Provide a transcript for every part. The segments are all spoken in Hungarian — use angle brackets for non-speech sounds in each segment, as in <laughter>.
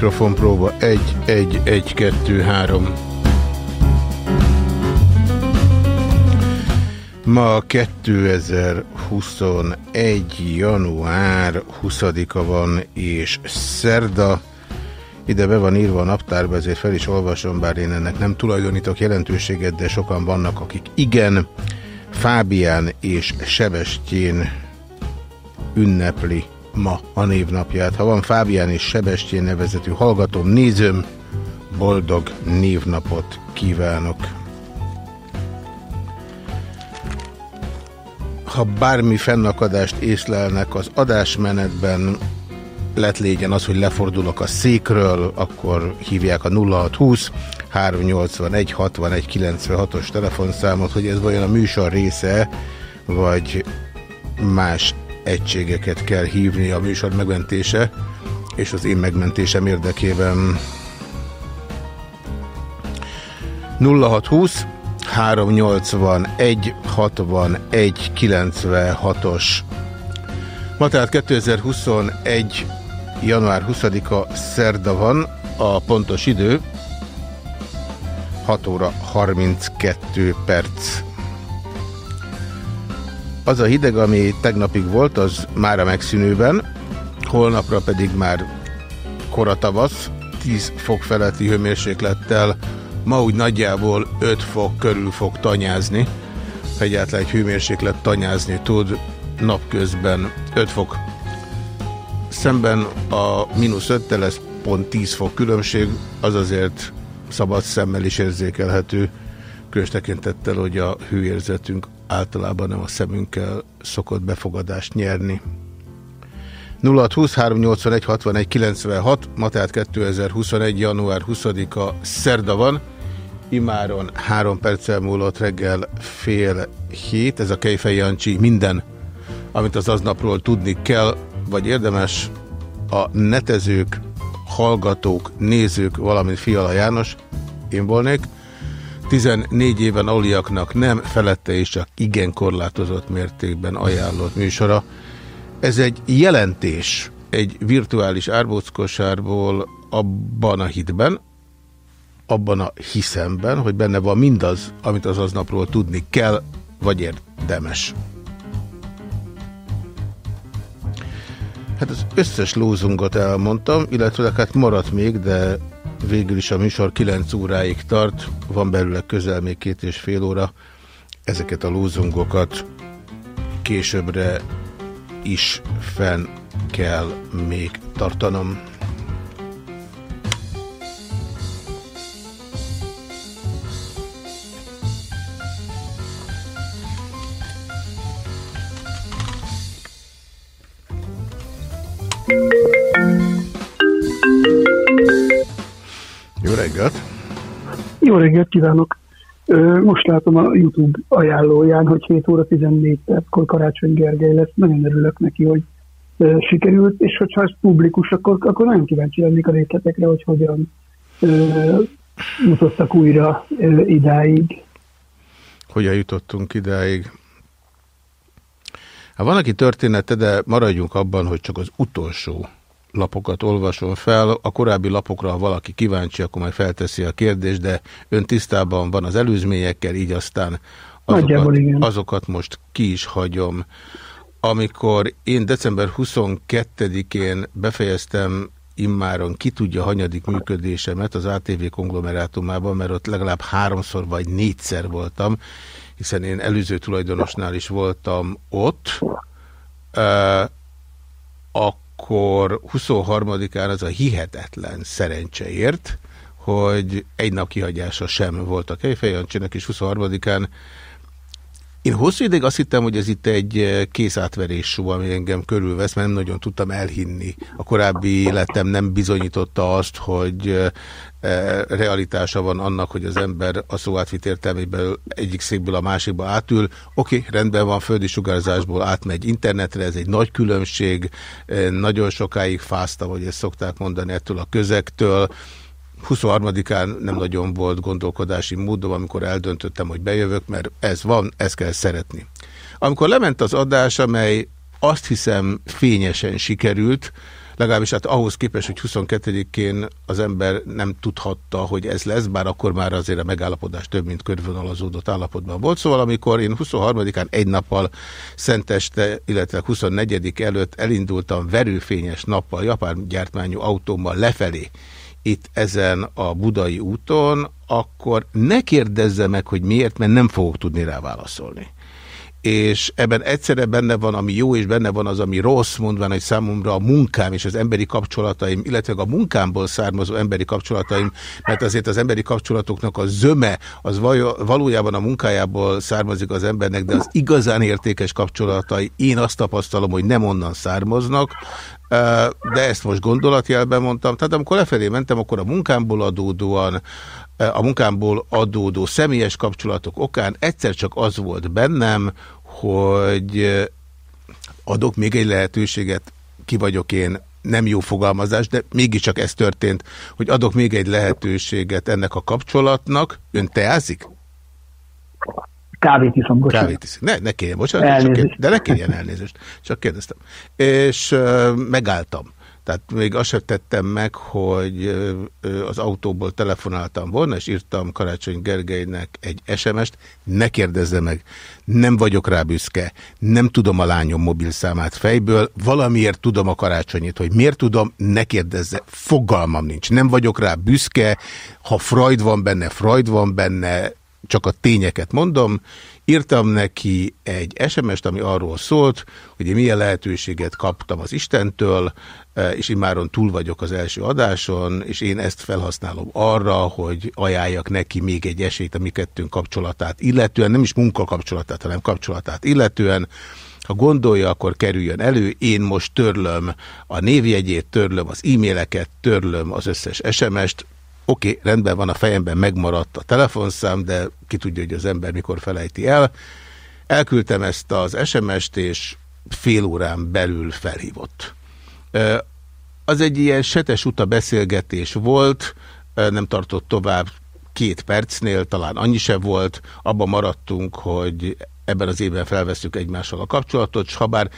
Mikrofon próba 1, 1, 1, 2, 3. Ma 2021. január 20-a van és szerda. Ide be van írva a naptárba, ezért fel is olvasom, bár én ennek nem tulajdonítok jelentőséget, de sokan vannak, akik igen. Fábián és Sebestyén ünnepli ma a névnapját. Ha van Fábián és Sebestyén nevezetű hallgatom, nézőm, boldog névnapot kívánok! Ha bármi fennakadást észlelnek az adásmenetben, lett légyen az, hogy lefordulok a székről, akkor hívják a 0620 381 61 96-os telefonszámot, hogy ez vajon a műsor része, vagy más egységeket kell hívni a műsor megmentése és az én megmentésem érdekében. 0620 381 61 96-os Ma tehát 2021 január 20-a szerda van, a pontos idő 6 óra 32 perc. Az a hideg, ami tegnapig volt, az már a megszűnőben, holnapra pedig már kora tavasz, 10 fok feletti hőmérséklettel, ma úgy nagyjából 5 fok körül fog tanyázni, ha egyáltalán egy hőmérséklet tanyázni tud, napközben 5 fok. Szemben a mínusz 5 lesz pont 10 fok különbség, az azért szabad szemmel is érzékelhető, különös tekintettel, hogy a hőérzetünk általában nem a szemünkkel szokott befogadást nyerni. 0623816196, ma tehát 2021. január 20-a szerda van, imáron három perccel múlott reggel fél hét, ez a Kejfej Jancsi minden, amit az aznapról tudni kell, vagy érdemes a netezők, hallgatók, nézők, valamint Fiala János, én volnék, 14 éven aluliaknak nem, felette és csak igen korlátozott mértékben ajánlott műsora. Ez egy jelentés egy virtuális árbóckosárból abban a hitben, abban a hiszemben, hogy benne van mindaz, amit az aznapról tudni kell, vagy érdemes. Hát az összes lózungot elmondtam, illetve hát maradt még, de végül is a műsor 9 óráig tart, van belőle közel még két és fél óra. Ezeket a lózungokat későbbre is fenn kell még tartanom. Jó reggelt! Jó reggelt kívánok! Most látom a YouTube ajánlóján, hogy 7 óra 14 perckor Karácsony Gergely lesz. Nagyon örülök neki, hogy sikerült, és hogyha ez publikus, akkor, akkor nagyon kíváncsi lennék a részletekre, hogy hogyan jutottak újra idáig. Hogyan jutottunk idáig? Hát van, aki története, de maradjunk abban, hogy csak az utolsó lapokat olvasom fel. A korábbi lapokra, ha valaki kíváncsi, akkor majd felteszi a kérdést, de ön tisztában van az előzményekkel, így aztán azokat, azokat most ki is hagyom. Amikor én december 22-én befejeztem immáron ki tudja hanyadik működésemet az ATV konglomerátumában, mert ott legalább háromszor vagy négyszer voltam, hiszen én előző tulajdonosnál is voltam ott, uh, akkor 23-án az a hihetetlen szerencseért, hogy egy nap kihagyása sem volt a Kejfejancsinak, és 23-án én hosszú ideig azt hittem, hogy ez itt egy eh, készátverés szó, ami engem körülvesz, mert nem nagyon tudtam elhinni. A korábbi életem nem bizonyította azt, hogy eh, eh, realitása van annak, hogy az ember a szó átvitt értelmében egyik székből a másikba átül. Oké, okay, rendben van, földi sugárzásból átmegy internetre, ez egy nagy különbség. Nagyon sokáig fáztam, hogy ezt szokták mondani ettől a közektől. 23-án nem nagyon volt gondolkodási módom, amikor eldöntöttem, hogy bejövök, mert ez van, ezt kell szeretni. Amikor lement az adás, amely azt hiszem fényesen sikerült, legalábbis hát ahhoz képest, hogy 22-én az ember nem tudhatta, hogy ez lesz, bár akkor már azért a megállapodás több, mint körvonalazódott állapotban volt. Szóval amikor én 23-án egy nappal szenteste, illetve 24 előtt elindultam verőfényes nappal, japán gyártmányú autómmal lefelé, itt ezen a budai úton, akkor ne kérdezze meg, hogy miért, mert nem fogok tudni rá válaszolni és ebben egyszerre benne van, ami jó, és benne van az, ami rossz, mondván, hogy számomra a munkám és az emberi kapcsolataim, illetve a munkámból származó emberi kapcsolataim, mert azért az emberi kapcsolatoknak a zöme, az valójában a munkájából származik az embernek, de az igazán értékes kapcsolatai, én azt tapasztalom, hogy nem onnan származnak, de ezt most gondolatjelben mondtam. Tehát amikor lefelé mentem, akkor a munkámból adódóan, a munkámból adódó személyes kapcsolatok okán egyszer csak az volt bennem, hogy adok még egy lehetőséget, ki vagyok én, nem jó fogalmazás, de mégiscsak ez történt, hogy adok még egy lehetőséget ennek a kapcsolatnak. Ön teázik? Kávét iszom, bocsánat. Kávét iszom. Ne, ne kérjen, bocsánat, csak kérd, de ne kérjen elnézést, csak kérdeztem. És uh, megálltam. Tehát még azt sem tettem meg, hogy az autóból telefonáltam volna, és írtam Karácsony Gergelynek egy SMS-t, ne kérdezze meg, nem vagyok rá büszke, nem tudom a lányom mobilszámát fejből, valamiért tudom a karácsonyit, hogy miért tudom, ne kérdezze, fogalmam nincs, nem vagyok rá büszke, ha Freud van benne, Freud van benne, csak a tényeket mondom, írtam neki egy SMS-t, ami arról szólt, hogy én milyen lehetőséget kaptam az Istentől, és immáron túl vagyok az első adáson, és én ezt felhasználom arra, hogy ajánljak neki még egy esélyt a mi kettőnk kapcsolatát illetően, nem is munkakapcsolatát, hanem kapcsolatát illetően, ha gondolja, akkor kerüljön elő. Én most törlöm a névjegyét, törlöm az e-maileket, törlöm az összes SMS-t, Oké, okay, rendben van, a fejemben megmaradt a telefonszám, de ki tudja, hogy az ember mikor felejti el. Elküldtem ezt az SMS-t, és fél órán belül felhívott. Az egy ilyen setes uta beszélgetés volt, nem tartott tovább két percnél, talán annyi se volt, abban maradtunk, hogy ebben az évben felveszünk egymással a kapcsolatot, és ha bár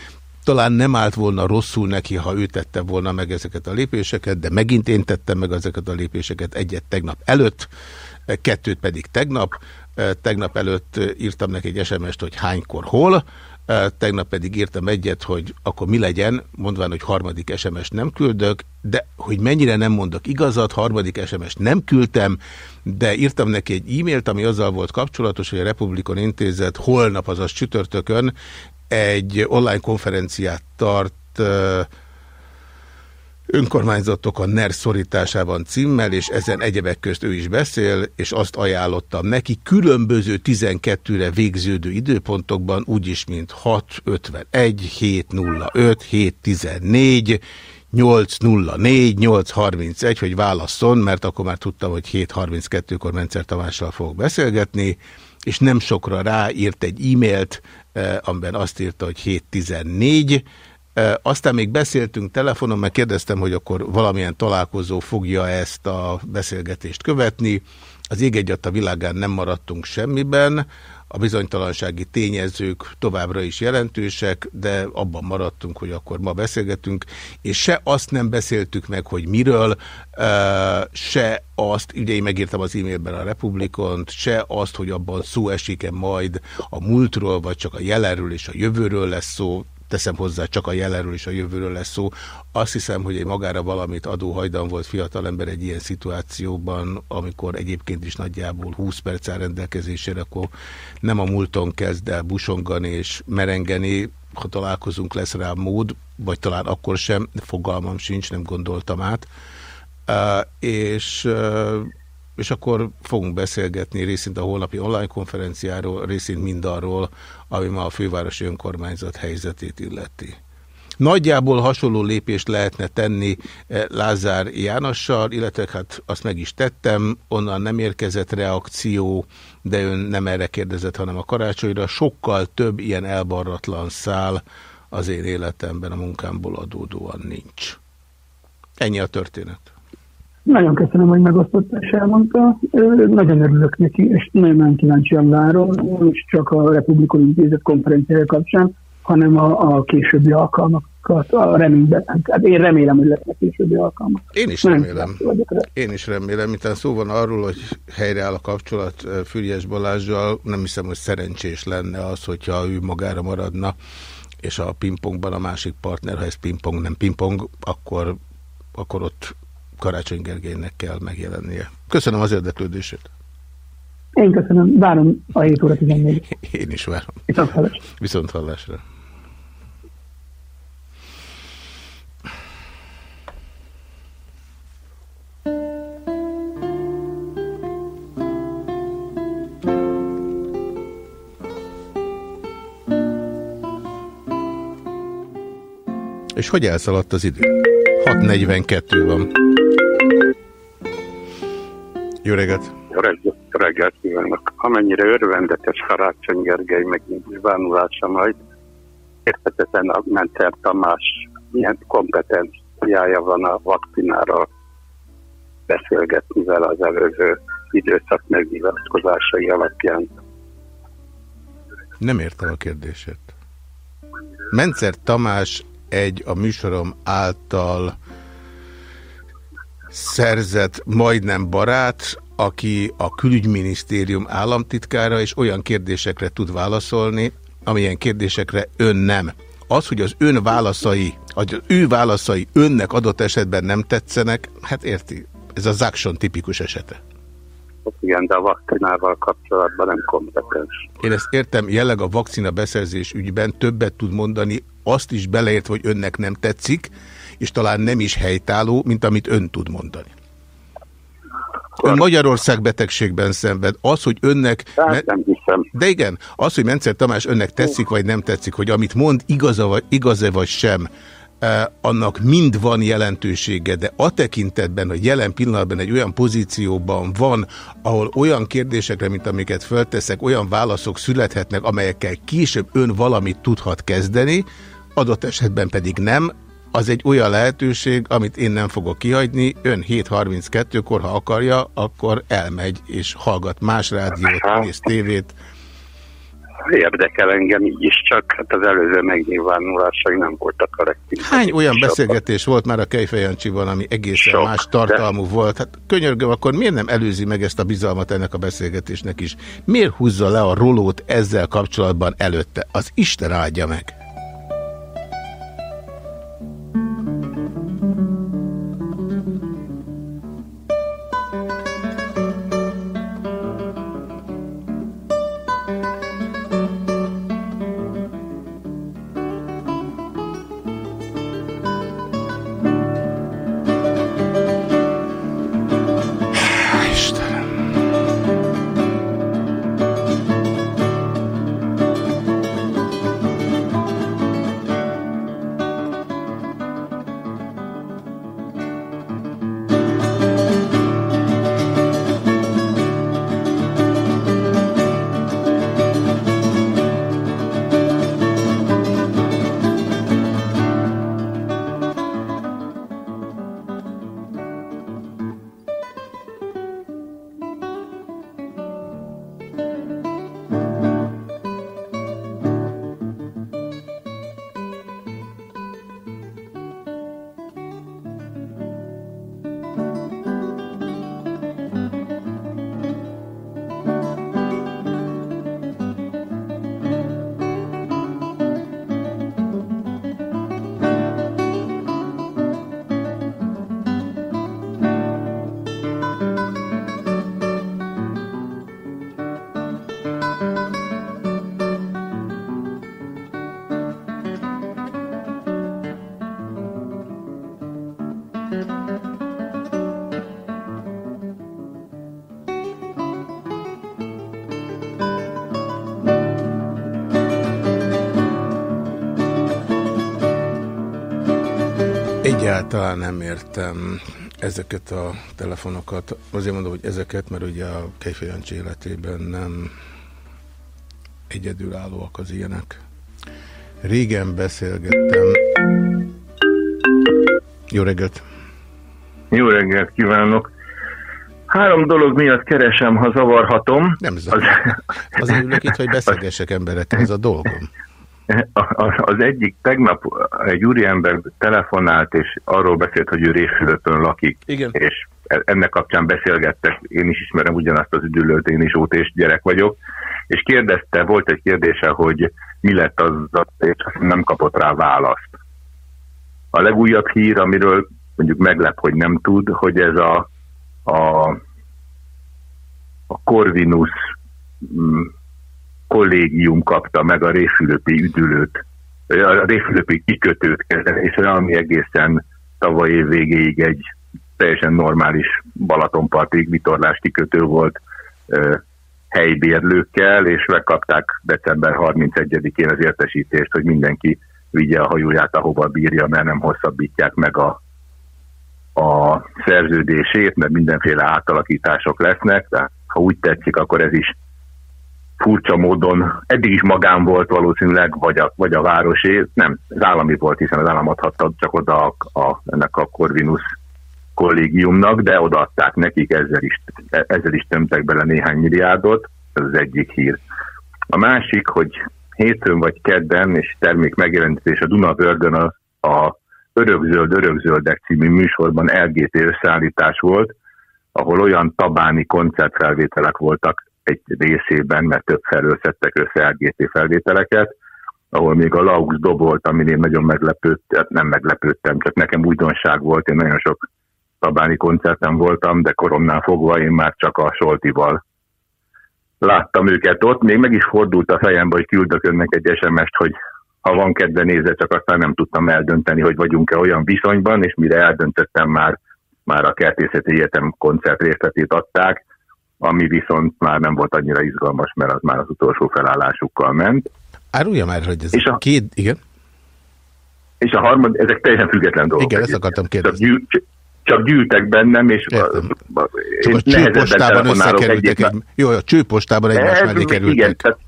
talán nem állt volna rosszul neki, ha ő tette volna meg ezeket a lépéseket, de megint én tettem meg ezeket a lépéseket egyet tegnap előtt, kettőt pedig tegnap. Tegnap előtt írtam neki egy SMS-t, hogy hánykor, hol, tegnap pedig írtam egyet, hogy akkor mi legyen, mondván, hogy harmadik SMS nem küldök, de hogy mennyire nem mondok igazat, harmadik SMS nem küldtem, de írtam neki egy e-mailt, ami azzal volt kapcsolatos, hogy a Republikon Intézet holnap, azaz csütörtökön egy online konferenciát tart önkormányzatok a NER szorításában címmel, és ezen egyebek közt ő is beszél, és azt ajánlottam neki különböző 12-re végződő időpontokban, úgyis, mint 651, 705, 714, 804, 831, hogy válasszon, mert akkor már tudtam, hogy 732-kor Mencer Tamással fogok beszélgetni, és nem sokra rá írt egy e-mailt, Eh, amiben azt írta, hogy 714. Aztán még beszéltünk telefonon, mert kérdeztem, hogy akkor valamilyen találkozó fogja ezt a beszélgetést követni. Az ég a világán nem maradtunk semmiben, a bizonytalansági tényezők továbbra is jelentősek, de abban maradtunk, hogy akkor ma beszélgetünk, és se azt nem beszéltük meg, hogy miről, se azt, ugye én megírtam az e-mailben a Republikont, se azt, hogy abban szó esik-e majd a múltról, vagy csak a jelenről és a jövőről lesz szó, teszem hozzá, csak a jelenről és a jövőről lesz szó. Azt hiszem, hogy egy magára valamit adó hajdan volt fiatalember egy ilyen szituációban, amikor egyébként is nagyjából 20 perc áll rendelkezésére, akkor nem a múlton kezd el busongani és merengeni, ha találkozunk, lesz rá mód, vagy talán akkor sem, fogalmam sincs, nem gondoltam át. Uh, és uh, és akkor fogunk beszélgetni részint a holnapi online konferenciáról, részint mindarról, ami ma a fővárosi önkormányzat helyzetét illeti. Nagyjából hasonló lépést lehetne tenni eh, Lázár Jánossal, illetve hát azt meg is tettem, onnan nem érkezett reakció, de ön nem erre kérdezett, hanem a karácsonyra. Sokkal több ilyen elbarratlan szál az én életemben a munkámból adódóan nincs. Ennyi a történet. Nagyon köszönöm, hogy megosztotta és elmondta. Nagyon örülök neki, és nagyon-nagyon kíváncsian várom, most csak a Republikon Intézet konferenciája kapcsán, hanem a, a későbbi alkalmakat a reményben. Hát én remélem, hogy lesznek későbbi alkalmak. Én is remélem. Én is remélem, mint szó van arról, hogy helyreáll a kapcsolat Füriás Balázsjal, nem hiszem, hogy szerencsés lenne az, hogyha ő magára maradna, és a pingpongban a másik partner, ha ez pingpong, nem pingpong, akkor, akkor ott Karácsony Gergelynek kell megjelennie. Köszönöm az érdeklődését. Én köszönöm, várom a 7 óra 14. Én is várom. Viszont hallásra. Viszont hallásra. És hogy elszaladt az idő? 6.42 van. Jó reggelt! Jó reggelt, reggelt kívánok! Amennyire örvendetes Karácsony Gergely megnyilvánulása majd, érthetetlen a Mencer Tamás milyen kompetenciája van a vakcinára beszélgetni vele az előző időszak megnyilatkozásai alapján. Nem értem a kérdését. Mencer Tamás egy a műsorom által szerzett majdnem barát, aki a külügyminisztérium államtitkára, és olyan kérdésekre tud válaszolni, amilyen kérdésekre ön nem. Az, hogy az ön válaszai, vagy az ő válaszai önnek adott esetben nem tetszenek, hát érti, ez a Zakson tipikus esete. Igen, de a vakcinával kapcsolatban nem kompetens. Én ezt értem, jelleg a vakcina beszerzés ügyben többet tud mondani, azt is beleért, hogy önnek nem tetszik, és talán nem is helytálló, mint amit ön tud mondani. Ön Magyarország betegségben szenved. Az, hogy önnek... Hát nem hiszem. De igen, az, hogy Mencer Tamás önnek tetszik, vagy nem tetszik, hogy amit mond, igaz-e vagy, igaz -e vagy sem, eh, annak mind van jelentősége, de a tekintetben, hogy jelen pillanatban egy olyan pozícióban van, ahol olyan kérdésekre, mint amiket fölteszek, olyan válaszok születhetnek, amelyekkel később ön valamit tudhat kezdeni, adott esetben pedig nem, az egy olyan lehetőség, amit én nem fogok kihagyni. Ön 7.32-kor, ha akarja, akkor elmegy és hallgat más rádiót, néz tévét. Érdekel engem így is, csak hát az előző megnyilvánulásai nem voltak korrektív. Hány olyan beszélgetés volt már a Kejfejancsiban, ami egészen Sok, más tartalmú de... volt? Hát könyörgöm, akkor miért nem előzi meg ezt a bizalmat ennek a beszélgetésnek is? Miért húzza le a rolót ezzel kapcsolatban előtte? Az Isten áldja meg! Egyáltalán nem értem ezeket a telefonokat. Azért mondom, hogy ezeket, mert ugye a Kejfejancsi életében nem egyedülállóak az ilyenek. Régen beszélgettem. Jó reggelt! Jó reggelt kívánok! Három dolog miatt keresem, ha zavarhatom. Nem zavar. Az... Azért ülök itt, hogy beszélgessek emberekkel, ez a dolgom. <laughs> az egyik tegnap egy úriember telefonált, és arról beszélt, hogy ő Réfülöpön lakik, Igen. és ennek kapcsán beszélgettek, én is ismerem ugyanazt az üdülőt, én is ótés gyerek vagyok, és kérdezte, volt egy kérdése, hogy mi lett az, és nem kapott rá választ. A legújabb hír, amiről mondjuk meglep, hogy nem tud, hogy ez a, a, a Corvinus mm, kollégium kapta meg a Réfülöpi üdülőt, a Réfülöpi kikötőt és ami egészen tavaly év végéig egy teljesen normális Balatonparti vitorlás kikötő volt helybérlőkkel, és megkapták december 31-én az értesítést, hogy mindenki vigye a hajóját, ahova bírja, mert nem hosszabbítják meg a, a szerződését, mert mindenféle átalakítások lesznek, de ha úgy tetszik, akkor ez is furcsa módon, eddig is magán volt valószínűleg, vagy a, vagy a városé, nem, az állami volt, hiszen az állam adhatta csak oda a, a, ennek a Corvinus kollégiumnak, de odaadták nekik, ezzel is, ezzel is tömtek bele néhány milliárdot, ez az egyik hír. A másik, hogy hétfőn vagy kedden, és termék megjelentés a Dunavörgön a, a Örökzöld, Örökzöldek című műsorban LGT összeállítás volt, ahol olyan tabáni koncertfelvételek voltak egy részében, mert több felől szedtek össze LGT felvételeket, ahol még a Laux dobolt, amin én nagyon meglepődtem, hát nem meglepődtem, csak nekem újdonság volt, én nagyon sok Tabáni koncerten voltam, de koromnál fogva én már csak a Soltival láttam őket ott. Még meg is fordult a fejembe, hogy küldök önnek egy SMS-t, hogy ha van kedve nézze, csak aztán nem tudtam eldönteni, hogy vagyunk-e olyan viszonyban, és mire eldöntöttem már, már a Kertészeti Egyetem koncert részletét adták, ami viszont már nem volt annyira izgalmas, mert az már az utolsó felállásukkal ment. Árulja már, hogy ez és a két, igen? És a harmad, ezek teljesen független dolgok. Igen, ezt akartam kérdezni. Csak, gyű, csak gyűltek bennem, és Értem. csak a csőpostában összekerültek. Egy, jó, a csőpostában egymás ez, mellé kerültek. Igen, tehát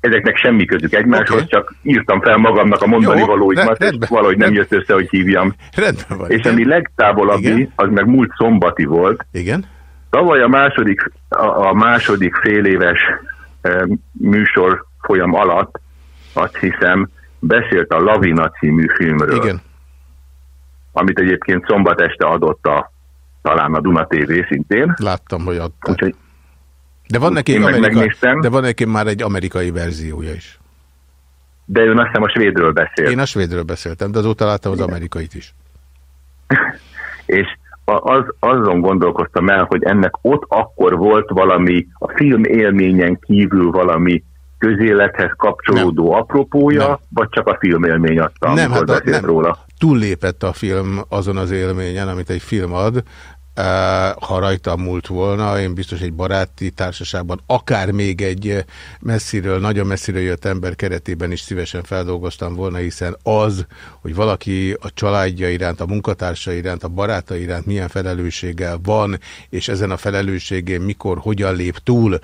ezeknek semmi közük egymáshoz, okay. csak írtam fel magamnak a mondani Jó, valóimat, és valahogy nem jött össze, hogy hívjam. Rendben van. És ami legtávolabbi, igen. az meg múlt szombati volt. Igen. Tavaly a második, a, második fél éves e, műsor folyam alatt azt hiszem beszélt a Lavina című filmről. Igen. Amit egyébként szombat este adott a, talán a Duna TV szintén. Láttam, hogy adta. Úgyhogy de van neki, Amerika, de van neki már egy amerikai verziója is. De ön azt hiszem a svédről beszélt. Én a svédről beszéltem, de azóta láttam az amerikait is. <laughs> és az, azon gondolkoztam el, hogy ennek ott akkor volt valami, a film élményen kívül valami közélethez kapcsolódó nem. apropója, nem. vagy csak a film élmény adta, nem, hát a, nem. róla? Túllépett a film azon az élményen, amit egy film ad, ha rajta múlt volna, én biztos egy baráti társaságban, akár még egy messziről, nagyon messziről jött ember keretében is szívesen feldolgoztam volna, hiszen az, hogy valaki a családja iránt, a munkatársa iránt, a baráta iránt milyen felelősséggel van, és ezen a felelősségén mikor, hogyan lép túl,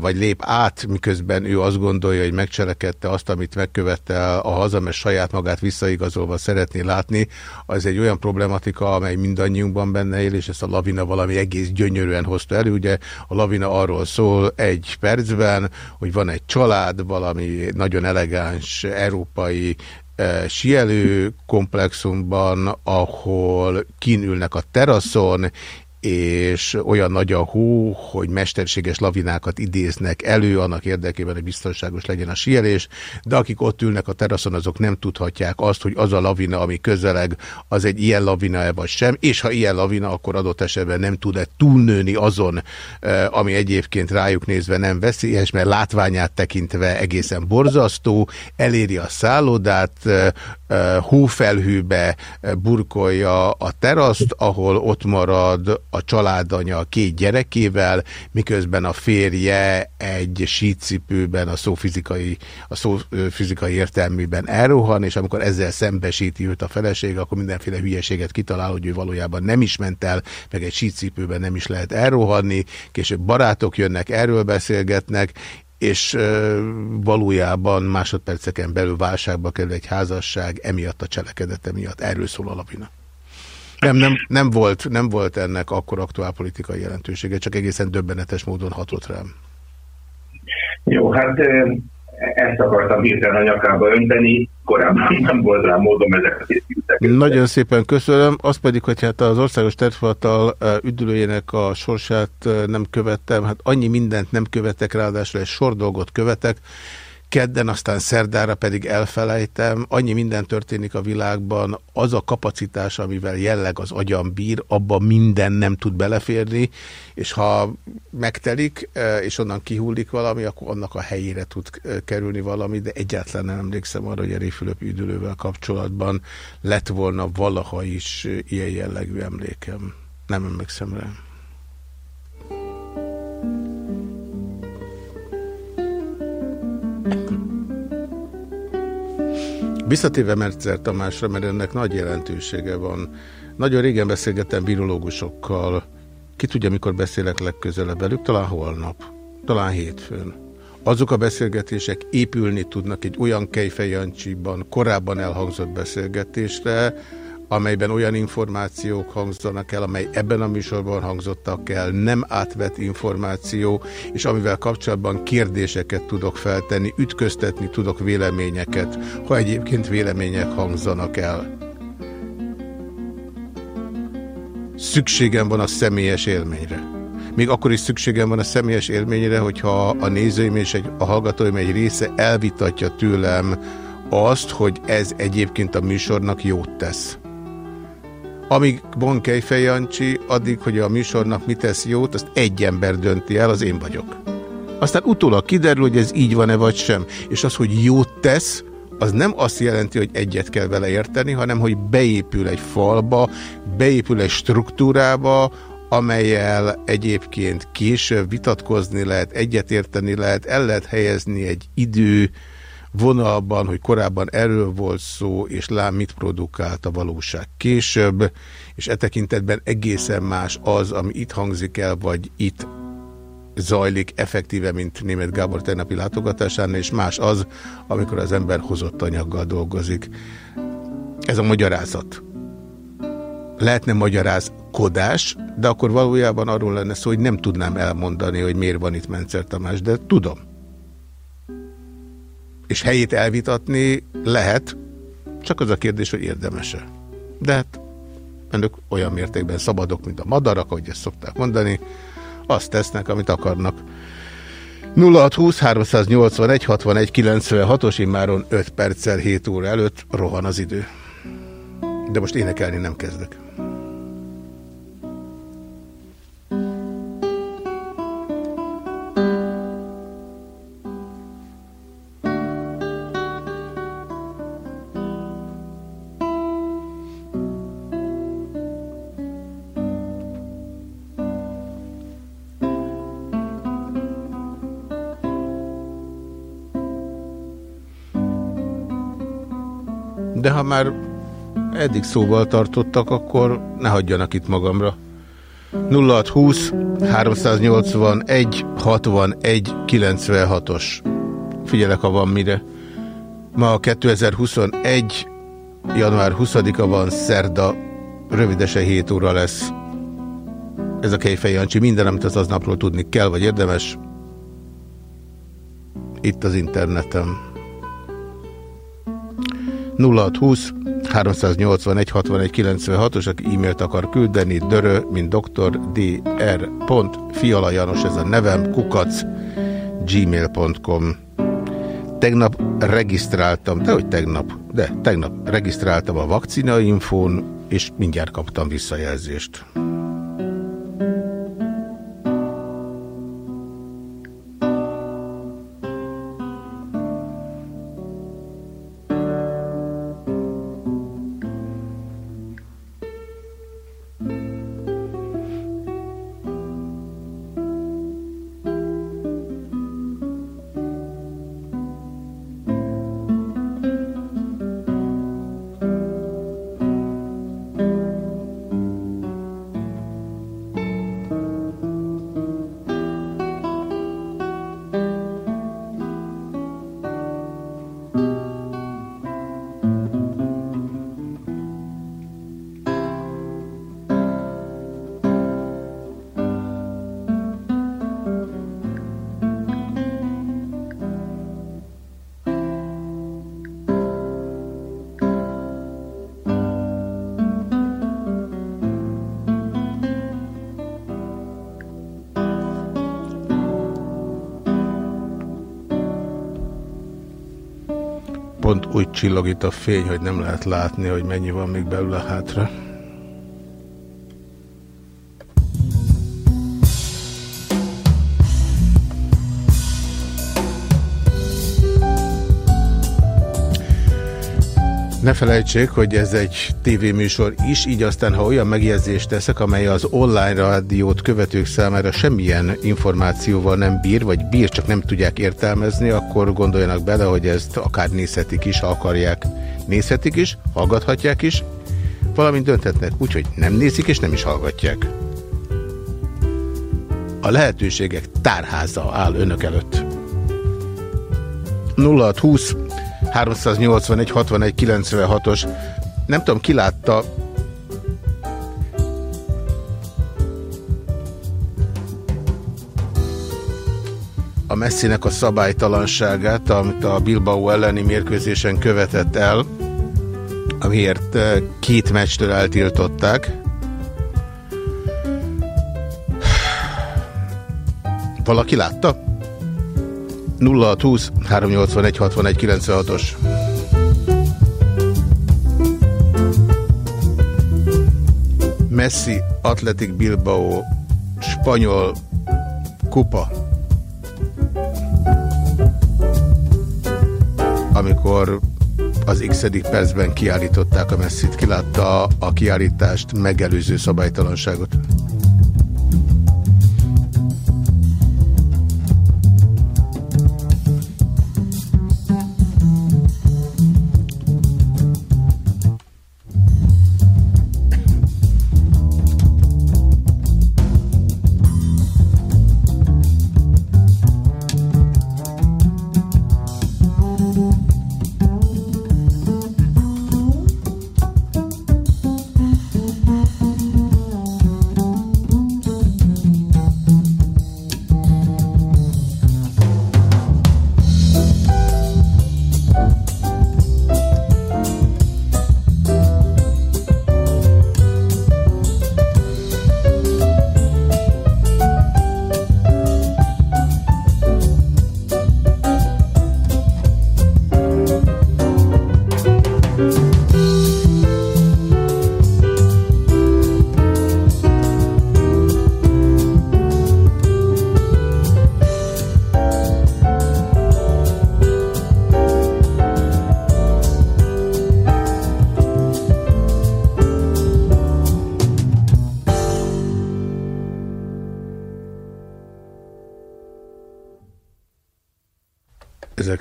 vagy lép át, miközben ő azt gondolja, hogy megcselekedte azt, amit megkövette a haza, saját magát visszaigazolva szeretné látni, az egy olyan problematika, amely mindannyiunkban benne él, és ezt a lavina valami egész gyönyörűen hozta elő. Ugye a lavina arról szól egy percben, hogy van egy család, valami nagyon elegáns európai e, sielő komplexumban, ahol kinülnek a teraszon, és olyan nagy a hó, hogy mesterséges lavinákat idéznek elő, annak érdekében, hogy biztonságos legyen a síelés, de akik ott ülnek a teraszon, azok nem tudhatják azt, hogy az a lavina, ami közeleg, az egy ilyen lavina-e vagy sem, és ha ilyen lavina, akkor adott esetben nem tud-e túlnőni azon, eh, ami egyébként rájuk nézve nem veszélyes, mert látványát tekintve egészen borzasztó, eléri a szállodát, eh, eh, hófelhőbe burkolja a teraszt, ahol ott marad a családanya két gyerekével, miközben a férje egy sícipőben a szó fizikai, a szó fizikai értelmében elrohan, és amikor ezzel szembesíti őt a feleség, akkor mindenféle hülyeséget kitalál, hogy ő valójában nem is ment el, meg egy sícipőben nem is lehet elrohanni, később barátok jönnek, erről beszélgetnek, és valójában másodperceken belül válságba kerül egy házasság emiatt a cselekedete miatt. Erről szól a lapina. Nem, nem, nem, volt, nem volt ennek akkor aktuál politikai jelentősége, csak egészen döbbenetes módon hatott rám. Jó, hát ezt akartam hirtelen a nyakába önteni, korábban nem volt rá módom ezeket. Nagyon szépen köszönöm. Az pedig, hogy hát az Országos Tervfatal üdülőjének a sorsát nem követtem, hát annyi mindent nem követek, ráadásul egy sor dolgot követek, kedden, aztán szerdára pedig elfelejtem. Annyi minden történik a világban, az a kapacitás, amivel jelleg az agyam bír, abban minden nem tud beleférni, és ha megtelik, e, és onnan kihullik valami, akkor annak a helyére tud e, kerülni valami, de egyáltalán nem emlékszem arra, hogy a Réfülöp üdülővel kapcsolatban lett volna valaha is ilyen jellegű emlékem. Nem emlékszem rá. Visszatéve Mercer Tamásra, mert ennek nagy jelentősége van. Nagyon régen beszélgettem virológusokkal. Ki tudja, mikor beszélek legközelebb velük? Talán holnap. Talán hétfőn. Azok a beszélgetések épülni tudnak egy olyan kejfejancsiban, korábban elhangzott beszélgetésre, amelyben olyan információk hangzanak el, amely ebben a műsorban hangzottak el, nem átvett információ, és amivel kapcsolatban kérdéseket tudok feltenni, ütköztetni tudok véleményeket, ha egyébként vélemények hangzanak el. Szükségem van a személyes élményre. Még akkor is szükségem van a személyes élményre, hogyha a nézőim és egy, a hallgatóim egy része elvitatja tőlem azt, hogy ez egyébként a műsornak jót tesz. Amíg von Kejfej Jancsi, addig, hogy a műsornak mit tesz jót, azt egy ember dönti el, az én vagyok. Aztán utólag kiderül, hogy ez így van-e vagy sem. És az, hogy jót tesz, az nem azt jelenti, hogy egyet kell vele érteni, hanem hogy beépül egy falba, beépül egy struktúrába, amelyel egyébként később vitatkozni lehet, egyetérteni lehet, el lehet helyezni egy idő, vonalban, hogy korábban erről volt szó, és lám mit produkált a valóság később, és e tekintetben egészen más az, ami itt hangzik el, vagy itt zajlik effektíve, mint német Gábor tegnapi látogatásán, és más az, amikor az ember hozott anyaggal dolgozik. Ez a magyarázat. Lehetne magyarázkodás, de akkor valójában arról lenne szó, hogy nem tudnám elmondani, hogy miért van itt Mencer Tamás, de tudom és helyét elvitatni lehet, csak az a kérdés, hogy érdemese. De hát önök olyan mértékben szabadok, mint a madarak, ahogy ezt szokták mondani, azt tesznek, amit akarnak. 0620 381 61 96-os immáron 5 perccel 7 óra előtt rohan az idő. De most énekelni nem kezdek. Már eddig szóval tartottak, akkor ne hagyjanak itt magamra. 0620 381 61 96-os. Figyelek, ha van mire. Ma 2021. január 20-a van, szerda, rövidesen 7 óra lesz. Ez a Kejfej Jancsi. Minden, amit az aznapról tudni kell, vagy érdemes. Itt az interneten. 0620 381 61 96-os, aki e-mailt akar küldeni, dörö, mint doktor, dr. Janos, ez a nevem, kukac, gmail.com. Tegnap regisztráltam, de hogy tegnap, de tegnap regisztráltam a vakcinainfón, és mindjárt kaptam visszajelzést. Csillog itt a fény, hogy nem lehet látni, hogy mennyi van még belőle hátra. Ne felejtsék, hogy ez egy tévéműsor is, így aztán, ha olyan megjegyzést teszek, amely az online rádiót követők számára semmilyen információval nem bír, vagy bír, csak nem tudják értelmezni, akkor gondoljanak bele, hogy ezt akár nézhetik is, ha akarják, nézhetik is, hallgathatják is, valamint dönthetnek úgy, hogy nem nézik és nem is hallgatják. A lehetőségek tárháza áll önök előtt. 0620 381 61 96-os. Nem tudom, ki látta a messzinek a szabálytalanságát, amit a Bilbao elleni mérkőzésen követett el, amiért eh, két meccstől eltiltották. Valaki látta? 0620 381 61 96-os. Messi, Atletic Bilbao, spanyol kupa. Amikor az x percben kiállították a messzit, kilátta a kiállítást megelőző szabálytalanságot.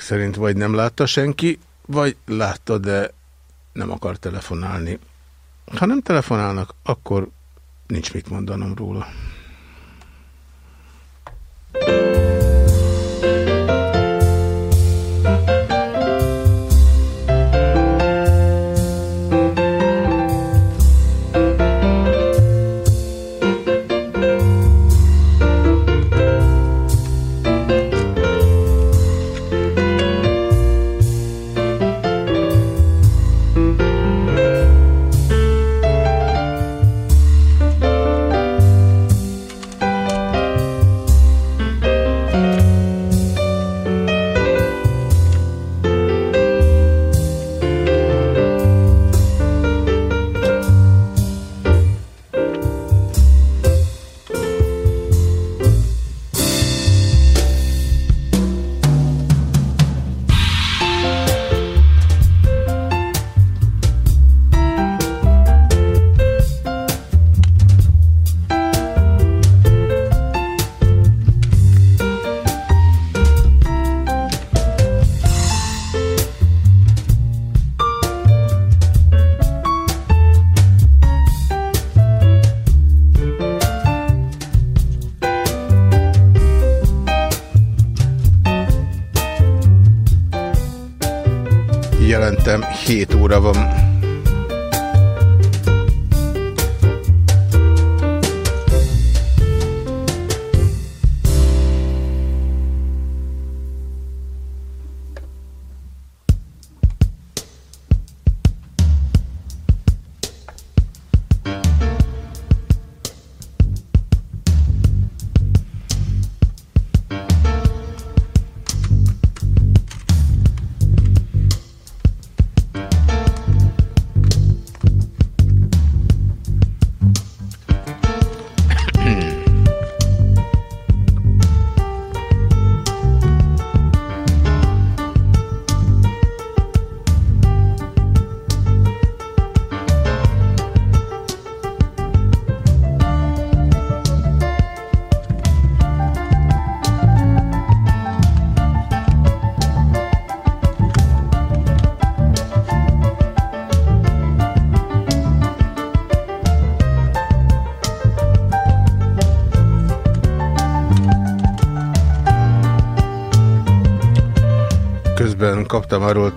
Szerint vagy nem látta senki, vagy látta, de nem akar telefonálni. Ha nem telefonálnak, akkor nincs mit mondanom róla.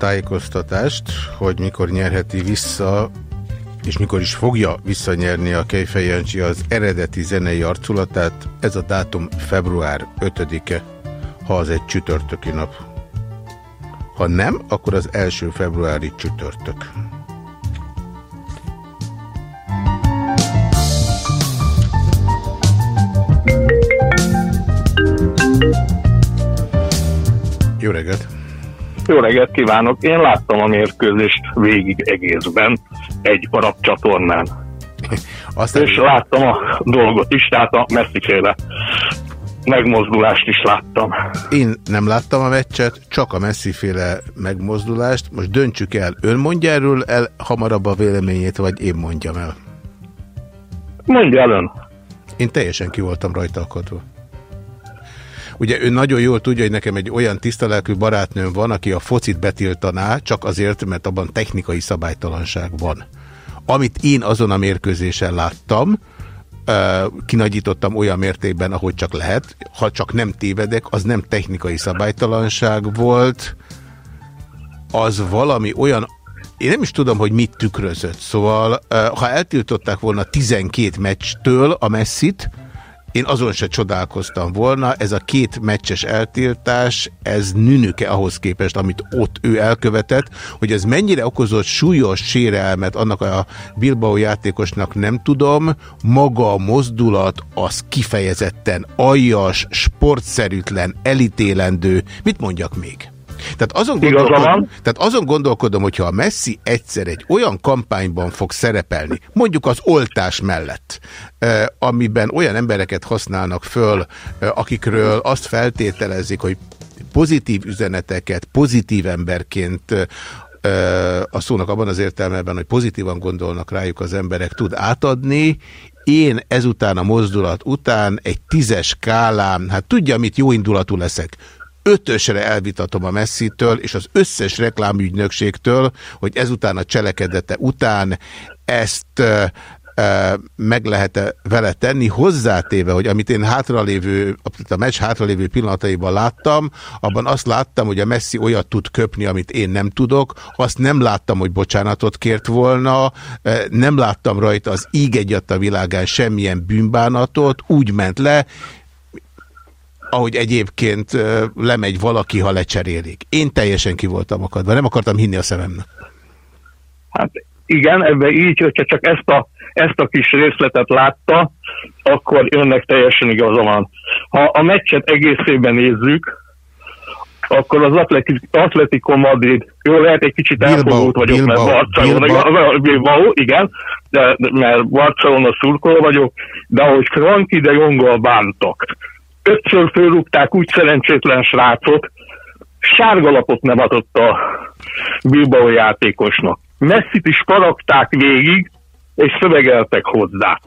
Tájékoztatást, hogy mikor nyerheti vissza, és mikor is fogja visszanyerni a Kejfej Jancsi az eredeti zenei arculatát, ez a dátum február 5-e, ha az egy csütörtöki nap. Ha nem, akkor az első februári csütörtök. Reggelt kívánok! Én láttam a mérkőzést végig egészben egy arab csatornán. Aztán és láttam a dolgot is, tehát a messziféle megmozdulást is láttam. Én nem láttam a meccset, csak a messziféle megmozdulást. Most döntsük el, ön mondja erről el hamarabb a véleményét, vagy én mondjam el? Mondja el ön. Én teljesen ki voltam rajta akadva. Ugye ő nagyon jól tudja, hogy nekem egy olyan tisztalelkű barátnőm van, aki a focit betiltaná, csak azért, mert abban technikai szabálytalanság van. Amit én azon a mérkőzésen láttam, kinagyítottam olyan mértékben, ahogy csak lehet, ha csak nem tévedek, az nem technikai szabálytalanság volt, az valami olyan, én nem is tudom, hogy mit tükrözött, szóval ha eltiltották volna 12 meccstől a messzit, én azon se csodálkoztam volna, ez a két meccses eltiltás, ez nünüke ahhoz képest, amit ott ő elkövetett, hogy ez mennyire okozott súlyos sérelmet annak a Bilbao játékosnak nem tudom, maga a mozdulat az kifejezetten aljas, sportszerűtlen, elítélendő, mit mondjak még? Tehát azon, gondolkodom, tehát azon gondolkodom, hogyha a Messi egyszer egy olyan kampányban fog szerepelni, mondjuk az oltás mellett, amiben olyan embereket használnak föl, akikről azt feltételezik, hogy pozitív üzeneteket, pozitív emberként a szónak abban az értelmeben, hogy pozitívan gondolnak rájuk az emberek, tud átadni, én ezután a mozdulat után egy tízes skálán, hát tudja, mit jó indulatú leszek, ötösre elvitatom a messzitől és az összes reklámügynökségtől, hogy ezután a cselekedete után ezt meg lehet -e vele tenni, hozzátéve, hogy amit én hátralévő, a meccs hátralévő pillanataiban láttam, abban azt láttam, hogy a Messi olyat tud köpni, amit én nem tudok, azt nem láttam, hogy bocsánatot kért volna, nem láttam rajta az íg egyat a világán semmilyen bűnbánatot, úgy ment le, ahogy egyébként lemegy valaki, ha lecserélik. Én teljesen ki voltam akadva, nem akartam hinni a szememnek. Hát igen, ebben így, hogyha csak ezt a, ezt a kis részletet látta, akkor önnek teljesen igaza van. Ha a meccset egészében nézzük, akkor az Atletico Madrid, jó, lehet egy kicsit elfogult vagyok, Bilbao, mert Barcelona, Bilbao. Bilbao, igen, de, mert Barcelona szurkoló vagyok, de ahogy Franki de Jonggal bántak, ötször fölrúgták úgy szerencsétlen srácot, sárgalapot nem adott a Bilbao játékosnak. Messzit is paragták végig, és szövegeltek hozzá.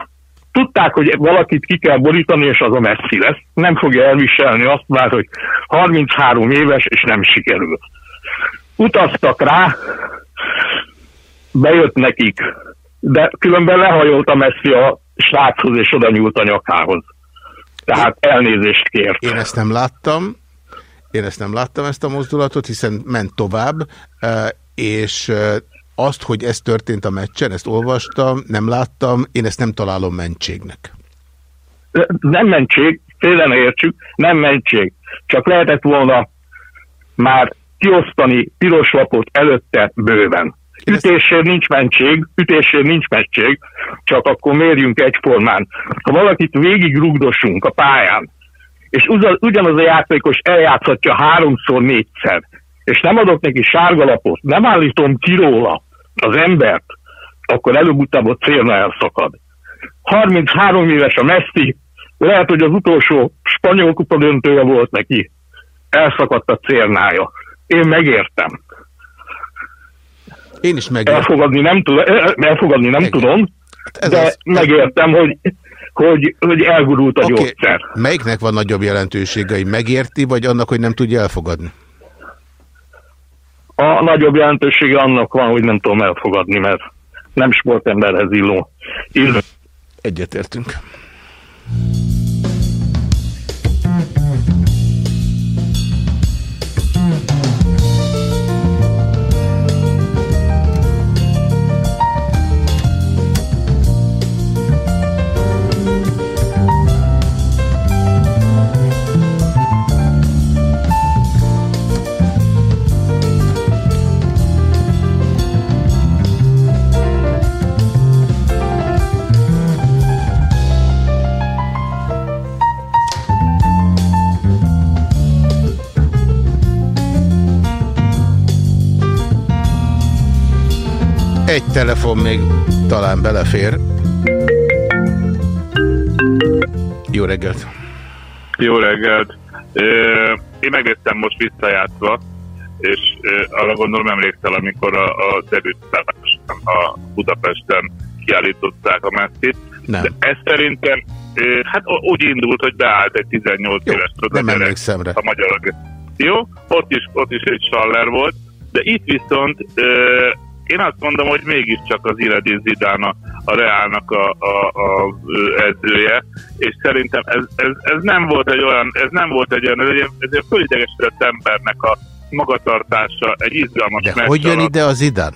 Tudták, hogy valakit ki kell borítani, és az a messzi lesz. Nem fogja elviselni azt már, hogy 33 éves, és nem sikerül. Utaztak rá, bejött nekik, de különben lehajolt a messzi a sráchoz, és oda nyúlt a nyakához. Tehát elnézést kért. Én ezt nem láttam, én ezt nem láttam, ezt a mozdulatot, hiszen ment tovább, és azt, hogy ez történt a meccsen, ezt olvastam, nem láttam, én ezt nem találom mentségnek. Nem mentség, félre ne értsük, nem mentség. Csak lehetett volna már kiosztani piros lapot előtte bőven. Ütésért nincs mentség, ütésért nincs mentség, csak akkor mérjünk egyformán. Ha valakit végig rugdosunk a pályán, és ugyanaz a játékos eljátszhatja háromszor, négyszer, és nem adok neki sárgalapot, nem állítom ki róla az embert, akkor előbb-utább a célna elszakad. 33 éves a Messi, lehet, hogy az utolsó spanyol kupa döntője volt neki, elszakadt a célnája. Én megértem. Én is megértem. Elfogadni nem, elfogadni nem tudom, ez de az, megértem, hogy, hogy, hogy elgurult a okay. gyógyszer. Melyiknek van nagyobb jelentősége, hogy megérti, vagy annak, hogy nem tudja elfogadni? A nagyobb jelentősége annak van, hogy nem tudom elfogadni, mert nem sportemberhez illó. illó. Egyetértünk. Egy telefon még talán belefér. Jó reggelt! Jó reggelt! Én megnéztem most visszajátszva, és arra gondolom emlékszel, amikor a, a debütálás a Budapesten kiállították a messzit. Nem. De ez szerintem hát úgy indult, hogy beállt egy 18 Jó, éves nem emlékszem rá. a magyar. Jó, ott is, ott is egy saller volt, de itt viszont én azt mondom, hogy mégiscsak az Iredi Zidán a, a Reálnak a, a, a edzője, és szerintem ez, ez, ez, nem volt egy olyan, ez nem volt egy olyan, ez egy, ez egy fölidegesített embernek a magatartása, egy izgalmas De hogy jön ide az Zidán?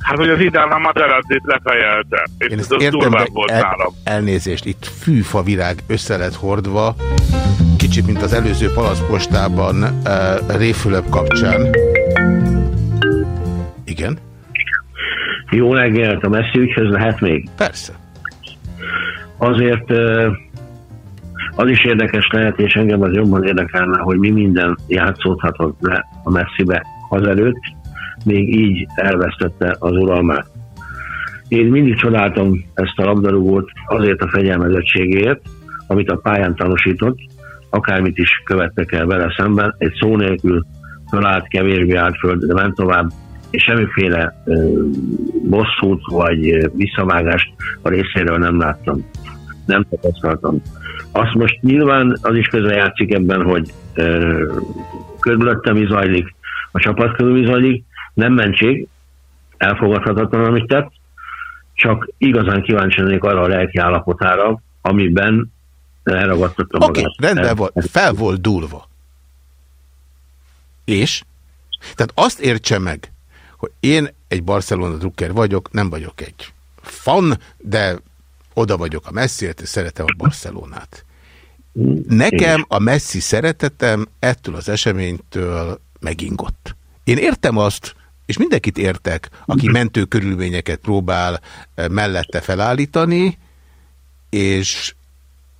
Hát, hogy az Zidán a Materazzit lefejelte, és Én ez ezt értem, de volt el, nálam. elnézést, itt fűfa virág össze lett hordva, kicsit, mint az előző palaszpostában uh, Réfülöp kapcsán. Igen? Jó reggelt, a messzi ügyhöz lehet még? Persze. Azért az is érdekes lehet, és engem az jobban érdekelne, hogy mi minden játszódhatott le a messzibe azelőtt, még így elvesztette az uralmát. Én mindig csodáltam ezt a labdarúgót azért a fegyelmezettségért, amit a pályán tanúsított, akármit is követtek el vele szemben, egy szó nélkül fölállt, kevésbé állt föl, de ment tovább, és semmiféle bosszút vagy visszavágást a részéről nem láttam. Nem tapasztaltam. Azt most nyilván az is közre játszik ebben, hogy körülöttem is zajlik, a csapat körül is zajlik, nem mentség, elfogadhatatlan, amit tett, csak igazán kíváncsi lennék arra a lelki állapotára, amiben elragadtatta okay, rendben volt, fel volt dúlva. És? Tehát azt értse meg, hogy én egy Barcelona drukker vagyok, nem vagyok egy fan, de oda vagyok a Messiért, és szeretem a Barcelonát. Nekem a Messi szeretetem ettől az eseménytől megingott. Én értem azt, és mindenkit értek, aki <clears throat> mentő körülményeket próbál mellette felállítani, és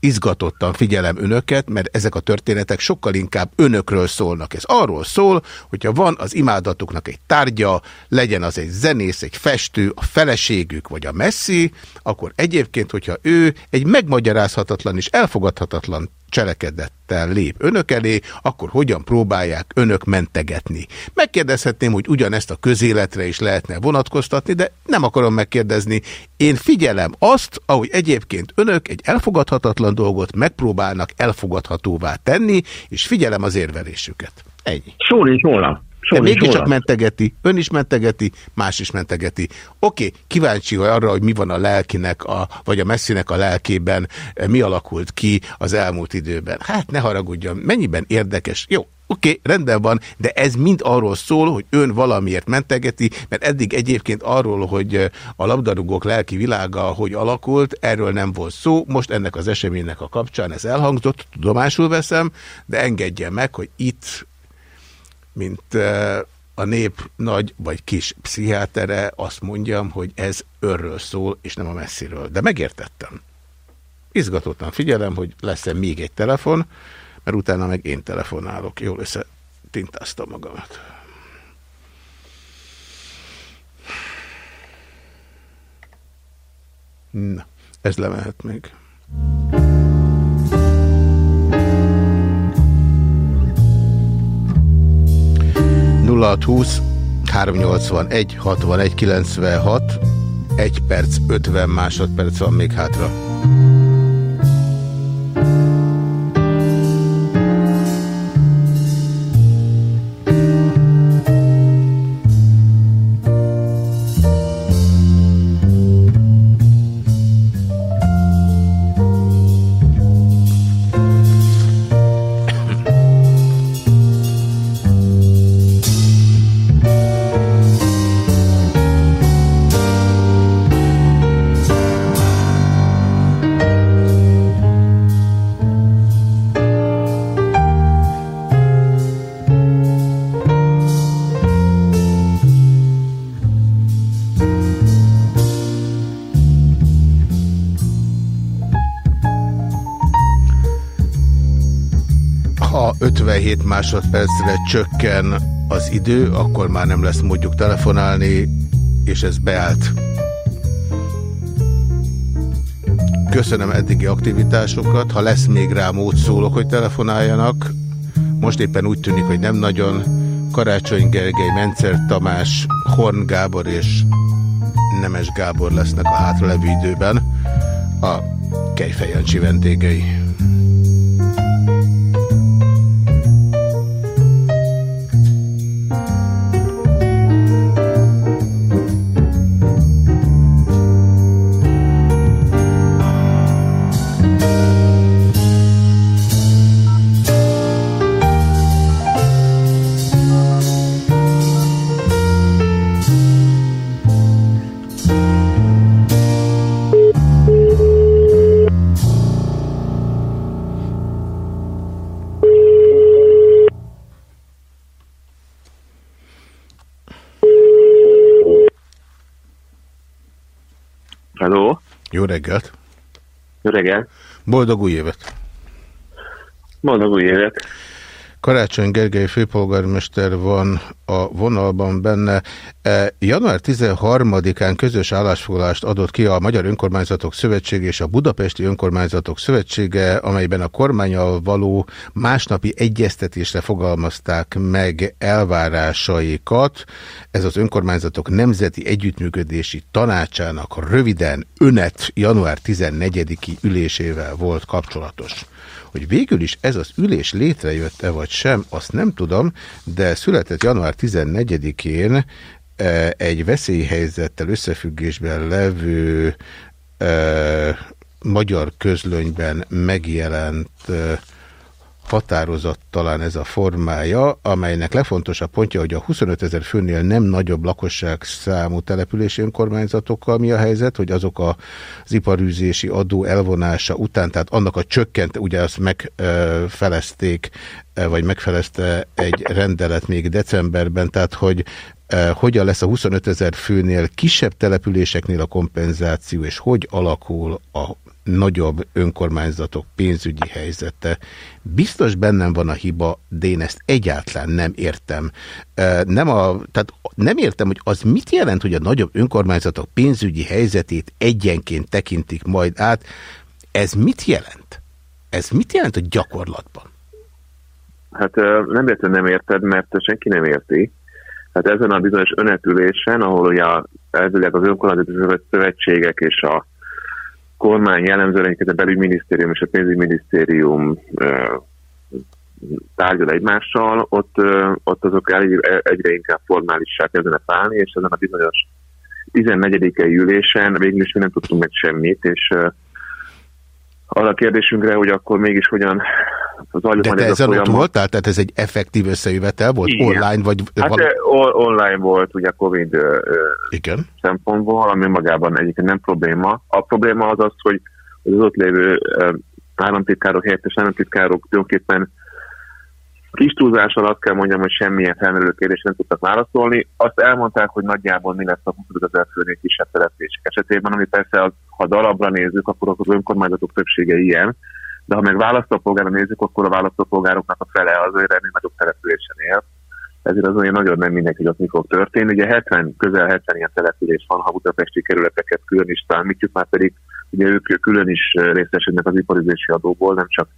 izgatottan figyelem önöket, mert ezek a történetek sokkal inkább önökről szólnak. Ez arról szól, hogyha van az imádatoknak egy tárgya, legyen az egy zenész, egy festő, a feleségük vagy a messzi, akkor egyébként, hogyha ő egy megmagyarázhatatlan és elfogadhatatlan cselekedettel lép önök elé, akkor hogyan próbálják önök mentegetni? Megkérdezhetném, hogy ugyanezt a közéletre is lehetne vonatkoztatni, de nem akarom megkérdezni. Én figyelem azt, ahogy egyébként önök egy elfogadhatatlan dolgot megpróbálnak elfogadhatóvá tenni, és figyelem az érvelésüket. Ennyi. Szó nincs róla. De mégiscsak mentegeti, ön is mentegeti, más is mentegeti. Oké, okay, kíváncsi vagy arra, hogy mi van a lelkinek, a, vagy a messzinek a lelkében, mi alakult ki az elmúlt időben. Hát ne haragudjon, mennyiben érdekes. Jó, Oké, okay, rendben van, de ez mind arról szól, hogy ön valamiért mentegeti, mert eddig egyébként arról, hogy a labdarúgók lelki világa hogy alakult, erről nem volt szó, most ennek az eseménynek a kapcsán ez elhangzott, tudomásul veszem, de engedje meg, hogy itt mint a nép nagy vagy kis pszichiátere, azt mondjam, hogy ez örről szól, és nem a messziről. De megértettem. Izgatottan figyelem, hogy lesz-e még egy telefon, mert utána meg én telefonálok. Jól összetintáztam magamat. Na, ez lemehet még. 0620 381 61 96 1 perc 50 másodperc van még hátra. 57 másodpercre csökken az idő, akkor már nem lesz módjuk telefonálni, és ez beállt. Köszönöm eddigi aktivitásokat. Ha lesz még rá mód, szólok, hogy telefonáljanak. Most éppen úgy tűnik, hogy nem nagyon. Karácsony Gergely, Mencer Tamás, Horn Gábor és Nemes Gábor lesznek a hátralevő időben a Kejfej Jancsi vendégei. Reggelt! Jó reggelt! Boldog új évet! Boldog új évet! Karácsony Gergely főpolgármester van a vonalban benne. E, január 13-án közös állásfoglalást adott ki a Magyar Önkormányzatok Szövetsége és a Budapesti Önkormányzatok Szövetsége, amelyben a kormányal való másnapi egyeztetésre fogalmazták meg elvárásaikat. Ez az önkormányzatok nemzeti együttműködési tanácsának röviden önet január 14-i ülésével volt kapcsolatos. Hogy végül is ez az ülés létrejött-e vagy sem, azt nem tudom, de született január 14-én e, egy veszélyhelyzettel összefüggésben levő e, magyar közlönyben megjelent e, határozat talán ez a formája, amelynek legfontosabb pontja, hogy a 25 ezer főnél nem nagyobb lakosság számú települési önkormányzatokkal mi a helyzet, hogy azok a, az iparűzési adó elvonása után, tehát annak a csökkent, ugye azt megfelezték, vagy megfelezte egy rendelet még decemberben, tehát hogy hogyan lesz a 25 ezer főnél kisebb településeknél a kompenzáció, és hogy alakul a nagyobb önkormányzatok pénzügyi helyzete. Biztos bennem van a hiba, de én ezt egyáltalán nem értem. Nem, a, tehát nem értem, hogy az mit jelent, hogy a nagyobb önkormányzatok pénzügyi helyzetét egyenként tekintik majd át. Ez mit jelent? Ez mit jelent a gyakorlatban? Hát nem értem, nem érted, mert senki nem érti. Hát ezen a bizonyos önetülésen, ahol ugye elvileg az önkormányzati szövetségek és a kormány jellemzően a belügyminisztérium és a pénzügyminisztérium tárgyal egymással, ott, ott azok egyre inkább formálissá kezdenek válni, és ezen a bizonyos 14. ülésen végül is mi nem tudtunk meg semmit, és arra a kérdésünkre, hogy akkor mégis hogyan zajlott De te ez ezen ott voltál? Tehát ez egy effektív összejövetel volt? Igen. Online vagy? Hát val online volt ugye Covid Igen. szempontból, ami magában egyébként nem probléma. A probléma az az, hogy az ott lévő államtitkárok, helyettes államtitkárok tulajdonképpen kis túlzással azt kell mondjam, hogy semmilyen felmerülő kérdésre nem tudtak válaszolni. Azt elmondták, hogy nagyjából mi lesz a 25 ezer főnél kisebb települések esetében, ami persze, ha darabra nézzük, akkor az önkormányzatok többsége ilyen, de ha meg választópolgára nézzük, akkor a választópolgároknak a fele az ennél nagyobb településen él. Ezért az olyan nagyon nem mindenki, hogy ott mi fog történni. Ugye 70, közel 70 ilyen település van, ha budapesti kerületeket külön is számítjuk, már pedig ugye ők külön is részesednek az iparizési adóból, nem csak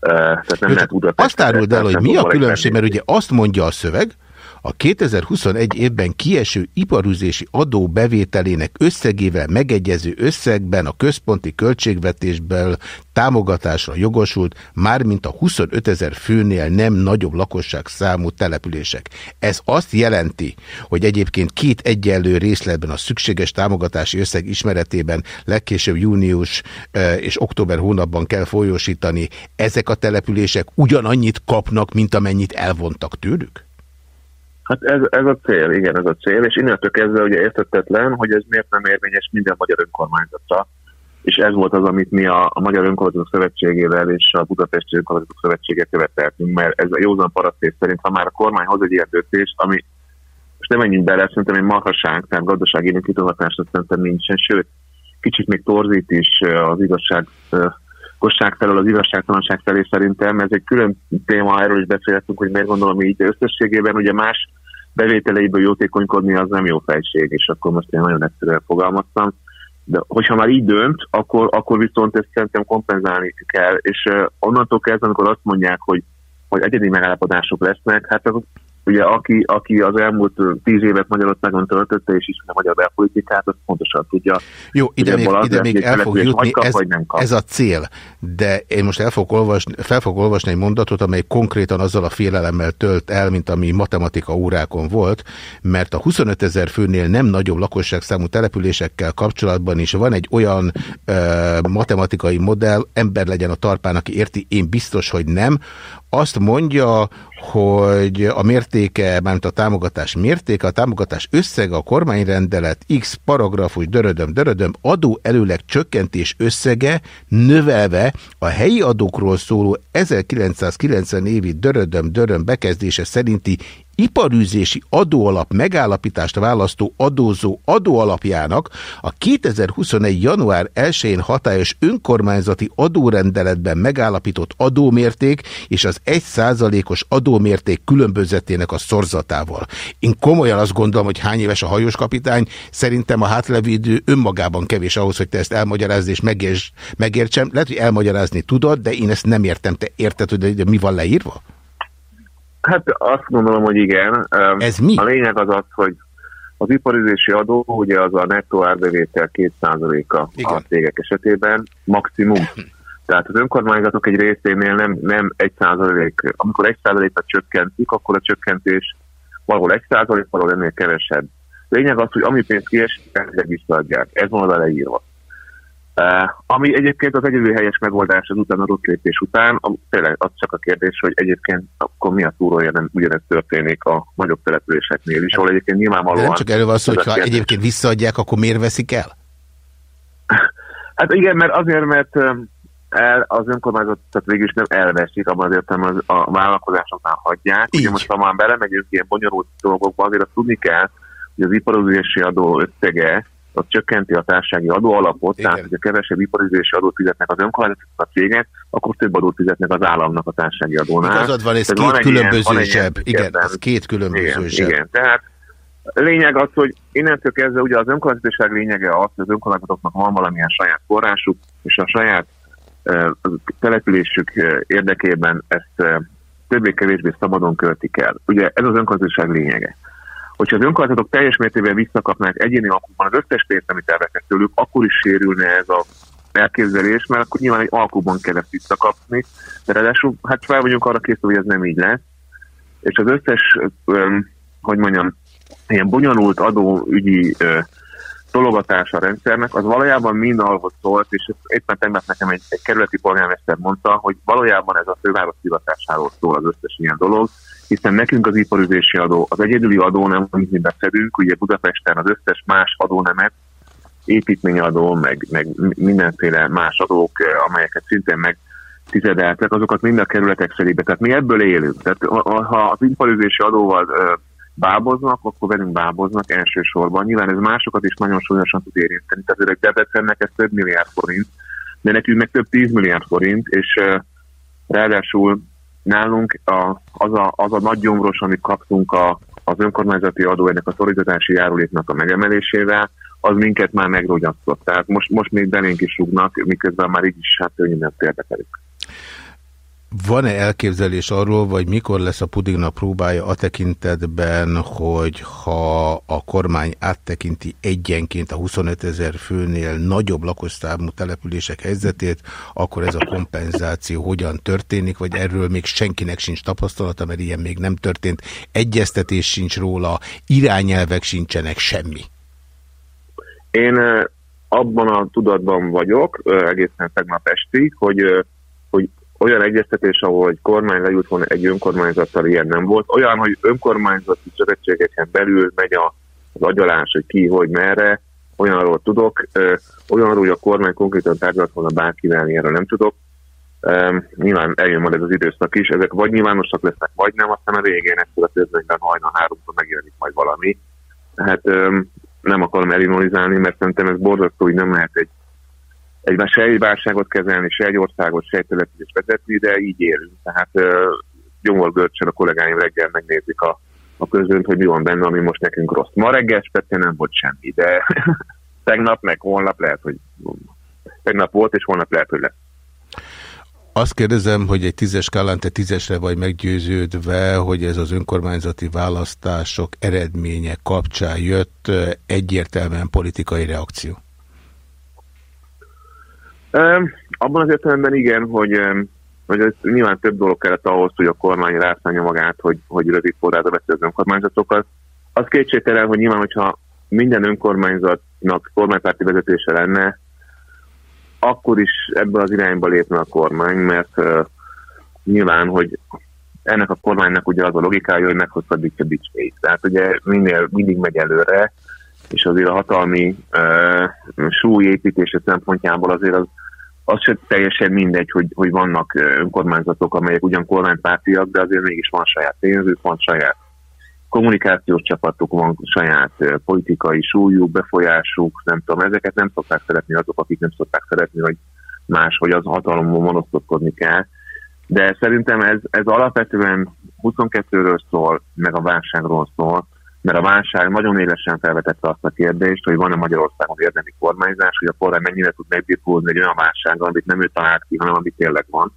tehát nem lehet Azt áruld el, hogy mi a különbség, mert ugye azt mondja a szöveg, a 2021 évben kieső iparüzési adó bevételének összegével megegyező összegben a központi költségvetésből támogatásra jogosult, mármint a 25 ezer főnél nem nagyobb lakosság számú települések. Ez azt jelenti, hogy egyébként két egyenlő részletben a szükséges támogatási összeg ismeretében legkésőbb június és október hónapban kell folyósítani. Ezek a települések ugyanannyit kapnak, mint amennyit elvontak tőlük? Hát ez, ez a cél, igen, ez a cél, és innentől kezdve ugye értettetlen, hogy ez miért nem érvényes minden magyar önkormányzatra, és ez volt az, amit mi a, a Magyar Önkormányzatok Szövetségével és a Budapesti Önkormányzatok Szövetsége követeltünk, mert ez a józan parasztés szerint, ha már a kormány hoz egy ilyen döntést, ami most nem menjünk bele, szerintem egy marhaság, tehát gazdasági kitohatásra szerintem nincsen, sőt, kicsit még torzít is az igazság kosság felől az igazságtalanság felé szerintem. Ez egy külön téma, erről is beszéltünk, hogy miért gondolom így, de összességében. Ugye más bevételeiből jótékonykodni, az nem jó fejség, és akkor most én nagyon egyszerűen fogalmaztam. De hogyha már így dönt, akkor, akkor viszont ezt szerintem kompenzálni kell, és onnantól kezdve, amikor azt mondják, hogy, hogy egyedi megállapodások lesznek, hát Ugye aki, aki az elmúlt tíz évet Magyarországon töltötte és ismeri a magyar belpolitikát, az pontosan tudja. Jó, ide még, ide még el fog jutni, kap, ez, ez a cél, de én most el fogok olvasni, fel fogok olvasni egy mondatot, amely konkrétan azzal a félelemmel tölt el, mint ami matematika órákon volt, mert a 25 ezer főnél nem nagyobb lakosságszámú településekkel kapcsolatban is van egy olyan uh, matematikai modell, ember legyen a talpán, aki érti, én biztos, hogy nem, azt mondja, hogy a mértéke, mert a támogatás mértéke, a támogatás összege, a kormányrendelet X paragrafus, dörödöm, dörödöm, adó előleg csökkentés összege növelve a helyi adókról szóló 1990 évi dörödöm, döröm bekezdése szerinti iparűzési adóalap megállapítást választó adózó adóalapjának a 2021. január 1-én hatályos önkormányzati adórendeletben megállapított adómérték és az 1%-os adómérték különbözetének a szorzatával. Én komolyan azt gondolom, hogy hány éves a hajós kapitány, szerintem a hátlevő önmagában kevés ahhoz, hogy te ezt elmagyarázni és megérts, megértsem. Lehet, hogy elmagyarázni tudod, de én ezt nem értem. Te érted, hogy mi van leírva? Hát azt gondolom, hogy igen. Ez mi? A lényeg az az, hogy az iparizési adó, ugye az a nettó árbevétel 2%-a a cégek esetében, maximum. Tehát az önkormányzatok egy részénél nem, nem 1%, amikor 1%-at csökkentik, akkor a csökkentés valahol 1%, valahol ennél kevesebb. Lényeg az, hogy ami pénzt kiesik, visszaadják. Ez van oda leírva. Ami egyébként az egyedül helyes megoldás az után a rossz lépés után, a, tényleg az csak a kérdés, hogy egyébként akkor mi a túrója nem ugyanezt történik a nagyobb településeknél is, ahol egyébként nyilvánvalóan... De nem csak erről van szó, hogyha kérdés. egyébként visszaadják, akkor miért veszik el? <laughs> Hát igen, mert azért, mert el, az önkormányzatot végül is nem elveszik, abban az értelemben a vállalkozásoknál hagyják. Így. Ugye most, ha már belemegyünk ilyen bonyolult dolgokba, azért azt tudni kell, hogy az iparozési adó összege az csökkenti a társasági adóalapot, Igen. tehát hogyha kevesebb iparizési adót fizetnek az önkormányzatok a cégek, akkor több adót fizetnek az államnak a társasági adónál. Igazad van, ez két van különböző zseb. Igen, ez két különböző zseb. Igen, tehát lényeg az, hogy innentől kezdve ugye az önkormányzatiság lényege az, hogy az önkormányzatoknak van valamilyen saját forrásuk, és a saját uh, településük érdekében ezt többé-kevésbé szabadon költik el. Ugye ez az önkormányzatiság lényege hogyha az önkormányzatok teljes mértékben visszakapnák egyéni alkukban az összes pénzt, amit elvesznek tőlük, akkor is sérülne ez a elképzelés, mert akkor nyilván egy alkuban kell ezt visszakapni, de ráadásul hát fel vagyunk arra készül, hogy ez nem így lesz, és az összes, hogy mondjam, ilyen bonyolult adóügyi tologatása a rendszernek, az valójában mind arról szólt, és éppen tegnap nekem egy, egy kerületi polgármester mondta, hogy valójában ez a főváros hivatásáról szól az összes ilyen dolog, hiszen nekünk az iparüzési adó az egyedüli adó nem, amit mi beszedünk, ugye Budapesten az összes más adónemet, építményadó, meg, meg mindenféle más adók, amelyeket szintén meg tizedeltek, azokat mind a kerületek szerébe. Tehát mi ebből élünk. Tehát ha az iparüzési adóval báboznak, akkor velünk báboznak elsősorban. Nyilván ez másokat is nagyon súlyosan tud érinteni. Tehát egy Debrecennek ez több milliárd forint, de nekünk meg több tíz milliárd forint, és ráadásul nálunk a, az, a, az a nagy gyomros, amit kaptunk a, az önkormányzati adó ennek a szolidatási járuléknak a megemelésével, az minket már megrogyasztott. Tehát most, most még belénk is rúgnak, miközben már így is hát mindent érdekelik. Van-e elképzelés arról, vagy mikor lesz a Pudigna próbája a tekintetben, hogy ha a kormány áttekinti egyenként a 25 ezer főnél nagyobb lakosszámú települések helyzetét, akkor ez a kompenzáció hogyan történik, vagy erről még senkinek sincs tapasztalata, mert ilyen még nem történt, egyeztetés sincs róla, irányelvek sincsenek, semmi. Én abban a tudatban vagyok, egészen tegnap estig, hogy olyan egyeztetés, ahol egy kormány lejut volna egy önkormányzattal, ilyen nem volt. Olyan, hogy önkormányzati szövetségeken belül megy a, agyalás, hogy ki, hogy merre, olyanról tudok. Olyanról, hogy a kormány konkrétan tárgyalt volna bárkivel, erről nem tudok. Nyilván eljön majd ez az időszak is, ezek vagy nyilvánosak lesznek, vagy nem, aztán a végén ezt a közönyben hajna háromszor megjelenik majd valami. Hát nem akarom elinolizálni, mert szerintem ez borzasztó, hogy nem lehet egy egy, se egy válságot kezelni, se egy országot, se egy települést vezetni, de így élünk. Tehát uh, gyomorgörcsön a kollégáim reggel megnézik a a közönt, hogy mi van benne, ami most nekünk rossz. Ma reggel speciál nem volt semmi, de <laughs> tegnap meg holnap lehet, hogy tegnap volt, és holnap lehet, hogy lesz. Azt kérdezem, hogy egy tízes skálán te tízesre vagy meggyőződve, hogy ez az önkormányzati választások eredménye kapcsán jött egyértelműen politikai reakció? Abban az értelemben igen, hogy, hogy ez nyilván több dolog kellett ahhoz, hogy a kormány rászállja magát, hogy, hogy rövid forrára veszi az önkormányzatokat. Az kétségtelen, hogy nyilván, hogyha minden önkormányzatnak kormánypárti vezetése lenne, akkor is ebből az irányba lépne a kormány, mert nyilván, hogy ennek a kormánynak ugye az a logikája, hogy meghosszabbítja bicskét. Tehát ugye minél mindig megy előre, és azért a hatalmi uh, súlyépítése szempontjából azért az, az sem teljesen mindegy, hogy, hogy vannak önkormányzatok, amelyek ugyan kormánypártiak, de azért mégis van saját pénzük, van saját kommunikációs csapatuk, van saját politikai súlyuk, befolyásuk, nem tudom, ezeket nem szokták szeretni azok, akik nem szokták szeretni, hogy más, hogy az hatalommal monosztotkodni kell. De szerintem ez, ez alapvetően 22-ről szól, meg a válságról szól, mert a válság nagyon élesen felvetette azt a kérdést, hogy van-e Magyarországon érdemi kormányzás, hogy a kormány mennyire tud megbirkózni egy olyan válsággal, amit nem ő talált ki, hanem amit tényleg van.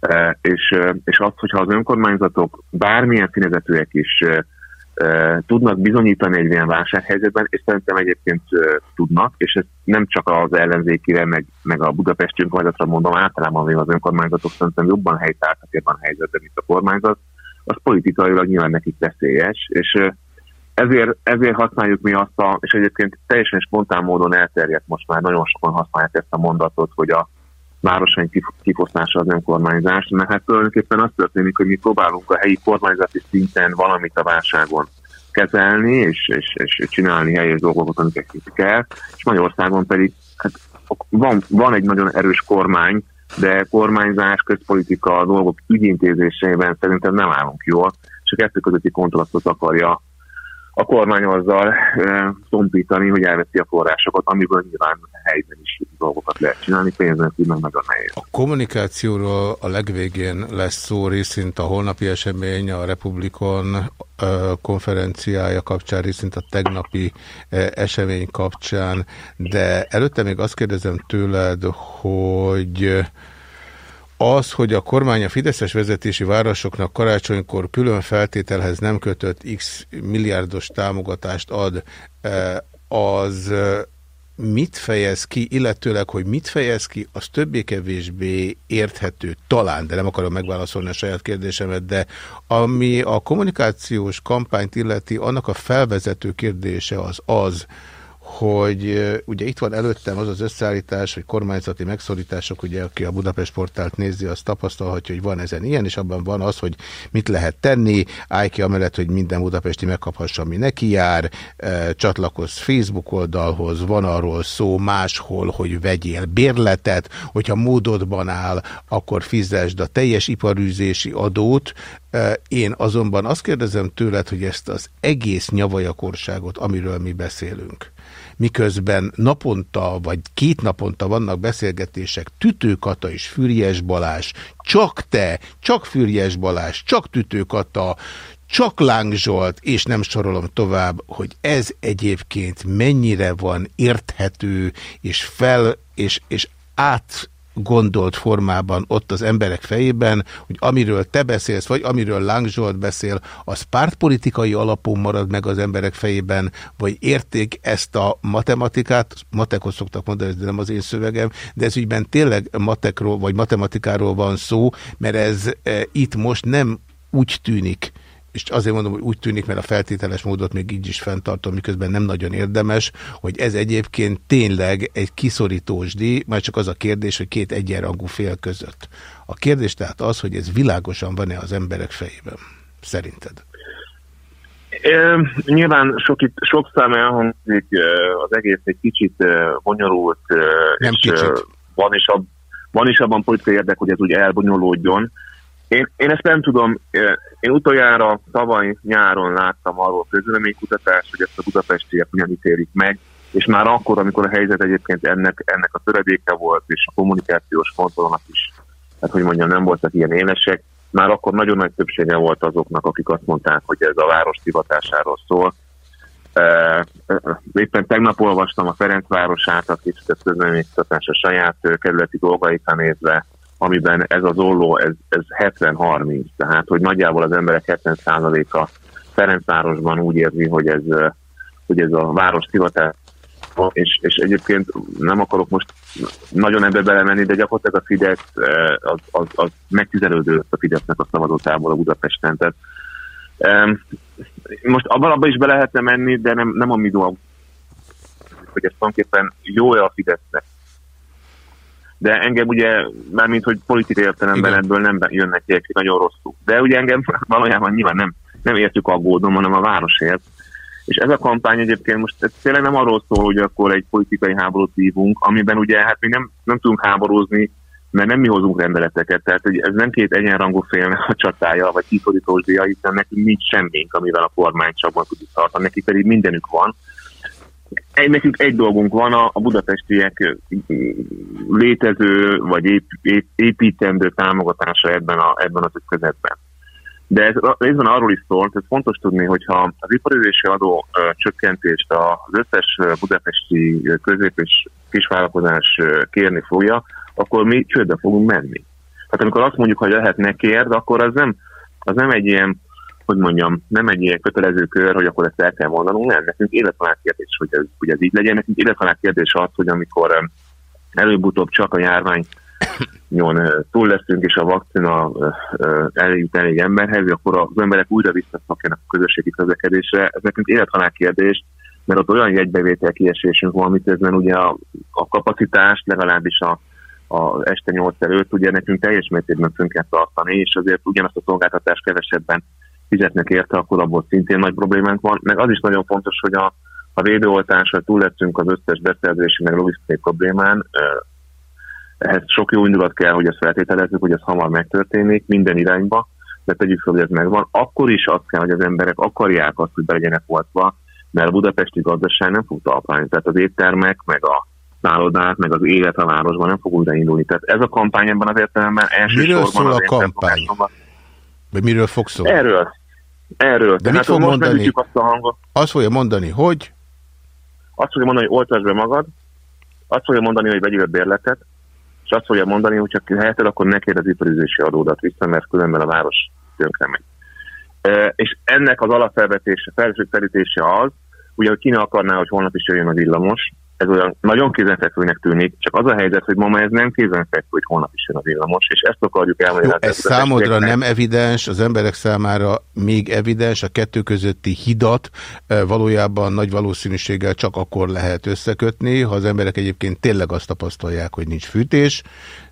E, és, e, és az, hogyha az önkormányzatok bármilyen színezetűek is e, tudnak bizonyítani egy ilyen válsághelyzetben, és szerintem egyébként tudnak, és ez nem csak az ellenzékire, meg, meg a budapesti önkormányzatra mondom, általában az önkormányzatok szerintem jobban helytáltak ebben a helyzetben, mint a kormányzat, az politikailag nyilván nekik veszélyes, és ezért, ezért használjuk mi azt a, és egyébként teljesen spontán módon elterjedt most már, nagyon sokan használják ezt a mondatot, hogy a városaink kifosztása az önkormányzás, mert hát tulajdonképpen az történik, hogy mi próbálunk a helyi kormányzati szinten valamit a válságon kezelni, és, és, és csinálni helyes dolgokat, amiket kell, és Magyarországon pedig hát van, van egy nagyon erős kormány, de kormányzás, közpolitika, a dolgok ügyintézésében szerintem nem állunk jól, és a kettő közötti kontrasztot akarja a kormány azzal e, tompítani, hogy elveszi a forrásokat, amiből nyilván helyben is dolgokat lehet csinálni, pénznek meg nagyon nehéz. A kommunikációról a legvégén lesz szó részint a holnapi esemény, a Republikon konferenciája kapcsán, részint a tegnapi esemény kapcsán, de előtte még azt kérdezem tőled, hogy az, hogy a kormány a Fideszes vezetési városoknak karácsonykor külön feltételhez nem kötött x milliárdos támogatást ad, az mit fejez ki, illetőleg, hogy mit fejez ki, az többé-kevésbé érthető, talán, de nem akarom megválaszolni a saját kérdésemet, de ami a kommunikációs kampányt illeti, annak a felvezető kérdése az az, hogy ugye itt van előttem az az összeállítás, hogy kormányzati megszorítások, ugye aki a Budapest portált nézi, az tapasztalhatja, hogy van ezen ilyen, és abban van az, hogy mit lehet tenni, állj ki amellett, hogy minden budapesti megkaphassa, ami neki jár, csatlakozz Facebook oldalhoz, van arról szó máshol, hogy vegyél bérletet, hogyha módodban áll, akkor fizesd a teljes iparűzési adót, én azonban azt kérdezem tőled, hogy ezt az egész nyavajakorságot, amiről mi beszélünk, miközben naponta vagy két naponta vannak beszélgetések, Tütőkata és Füriyes Balás, csak te, csak Füriyes Balás, csak Tütőkata, csak Láng Zsolt, és nem sorolom tovább, hogy ez egyébként mennyire van érthető, és fel, és, és át gondolt formában ott az emberek fejében, hogy amiről te beszélsz, vagy amiről Láng Zsolt beszél, az pártpolitikai alapon marad meg az emberek fejében, vagy érték ezt a matematikát, matekot szoktak mondani, ez nem az én szövegem, de ez ügyben tényleg matekról, vagy matematikáról van szó, mert ez e, itt most nem úgy tűnik, és azért mondom, hogy úgy tűnik, mert a feltételes módot még így is fenntartom, miközben nem nagyon érdemes, hogy ez egyébként tényleg egy kiszorítós díj, már csak az a kérdés, hogy két egyenrangú fél között. A kérdés tehát az, hogy ez világosan van-e az emberek fejében, szerinted? E, nyilván sok, itt, sok szám elhangzik, az egész egy kicsit bonyolult, Nem és kicsit. Van, is a, van is abban politikai érdek, hogy ez úgy elbonyolódjon, én, én ezt nem tudom, én utoljára tavaly nyáron láttam arról közüleménykutatást, hogy ezt a budapestiek hogyan ítélik meg, és már akkor, amikor a helyzet egyébként ennek, ennek a töredéke volt, és a kommunikációs kontrollnak is, hát hogy mondjam, nem voltak ilyen élesek, már akkor nagyon nagy többsége volt azoknak, akik azt mondták, hogy ez a város hivatásáról szól. Éppen tegnap olvastam a Ferencváros által készített közleménykutatás a saját kerületi dolgaikra nézve, amiben ez az olló, ez, ez 70-30, tehát hogy nagyjából az emberek 70%-a Ferencvárosban úgy érzi, hogy ez, hogy ez a város hivatás és, és egyébként nem akarok most nagyon ebbe belemenni, de gyakorlatilag a Fidesz az, az, az megtizelődött a Fidesznek a szavazótából a Budapesten. Tehát, most abban abba is be lehetne menni, de nem, nem a mi dolgunk, hogy ez tulajdonképpen jó-e a Fidesznek. De engem ugye, mármint, hogy politikai értelemben Igen. ebből nem jönnek ki nagyon rosszul. De ugye engem <laughs> valójában nyilván nem, nem értük aggódom, hanem a városért. És ez a kampány egyébként most ez tényleg nem arról szól, hogy akkor egy politikai háborút vívunk, amiben ugye hát mi nem, nem tudunk háborúzni, mert nem mi hozunk rendeleteket, tehát ez nem két egyenrangú félnek a csatája, vagy kifordítós díja, hiszen nekünk nincs semmink, amivel a kormány csapban tudjuk tartani, nekik pedig mindenük van. Egy, nekünk egy dolgunk van, a, a budapestiek létező vagy ép, ép, építendő támogatása ebben, a, ebben az ötközetben. De ez részben arról is szólt, ez fontos tudni, hogyha az iparüzési adó ö, csökkentést az összes budapesti közép- és kisvállalkozás kérni fogja, akkor mi csődbe fogunk menni. Tehát amikor azt mondjuk, hogy lehet ne kérd, akkor az nem, az nem egy ilyen, hogy mondjam, nem egy ilyen kötelező kör, hogy akkor ezt el kell mondanunk, nem, nekünk élethalál kérdés, hogy ez, hogy ez így legyen. Nekünk élethalál kérdés az, hogy amikor előbb-utóbb csak a járvány nyon túl leszünk, és a vakcina eljut elég emberhez, akkor az emberek újra visszaszakjanak a közösségi közlekedésre. Ez nekünk élethalál kérdés, mert ott olyan jegybevétel kiesésünk van, amit ezben ugye a, a kapacitást legalábbis a, a este 8 előtt ugye nekünk teljes mértékben fönn kell tartani, és azért ugyanazt a szolgáltatást kevesebben fizetnek érte, akkor abból szintén nagy problémánk van. Meg az is nagyon fontos, hogy a, a védőoltással túl leszünk az összes beszerzési meg logisztikai problémán, ehhez sok jó indulat kell, hogy ezt feltételezzük, hogy ez hamar megtörténik minden irányba, de tegyük fel, hogy ez megvan. Akkor is azt kell, hogy az emberek akarják azt, hogy be legyenek voltva, mert a budapesti gazdaság nem fog talpálni. Tehát az éttermek, meg a szállodák, meg az élet a városban nem fog újraindulni. Tehát ez a kampány ebben az értelemben elsősorban... Miről szól a kampány? Vagy miről fog szólni? Erről. Erről. De Tehát mit fog mondani? Azt, a hangot. azt fogja mondani, hogy? Azt fogja mondani, hogy oltasd be magad, azt fogja mondani, hogy vegyél a bérletet, és azt fogja mondani, hogy csak helyetted, akkor ne kérd az iparüzési adódat vissza, mert különben a város tönkre megy. E, és ennek az alapfelvetése, felső felütése az, ugye, hogy ki ne akarná, hogy holnap is jöjjön a villamos, ez olyan nagyon kézenfekvőnek tűnik, csak az a helyzet, hogy ma ez nem kézenfekvő, hogy holnap is jön a villamos, és ezt akarjuk elmagyarázni. Ez számodra nem evidens, az emberek számára még evidens, a kettő közötti hidat eh, valójában nagy valószínűséggel csak akkor lehet összekötni, ha az emberek egyébként tényleg azt tapasztalják, hogy nincs fűtés,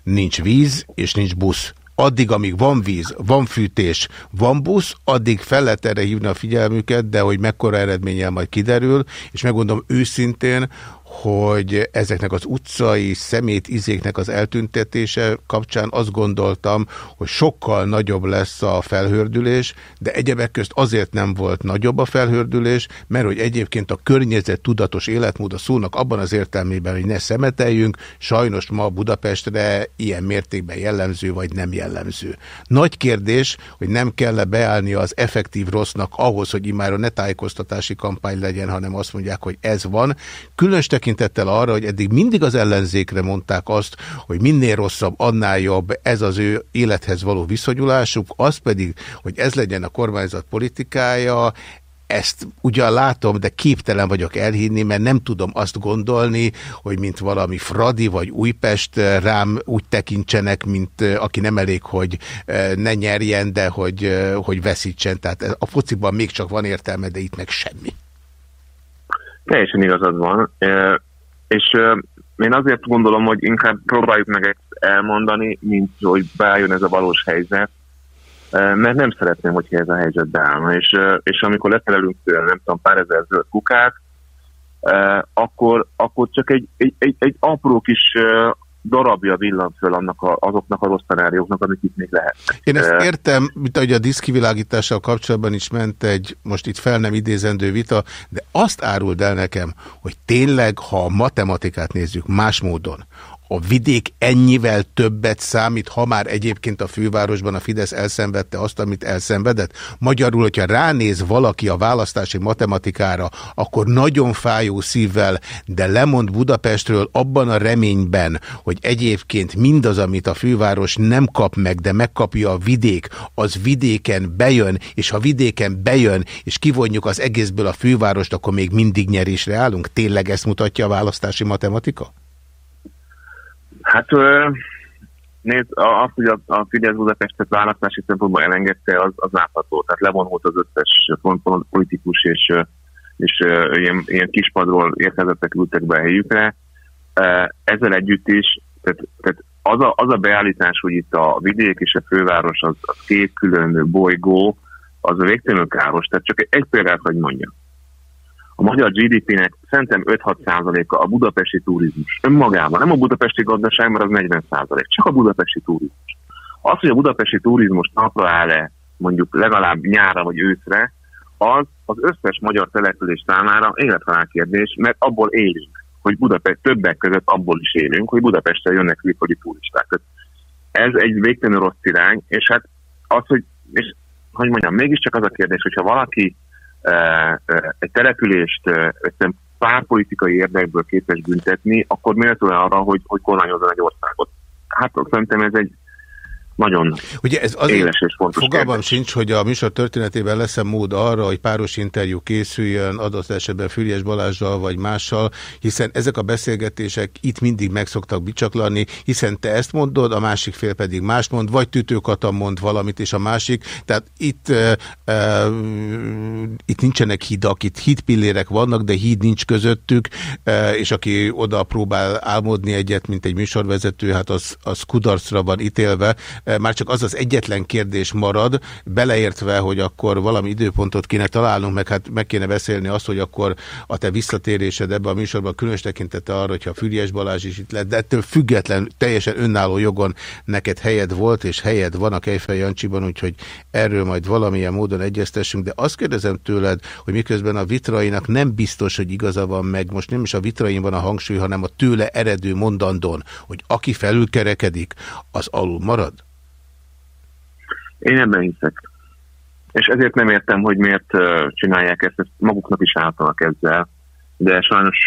nincs víz és nincs busz addig, amíg van víz, van fűtés, van busz, addig fel lehet erre hívni a figyelmüket, de hogy mekkora eredménnyel majd kiderül, és megmondom őszintén, hogy ezeknek az utcai szemét izéknek az eltüntetése kapcsán azt gondoltam, hogy sokkal nagyobb lesz a felhördülés, de egyebek közt azért nem volt nagyobb a felhördülés, mert hogy egyébként a környezet tudatos életmód a szónak abban az értelmében, hogy ne szemeteljünk, sajnos ma Budapestre ilyen mértékben jellemző vagy nem jellemző. Nagy kérdés, hogy nem kell -e beállni az effektív rossznak ahhoz, hogy imáron ne tájékoztatási kampány legyen, hanem azt mondják, hogy ez van. Különös tekintettel arra, hogy eddig mindig az ellenzékre mondták azt, hogy minél rosszabb, annál jobb ez az ő élethez való viszonyulásuk, az pedig, hogy ez legyen a kormányzat politikája, ezt ugyan látom, de képtelen vagyok elhinni, mert nem tudom azt gondolni, hogy mint valami Fradi vagy Újpest rám úgy tekintsenek, mint aki nem elég, hogy ne nyerjen, de hogy, hogy veszítsen. Tehát a fociban még csak van értelme, de itt meg semmi. Teljesen igazad van, és én azért gondolom, hogy inkább próbáljuk meg ezt elmondani, mint hogy beálljon ez a valós helyzet, mert nem szeretném, hogyha ez a helyzet beállna, és, és amikor letelelünk nem tudom, pár ezer zöld kukát, akkor, akkor csak egy, egy, egy, egy apró kis darabja villant föl annak a, azoknak a rossz szenárióknak, amik itt még lehet. Én ezt értem, mint ahogy a diszkivilágítással kapcsolatban is ment egy, most itt fel nem idézendő vita, de azt áruld el nekem, hogy tényleg, ha a matematikát nézzük más módon, a vidék ennyivel többet számít, ha már egyébként a fővárosban a Fidesz elszenvedte azt, amit elszenvedett? Magyarul, hogyha ránéz valaki a választási matematikára, akkor nagyon fájó szívvel, de lemond Budapestről abban a reményben, hogy egyébként mindaz, amit a főváros nem kap meg, de megkapja a vidék, az vidéken bejön, és ha vidéken bejön, és kivonjuk az egészből a fővárost, akkor még mindig nyerésre állunk? Tényleg ezt mutatja a választási matematika? Hát nézd, az, hogy a, a Fidesz Budapestet választási szempontból elengedte, az, az látható. Tehát levonult az összes politikus, és, és ilyen, ilyen kispadról érkezettek ültek be a helyükre. Ezzel együtt is, tehát, tehát az, a, az a beállítás, hogy itt a vidék és a főváros az, az két külön bolygó, az a végtelenül káros. Tehát csak egy példát, hogy mondjam a magyar GDP-nek szerintem 5-6 a a budapesti turizmus. Önmagában, nem a budapesti gazdaság, mert az 40 csak a budapesti turizmus. Az, hogy a budapesti turizmus napra áll-e mondjuk legalább nyára vagy őszre, az az összes magyar település számára élethalál kérdés, mert abból élünk, hogy Budapest többek között abból is élünk, hogy Budapestre jönnek külföldi turisták. Ez egy végtelenül rossz irány, és hát az, hogy, és hogy mondjam, mégiscsak az a kérdés, hogyha valaki egy települést párpolitikai érdekből képes büntetni, akkor méltó arra, hogy, hogy kormányozzon egy országot. Hát szerintem ez egy nagyon Ugye ez az éles és fontos Fogalmam kérdés. sincs, hogy a műsor történetében lesz -e mód arra, hogy páros interjú készüljön adott esetben Füriás Balázsral vagy mással, hiszen ezek a beszélgetések itt mindig meg szoktak bicsaklani, hiszen te ezt mondod, a másik fél pedig más mond, vagy Tütőkata mond valamit, és a másik. Tehát itt, e, e, itt nincsenek hidak, itt hídpillérek vannak, de híd nincs közöttük, e, és aki oda próbál álmodni egyet, mint egy műsorvezető, hát az, az kudarcra van ítélve már csak az az egyetlen kérdés marad, beleértve, hogy akkor valami időpontot kéne találnunk, meg hát meg kéne beszélni azt, hogy akkor a te visszatérésed ebbe a műsorban különös tekintete arra, hogyha Füriás Balázs is itt lett, de ettől független, teljesen önálló jogon neked helyed volt, és helyed van a Kejfej Jancsiban, úgyhogy erről majd valamilyen módon egyeztessünk, de azt kérdezem tőled, hogy miközben a vitrainak nem biztos, hogy igaza van meg, most nem is a vitrain van a hangsúly, hanem a tőle eredő mondandón, hogy aki felülkerekedik, az alul marad? Én ebben hiszek. És ezért nem értem, hogy miért csinálják ezt, ezt maguknak is álltanak ezzel, de sajnos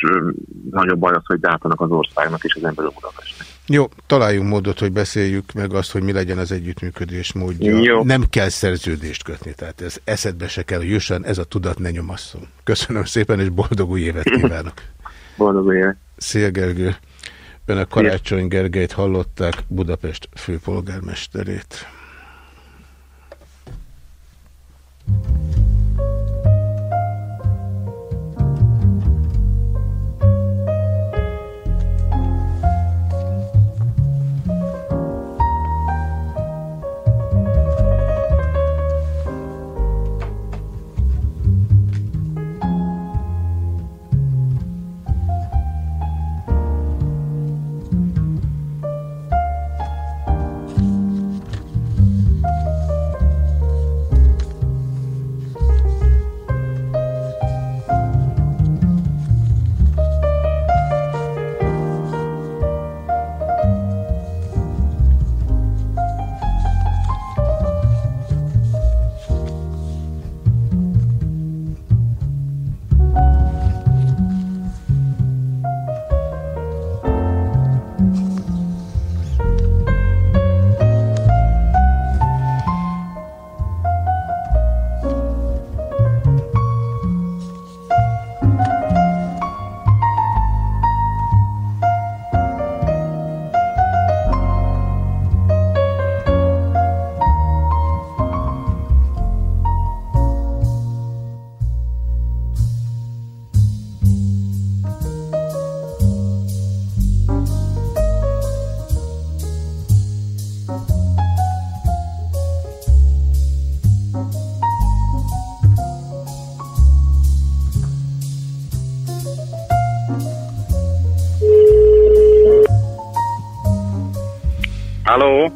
nagyobb baj az, hogy álltanak az országnak és az emberek Budapestnek. Jó, találjunk módot, hogy beszéljük meg azt, hogy mi legyen az együttműködés módja. Jó. Nem kell szerződést kötni, tehát ez eszedbe se kell, hogy jusson, ez a tudat ne nyomasszon. Köszönöm szépen, és boldog új évet kívánok! <laughs> boldog új évet! Szia Gergő! Önök Karácsony Gergelyt hallották, Budapest főpolgármesterét. Thank you.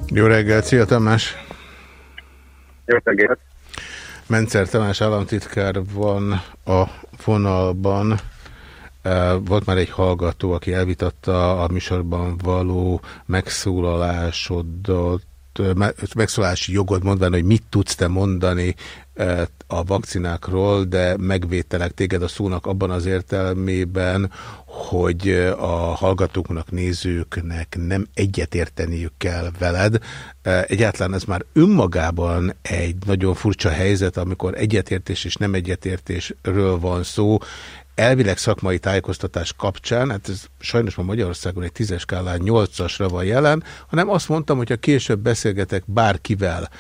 Jó reggelt, szia Tamás! Jó reggelt! Mencer Tamás államtitkár van a vonalban. Volt már egy hallgató, aki elvitatta a műsorban való megszólalásodat, megszólási jogod mondván, hogy mit tudsz te mondani a vakcinákról, de megvételek téged a szónak abban az értelmében, hogy a hallgatóknak, nézőknek nem egyetérteniük kell veled. Egyáltalán ez már önmagában egy nagyon furcsa helyzet, amikor egyetértés és nem egyetértésről van szó, elvileg szakmai tájékoztatás kapcsán, hát ez sajnos ma Magyarországon egy tízes skálán nyolcasra van jelen, hanem azt mondtam, hogy ha később beszélgetek bárkivel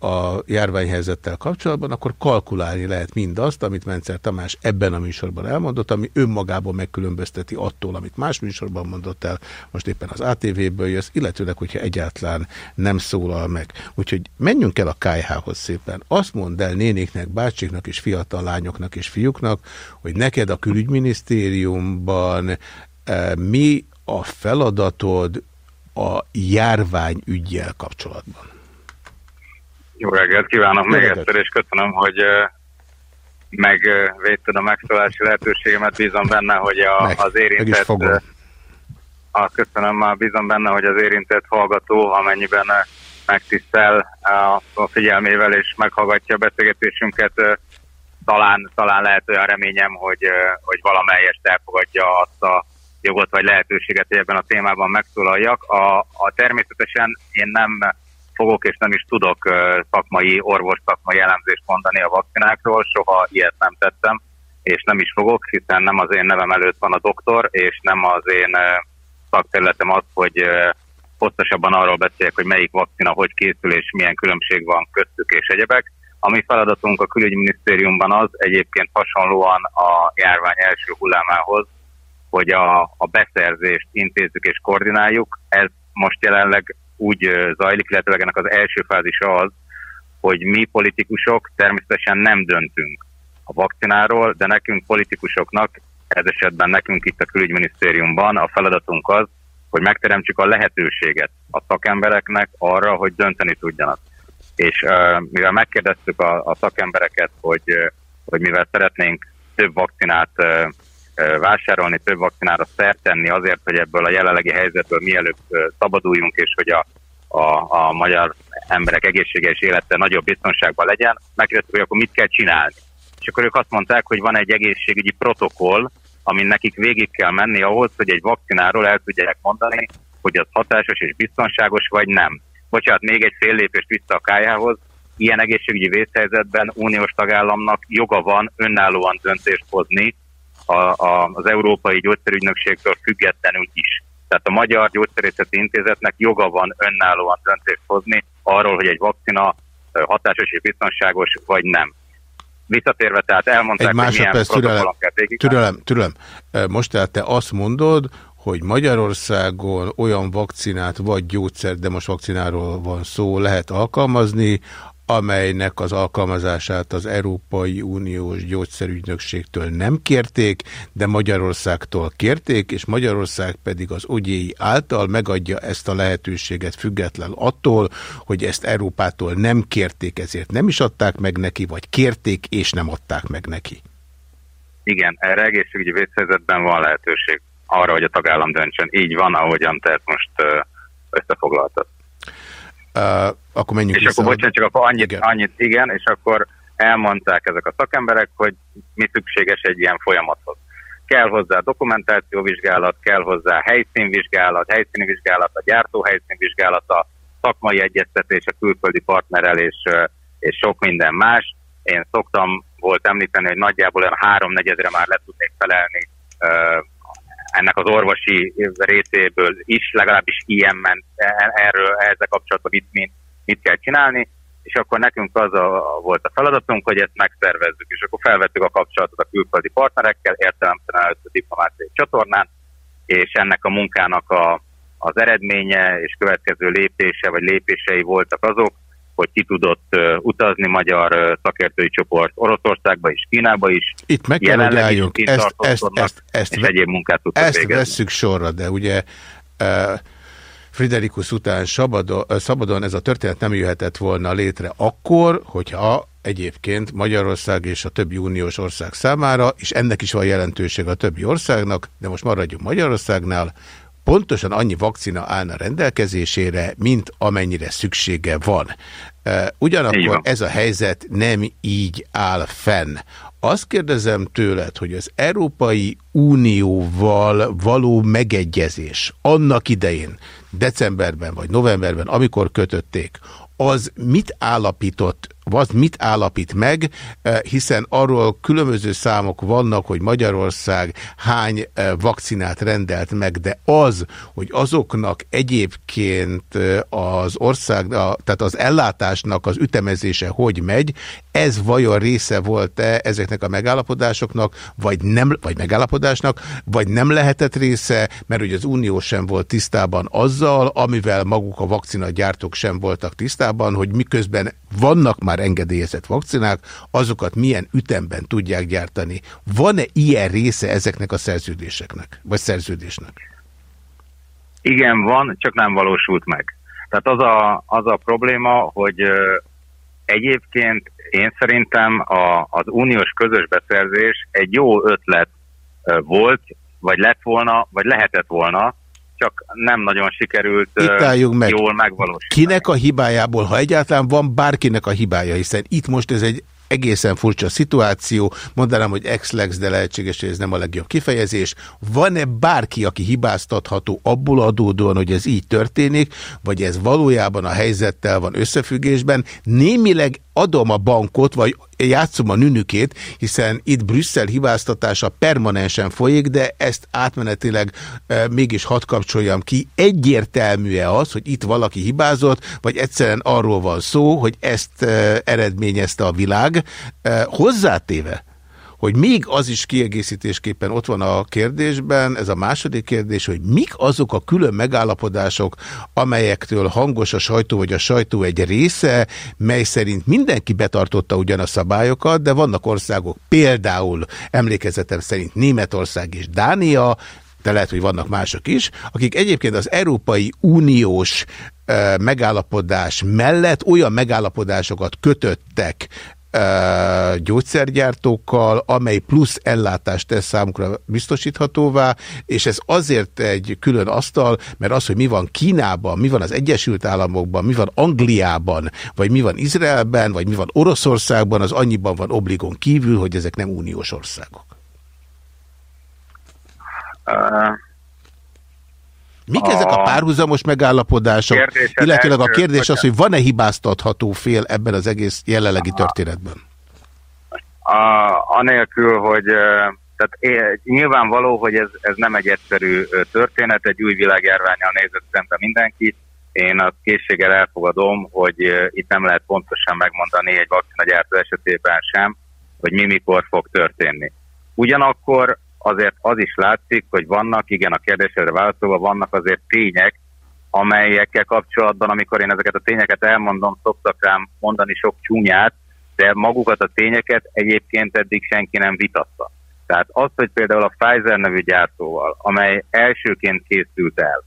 a járványhelyzettel kapcsolatban, akkor kalkulálni lehet mindazt, amit Mencer Tamás ebben a műsorban elmondott, ami önmagában megkülönbözteti attól, amit más műsorban mondott el, most éppen az ATV-ből jössz, illetőleg, hogyha egyáltalán nem szólal meg. Úgyhogy menjünk el a KH-hoz szépen. Azt mondd el nénéknek, bácsiknak és fiatal lányoknak és fiúknak, hogy neked a külügyminisztériumban mi a feladatod a járványügyjel kapcsolatban? Jó reggelt kívánok még egyszer, és köszönöm, hogy megvédted a megszólási lehetőségemet. Bízom benne, hogy a, az érintett... A, köszönöm, már bízom benne, hogy az érintett hallgató, amennyiben megtisztel a figyelmével és meghallgatja a beszélgetésünket, talán, talán lehet olyan reményem, hogy, hogy valamelyest elfogadja azt a jogot vagy lehetőséget, hogy ebben a témában megszólaljak. A, a természetesen én nem fogok és nem is tudok szakmai, orvos szakmai elemzést mondani a vakcinákról, soha ilyet nem tettem, és nem is fogok, hiszen nem az én nevem előtt van a doktor, és nem az én szakterületem az, hogy pontosabban arról beszéljek, hogy melyik vakcina hogy készül, és milyen különbség van köztük és egyebek. A mi feladatunk a külügyminisztériumban az egyébként hasonlóan a járvány első hullámához, hogy a, a beszerzést intézzük és koordináljuk. Ez most jelenleg úgy zajlik, illetve ennek az első fázisa az, hogy mi politikusok természetesen nem döntünk a vakcináról, de nekünk politikusoknak, ez esetben nekünk itt a külügyminisztériumban a feladatunk az, hogy megteremtsük a lehetőséget a szakembereknek arra, hogy dönteni tudjanak. És uh, mivel megkérdeztük a, a szakembereket, hogy, hogy mivel szeretnénk több vakcinát uh, vásárolni, több vakcinára szert tenni azért, hogy ebből a jelenlegi helyzetből mielőbb szabaduljunk, és hogy a, a, a magyar emberek egészséges élete nagyobb biztonságban legyen, megkérdeztük, hogy akkor mit kell csinálni. És akkor ők azt mondták, hogy van egy egészségügyi protokoll, amin nekik végig kell menni ahhoz, hogy egy vakcináról el tudják mondani, hogy az hatásos és biztonságos, vagy nem. Bocsánat, még egy fél lépést vissza a kájához. Ilyen egészségügyi vészhelyzetben uniós tagállamnak joga van önállóan döntést hozni a, a, az Európai Gyógyszerügynökségtől függetlenül is. Tehát a Magyar Gyógyszerészeti Intézetnek joga van önállóan döntést hozni arról, hogy egy vakcina hatásos és biztonságos, vagy nem. Visszatérve, tehát elmondták, egy hogy milyen türelem, türelem, türelem. Most tehát te azt mondod, hogy Magyarországon olyan vakcinát vagy gyógyszer, de most vakcináról van szó, lehet alkalmazni, amelynek az alkalmazását az Európai Uniós Gyógyszerügynökségtől nem kérték, de Magyarországtól kérték, és Magyarország pedig az ogyéi által megadja ezt a lehetőséget független attól, hogy ezt Európától nem kérték, ezért nem is adták meg neki, vagy kérték, és nem adták meg neki. Igen, erre egészségügyi vészhelyzetben van lehetőség arra, hogy a tagállam döntsön. Így van, ahogyan te most összefoglaltad. Uh, akkor menjünk És vissza. akkor bocsánat, csak akkor annyit igen. annyit, igen, és akkor elmondták ezek a szakemberek, hogy mi szükséges egy ilyen folyamathoz. Kell hozzá dokumentációvizsgálat, kell hozzá helyszínvizsgálat, helyszínvizsgálat, a gyártó helyszínvizsgálat, a szakmai egyeztetés a külföldi partnerrel és, és sok minden más. Én szoktam volt említeni, hogy nagyjából olyan háromnegyedre már le tudnék felelni ennek az orvosi részéből is, legalábbis ilyen ment erről, ezzel kapcsolatban mit, mit, mit kell csinálni, és akkor nekünk az a, volt a feladatunk, hogy ezt megszervezzük, és akkor felvettük a kapcsolatot a külföldi partnerekkel, értelemszerűen előtt a diplomáciai csatornán, és ennek a munkának a, az eredménye és következő lépése, vagy lépései voltak azok, hogy ki tudott uh, utazni magyar uh, szakértői csoport Oroszországba és Kínába is. Itt meg kell, hogy álljunk. Ezt, ezt, ezt, ezt, és egyéb munkát Ezt végezni. vesszük sorra, de ugye uh, Friderikus után szabadon, szabadon ez a történet nem jöhetett volna létre akkor, hogyha egyébként Magyarország és a többi uniós ország számára, és ennek is van jelentőség a többi országnak, de most maradjunk Magyarországnál, pontosan annyi vakcina állna rendelkezésére, mint amennyire szüksége van. Ugyanakkor ez a helyzet nem így áll fenn. Azt kérdezem tőled, hogy az Európai Unióval való megegyezés annak idején, decemberben vagy novemberben, amikor kötötték, az mit állapított az mit állapít meg, eh, hiszen arról különböző számok vannak, hogy Magyarország hány eh, vakcinát rendelt meg, de az, hogy azoknak egyébként eh, az ország, tehát az ellátásnak az ütemezése hogy megy, ez vajon része volt-e ezeknek a megállapodásoknak, vagy, nem, vagy megállapodásnak, vagy nem lehetett része, mert hogy az Unió sem volt tisztában azzal, amivel maguk a vakcinagyártók sem voltak tisztában, hogy miközben vannak már engedélyezett vakcinák, azokat milyen ütemben tudják gyártani. Van-e ilyen része ezeknek a szerződéseknek, vagy szerződésnek? Igen, van, csak nem valósult meg. Tehát az a, az a probléma, hogy egyébként én szerintem a, az uniós közös beszerzés egy jó ötlet volt, vagy lett volna, vagy lehetett volna, csak nem nagyon sikerült itt meg. jól megvalósítani. Kinek a hibájából, ha egyáltalán van bárkinek a hibája, hiszen itt most ez egy egészen furcsa szituáció, mondanám, hogy ex-lex, de lehetséges, hogy ez nem a legjobb kifejezés. Van-e bárki, aki hibáztatható abból adódóan, hogy ez így történik, vagy ez valójában a helyzettel van összefüggésben? Némileg adom a bankot, vagy játszom a nünükét, hiszen itt Brüsszel hibáztatása permanensen folyik, de ezt átmenetileg e, mégis hat kapcsoljam ki. Egyértelmű-e az, hogy itt valaki hibázott, vagy egyszerűen arról van szó, hogy ezt e, eredményezte a világ, e, hozzátéve, hogy még az is kiegészítésképpen ott van a kérdésben, ez a második kérdés, hogy mik azok a külön megállapodások, amelyektől hangos a sajtó, vagy a sajtó egy része, mely szerint mindenki betartotta ugyan a szabályokat, de vannak országok, például emlékezetem szerint Németország és Dánia, de lehet, hogy vannak mások is, akik egyébként az Európai Uniós megállapodás mellett olyan megállapodásokat kötöttek gyógyszergyártókkal, amely plusz ellátást tesz számukra biztosíthatóvá, és ez azért egy külön asztal, mert az, hogy mi van Kínában, mi van az Egyesült Államokban, mi van Angliában, vagy mi van Izraelben, vagy mi van Oroszországban, az annyiban van obligon kívül, hogy ezek nem uniós országok. Uh, Mik a... ezek a párhuzamos megállapodások? Illetőleg a kérdés az, hogy van-e hibáztatható fél ebben az egész jelenlegi történetben? A, anélkül, hogy tehát é, nyilvánvaló, hogy ez, ez nem egy egyszerű történet, egy új világjárványal nézett szembe mindenki. Én azt készséggel elfogadom, hogy itt nem lehet pontosan megmondani egy vakcinagyártó esetében sem, hogy mi mikor fog történni. Ugyanakkor azért az is látszik, hogy vannak, igen, a kérdésre válaszolva, vannak azért tények, amelyekkel kapcsolatban, amikor én ezeket a tényeket elmondom, szoktak rám mondani sok csúnyát, de magukat a tényeket egyébként eddig senki nem vitatta. Tehát az, hogy például a Pfizer nevű gyártóval, amely elsőként készült el,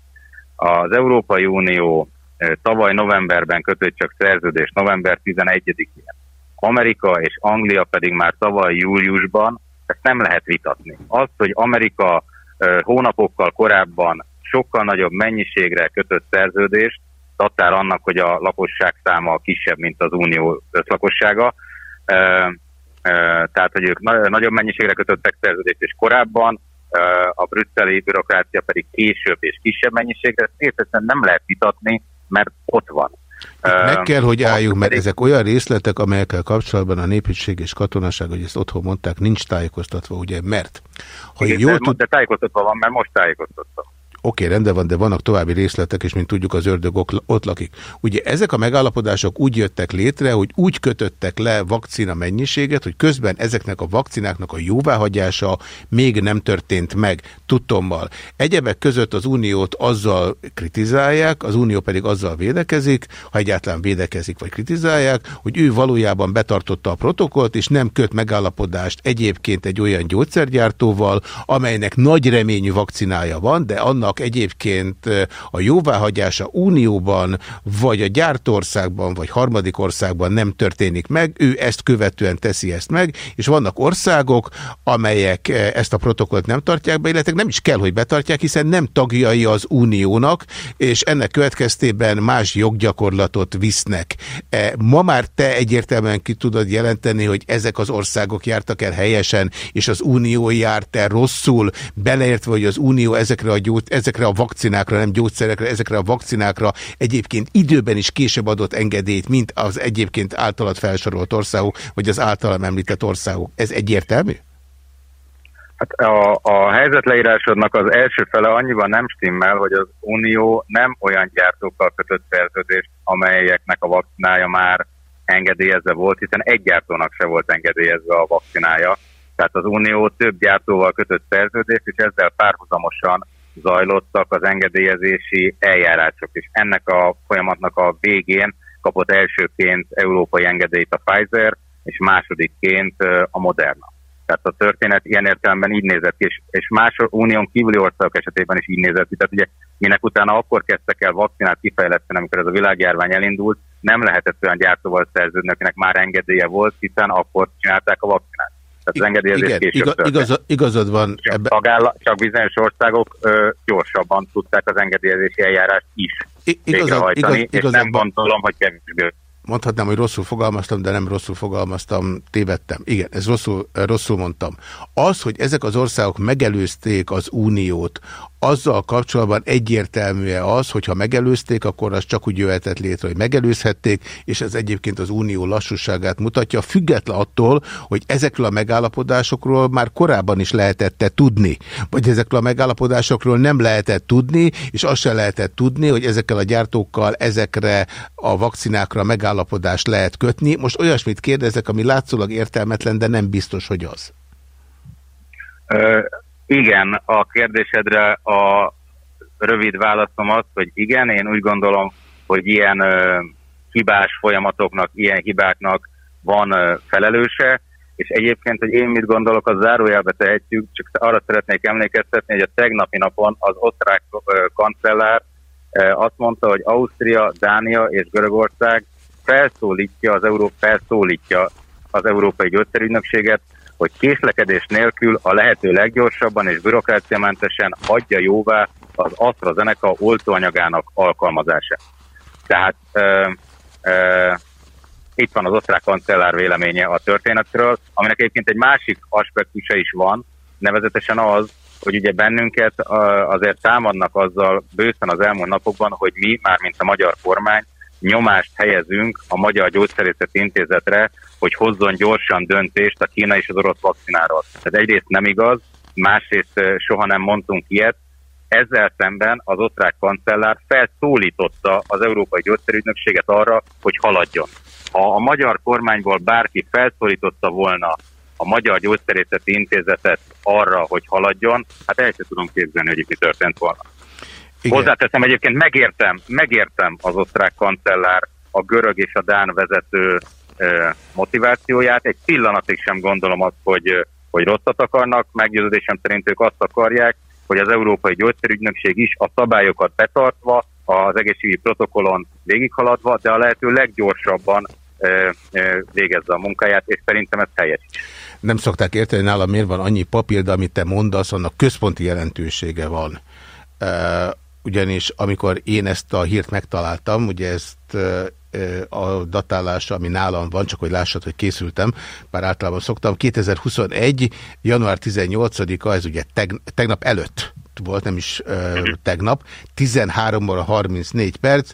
az Európai Unió tavaly novemberben kötött csak szerződés, november 11-én, Amerika és Anglia pedig már tavaly júliusban ezt nem lehet vitatni. Az, hogy Amerika hónapokkal korábban sokkal nagyobb mennyiségre kötött szerződést, tatár annak, hogy a lakosság száma kisebb, mint az unió lakossága, tehát, hogy ők nagyobb mennyiségre kötöttek szerződést, és korábban a brüsszeli bürokrácia pedig később és kisebb mennyiségre, ezt nem lehet vitatni, mert ott van. Meg kell, hogy álljunk, mert ezek olyan részletek, amelyekkel kapcsolatban a népesség és katonaság, hogy ezt otthon mondták, nincs tájékoztatva, ugye, mert... Ha Igen, jól tud... de tájékoztatva van, mert most tájékoztatva. Oké, rendben van, de vannak további részletek, és mint tudjuk, az ördög ott lakik. Ugye ezek a megállapodások úgy jöttek létre, hogy úgy kötöttek le vakcina mennyiséget, hogy közben ezeknek a vakcináknak a jóváhagyása még nem történt meg tudtommal. Egyebek között az Uniót azzal kritizálják, az Unió pedig azzal védekezik, ha egyáltalán védekezik vagy kritizálják, hogy ő valójában betartotta a protokollt, és nem köt megállapodást egyébként egy olyan gyógyszergyártóval, amelynek nagy reményű vakcinája van, de annak gyártónak egyébként a jóváhagyása unióban, vagy a gyártországban, vagy harmadik országban nem történik meg, ő ezt követően teszi ezt meg, és vannak országok, amelyek ezt a protokollt nem tartják be, illetve nem is kell, hogy betartják, hiszen nem tagjai az uniónak, és ennek következtében más joggyakorlatot visznek. Ma már te egyértelműen ki tudod jelenteni, hogy ezek az országok jártak el helyesen, és az unió járt el rosszul, beleértve, hogy az unió ezekre a, gyógy, ezekre a vakcinákra, nem gyógyszerekre, ezekre a vakcinákra egyébként időben is később adott engedélyt, mint az egyébként általad felsorolt országok, vagy az általam említett országok. Ez egyértelmű? Hát a, a helyzetleírásodnak az első fele annyiban nem stimmel, hogy az Unió nem olyan gyártókkal kötött szerződést, amelyeknek a vakcinája már engedélyezve volt, hiszen egy gyártónak se volt engedélyezve a vakcinája. Tehát az Unió több gyártóval kötött szerződést, és ezzel párhuzamosan zajlottak az engedélyezési eljárások, és ennek a folyamatnak a végén kapott elsőként európai engedélyt a Pfizer, és másodikként a Moderna. Tehát a történet ilyen értelemben így nézett ki, és, és más unión kívüli országok esetében is így nézett ki. Tehát ugye minek utána akkor kezdtek el vakcinát kifejleszteni, amikor ez a világjárvány elindult, nem lehetett olyan gyártóval szerződni, akinek már engedélye volt, hiszen akkor csinálták a vakcinát. Tehát az engedélyezés Igen, később igaz, igaz, igazad van. Csak, ebbe... tagáll, csak bizonyos országok ö, gyorsabban tudták az engedélyezési eljárást is I igazad, igaz, és nem gondolom, hogy kevésbé mondhatnám, hogy rosszul fogalmaztam, de nem rosszul fogalmaztam, tévedtem. Igen, ez rosszul, rosszul mondtam. Az, hogy ezek az országok megelőzték az uniót, azzal kapcsolatban egyértelmű-e az, hogyha megelőzték, akkor az csak úgy jöhetett létre, hogy megelőzhették, és ez egyébként az unió lassúságát mutatja, független attól, hogy ezekről a megállapodásokról már korábban is lehetett -e tudni, vagy ezekről a megállapodásokról nem lehetett tudni, és azt se lehetett tudni, hogy ezekkel a gyártókkal ezekre a vakcinákra megállapodást lehet kötni. Most olyasmit kérdezek, ami látszólag értelmetlen, de nem biztos, hogy az. Igen, a kérdésedre a rövid válaszom az, hogy igen, én úgy gondolom, hogy ilyen ö, hibás folyamatoknak, ilyen hibáknak van ö, felelőse, és egyébként, hogy én mit gondolok, az zárójelbe tehetjük, csak arra szeretnék emlékeztetni, hogy a tegnapi napon az osztrák ö, kancellár ö, azt mondta, hogy Ausztria, Dánia és Görögország felszólítja az, Euró felszólítja az Európai Gyógyszerügynökséget, hogy késlekedés nélkül a lehető leggyorsabban és bürokráciamentesen adja jóvá az AstraZeneca oltóanyagának alkalmazását. Tehát ö, ö, itt van az osztrák kancellár véleménye a történetről, aminek egyébként egy másik aspektusa is van, nevezetesen az, hogy ugye bennünket azért támadnak azzal bőszen az elmúlt napokban, hogy mi, már mint a magyar kormány, nyomást helyezünk a Magyar Gyógyszerészeti Intézetre, hogy hozzon gyorsan döntést a Kína és az orosz vakcináról. Tehát egyrészt nem igaz, másrészt soha nem mondtunk ilyet. Ezzel szemben az osztrák kancellár felszólította az Európai Gyógyszerügynökséget arra, hogy haladjon. Ha a magyar kormányból bárki felszólította volna a Magyar Gyógyszerészeti Intézetet arra, hogy haladjon, hát el sem tudom képzelni, hogy itt mi történt volna. Igen. Hozzáteszem egyébként, megértem, megértem az osztrák kancellár, a görög és a dán vezető motivációját. Egy pillanatig sem gondolom azt, hogy, hogy rosszat akarnak, meggyőződésem szerint ők azt akarják, hogy az Európai Gyógyszerügynökség is a szabályokat betartva, az egészségügyi protokollon végighaladva, de a lehető leggyorsabban végezze a munkáját, és szerintem ez helyes Nem szokták érteni, nálam miért van annyi papír, de amit te mondasz, annak központi jelentősége van ugyanis amikor én ezt a hírt megtaláltam, ugye ezt a datálása, ami nálam van, csak hogy lássad, hogy készültem, bár általában szoktam, 2021. január 18-a, ez ugye tegnap előtt volt, nem is uh, tegnap, 13 óra 34 perc.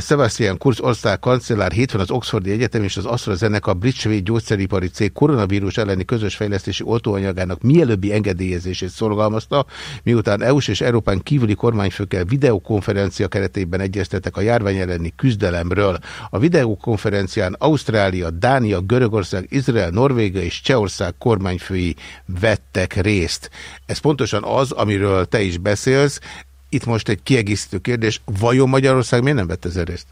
Sebastian Kurz ország kancellár hétfőn az Oxfordi Egyetem és az AstraZeneca brit svéd gyógyszeripari cég koronavírus elleni közös fejlesztési oltóanyagának mielőbbi engedélyezését szorgalmazta, miután EU-s és Európán kívüli kormányfőkkel videokonferencia keretében egyeztetek a járvány elleni küzdelemről. A videokonferencián Ausztrália, Dánia, Görögország, Izrael, Norvégia és Csehország kormányfői vettek részt. Ez pontosan az, amiről te is beszélsz. Itt most egy kiegészítő kérdés. Vajon Magyarország miért nem vett ezen részt?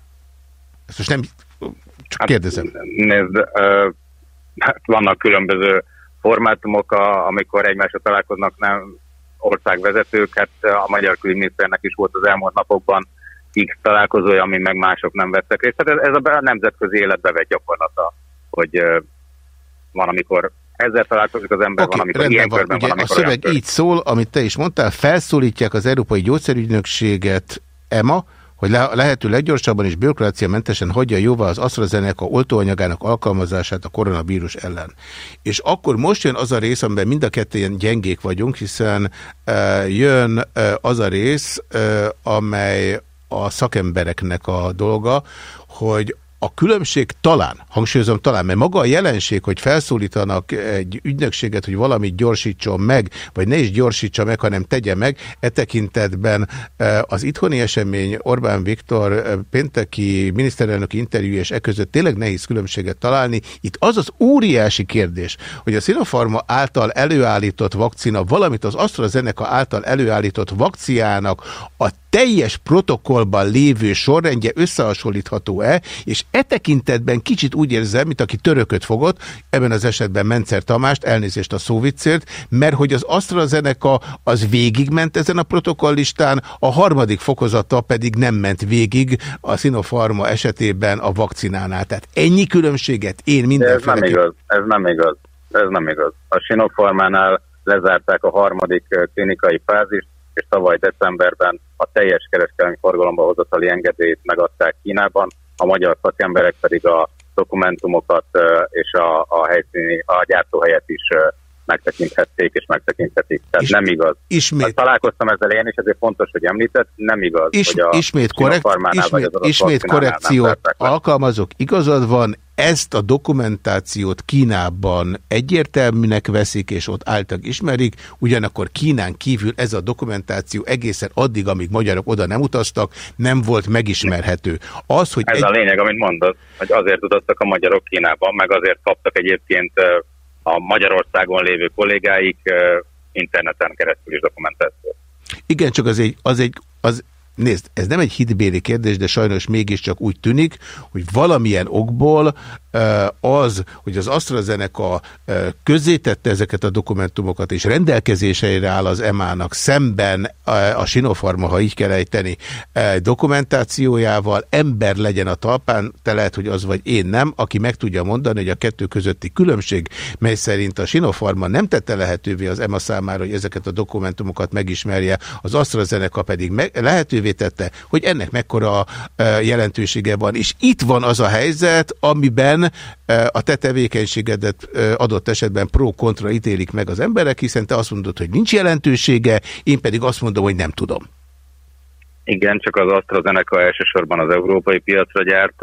Ezt most nem... Csak hát, kérdezem. Nézd, uh, hát vannak különböző formátumok, a, amikor egymásra találkoznak, nem országvezetők, hát a magyar külügyminiszternek is volt az elmúlt napokban X találkozója, ami meg mások nem vettek részt. Tehát ez, ez a nemzetközi életbe vett gyakorlata, hogy van, amikor ezzel találkozik az ember, okay, van, amikor ilyen van. körben Ugye van, amikor A szöveg így szól, amit te is mondtál, felszólítják az Európai Gyógyszerügynökséget, EMA, hogy le, lehető leggyorsabban és bürokráciamentesen hagyja jóvá az AstraZeneca oltóanyagának alkalmazását a koronavírus ellen. És akkor most jön az a rész, amiben mind a kettően gyengék vagyunk, hiszen uh, jön uh, az a rész, uh, amely a szakembereknek a dolga, hogy a különbség talán, hangsúlyozom talán, mert maga a jelenség, hogy felszólítanak egy ügynökséget, hogy valamit gyorsítson meg, vagy ne is gyorsítsa meg, hanem tegye meg, e tekintetben e, az itthoni esemény Orbán Viktor e, pénteki miniszterelnöki interjú és e között tényleg nehéz különbséget találni. Itt az az óriási kérdés, hogy a Sinopharma által előállított vakcina, valamint az AstraZeneca által előállított vakciának a teljes protokollban lévő sorrendje összehasonlítható-e, és e tekintetben kicsit úgy érzem, mint aki törököt fogott, ebben az esetben Mencer Tamást, elnézést a szóviccért, mert hogy az AstraZeneca az végigment ezen a protokollistán, a harmadik fokozata pedig nem ment végig a Sinopharma esetében a vakcinánál. Tehát ennyi különbséget én mindenféle... Ez nem igaz, ez nem igaz, ez nem igaz. A Sinopharmánál lezárták a harmadik klinikai fázist, és tavaly decemberben a teljes kereskedelmi forgalomba hozatali engedélyt megadták Kínában, a magyar szakemberek pedig a dokumentumokat és a, a helyszíni, a gyártóhelyet is megtekinthették és megtekinthetik. Tehát is, nem igaz. Ismét. Hát találkoztam ezzel én is, ezért fontos, hogy említett, nem igaz, is, hogy a ismét, korrekt, ismét, ismét korrekciót alkalmazok, igazad van, ezt a dokumentációt Kínában egyértelműnek veszik, és ott álltak ismerik, ugyanakkor Kínán kívül ez a dokumentáció egészen addig, amíg magyarok oda nem utaztak, nem volt megismerhető. Az, hogy ez egy... a lényeg, amit mondod, hogy azért utaztak a magyarok Kínában, meg azért kaptak egyébként a Magyarországon lévő kollégáik interneten keresztül is dokumentációt. Igen, csak az egy, az egy az Nézd, ez nem egy hitbéli kérdés, de sajnos mégiscsak úgy tűnik, hogy valamilyen okból az, hogy az AstraZeneca közzétette ezeket a dokumentumokat, és rendelkezéseire áll az EMA-nak szemben a Sinopharma, ha így kell ejteni, dokumentációjával, ember legyen a talpán, te lehet, hogy az vagy én nem, aki meg tudja mondani, hogy a kettő közötti különbség, mely szerint a Sinopharma nem tette lehetővé az EMA számára, hogy ezeket a dokumentumokat megismerje, az AstraZeneca pedig lehetővé tette, hogy ennek mekkora jelentősége van. És itt van az a helyzet, amiben a te tevékenységedet adott esetben pro-kontra ítélik meg az emberek, hiszen te azt mondod, hogy nincs jelentősége, én pedig azt mondom, hogy nem tudom. Igen, csak az AstraZeneca elsősorban az európai piacra gyárt,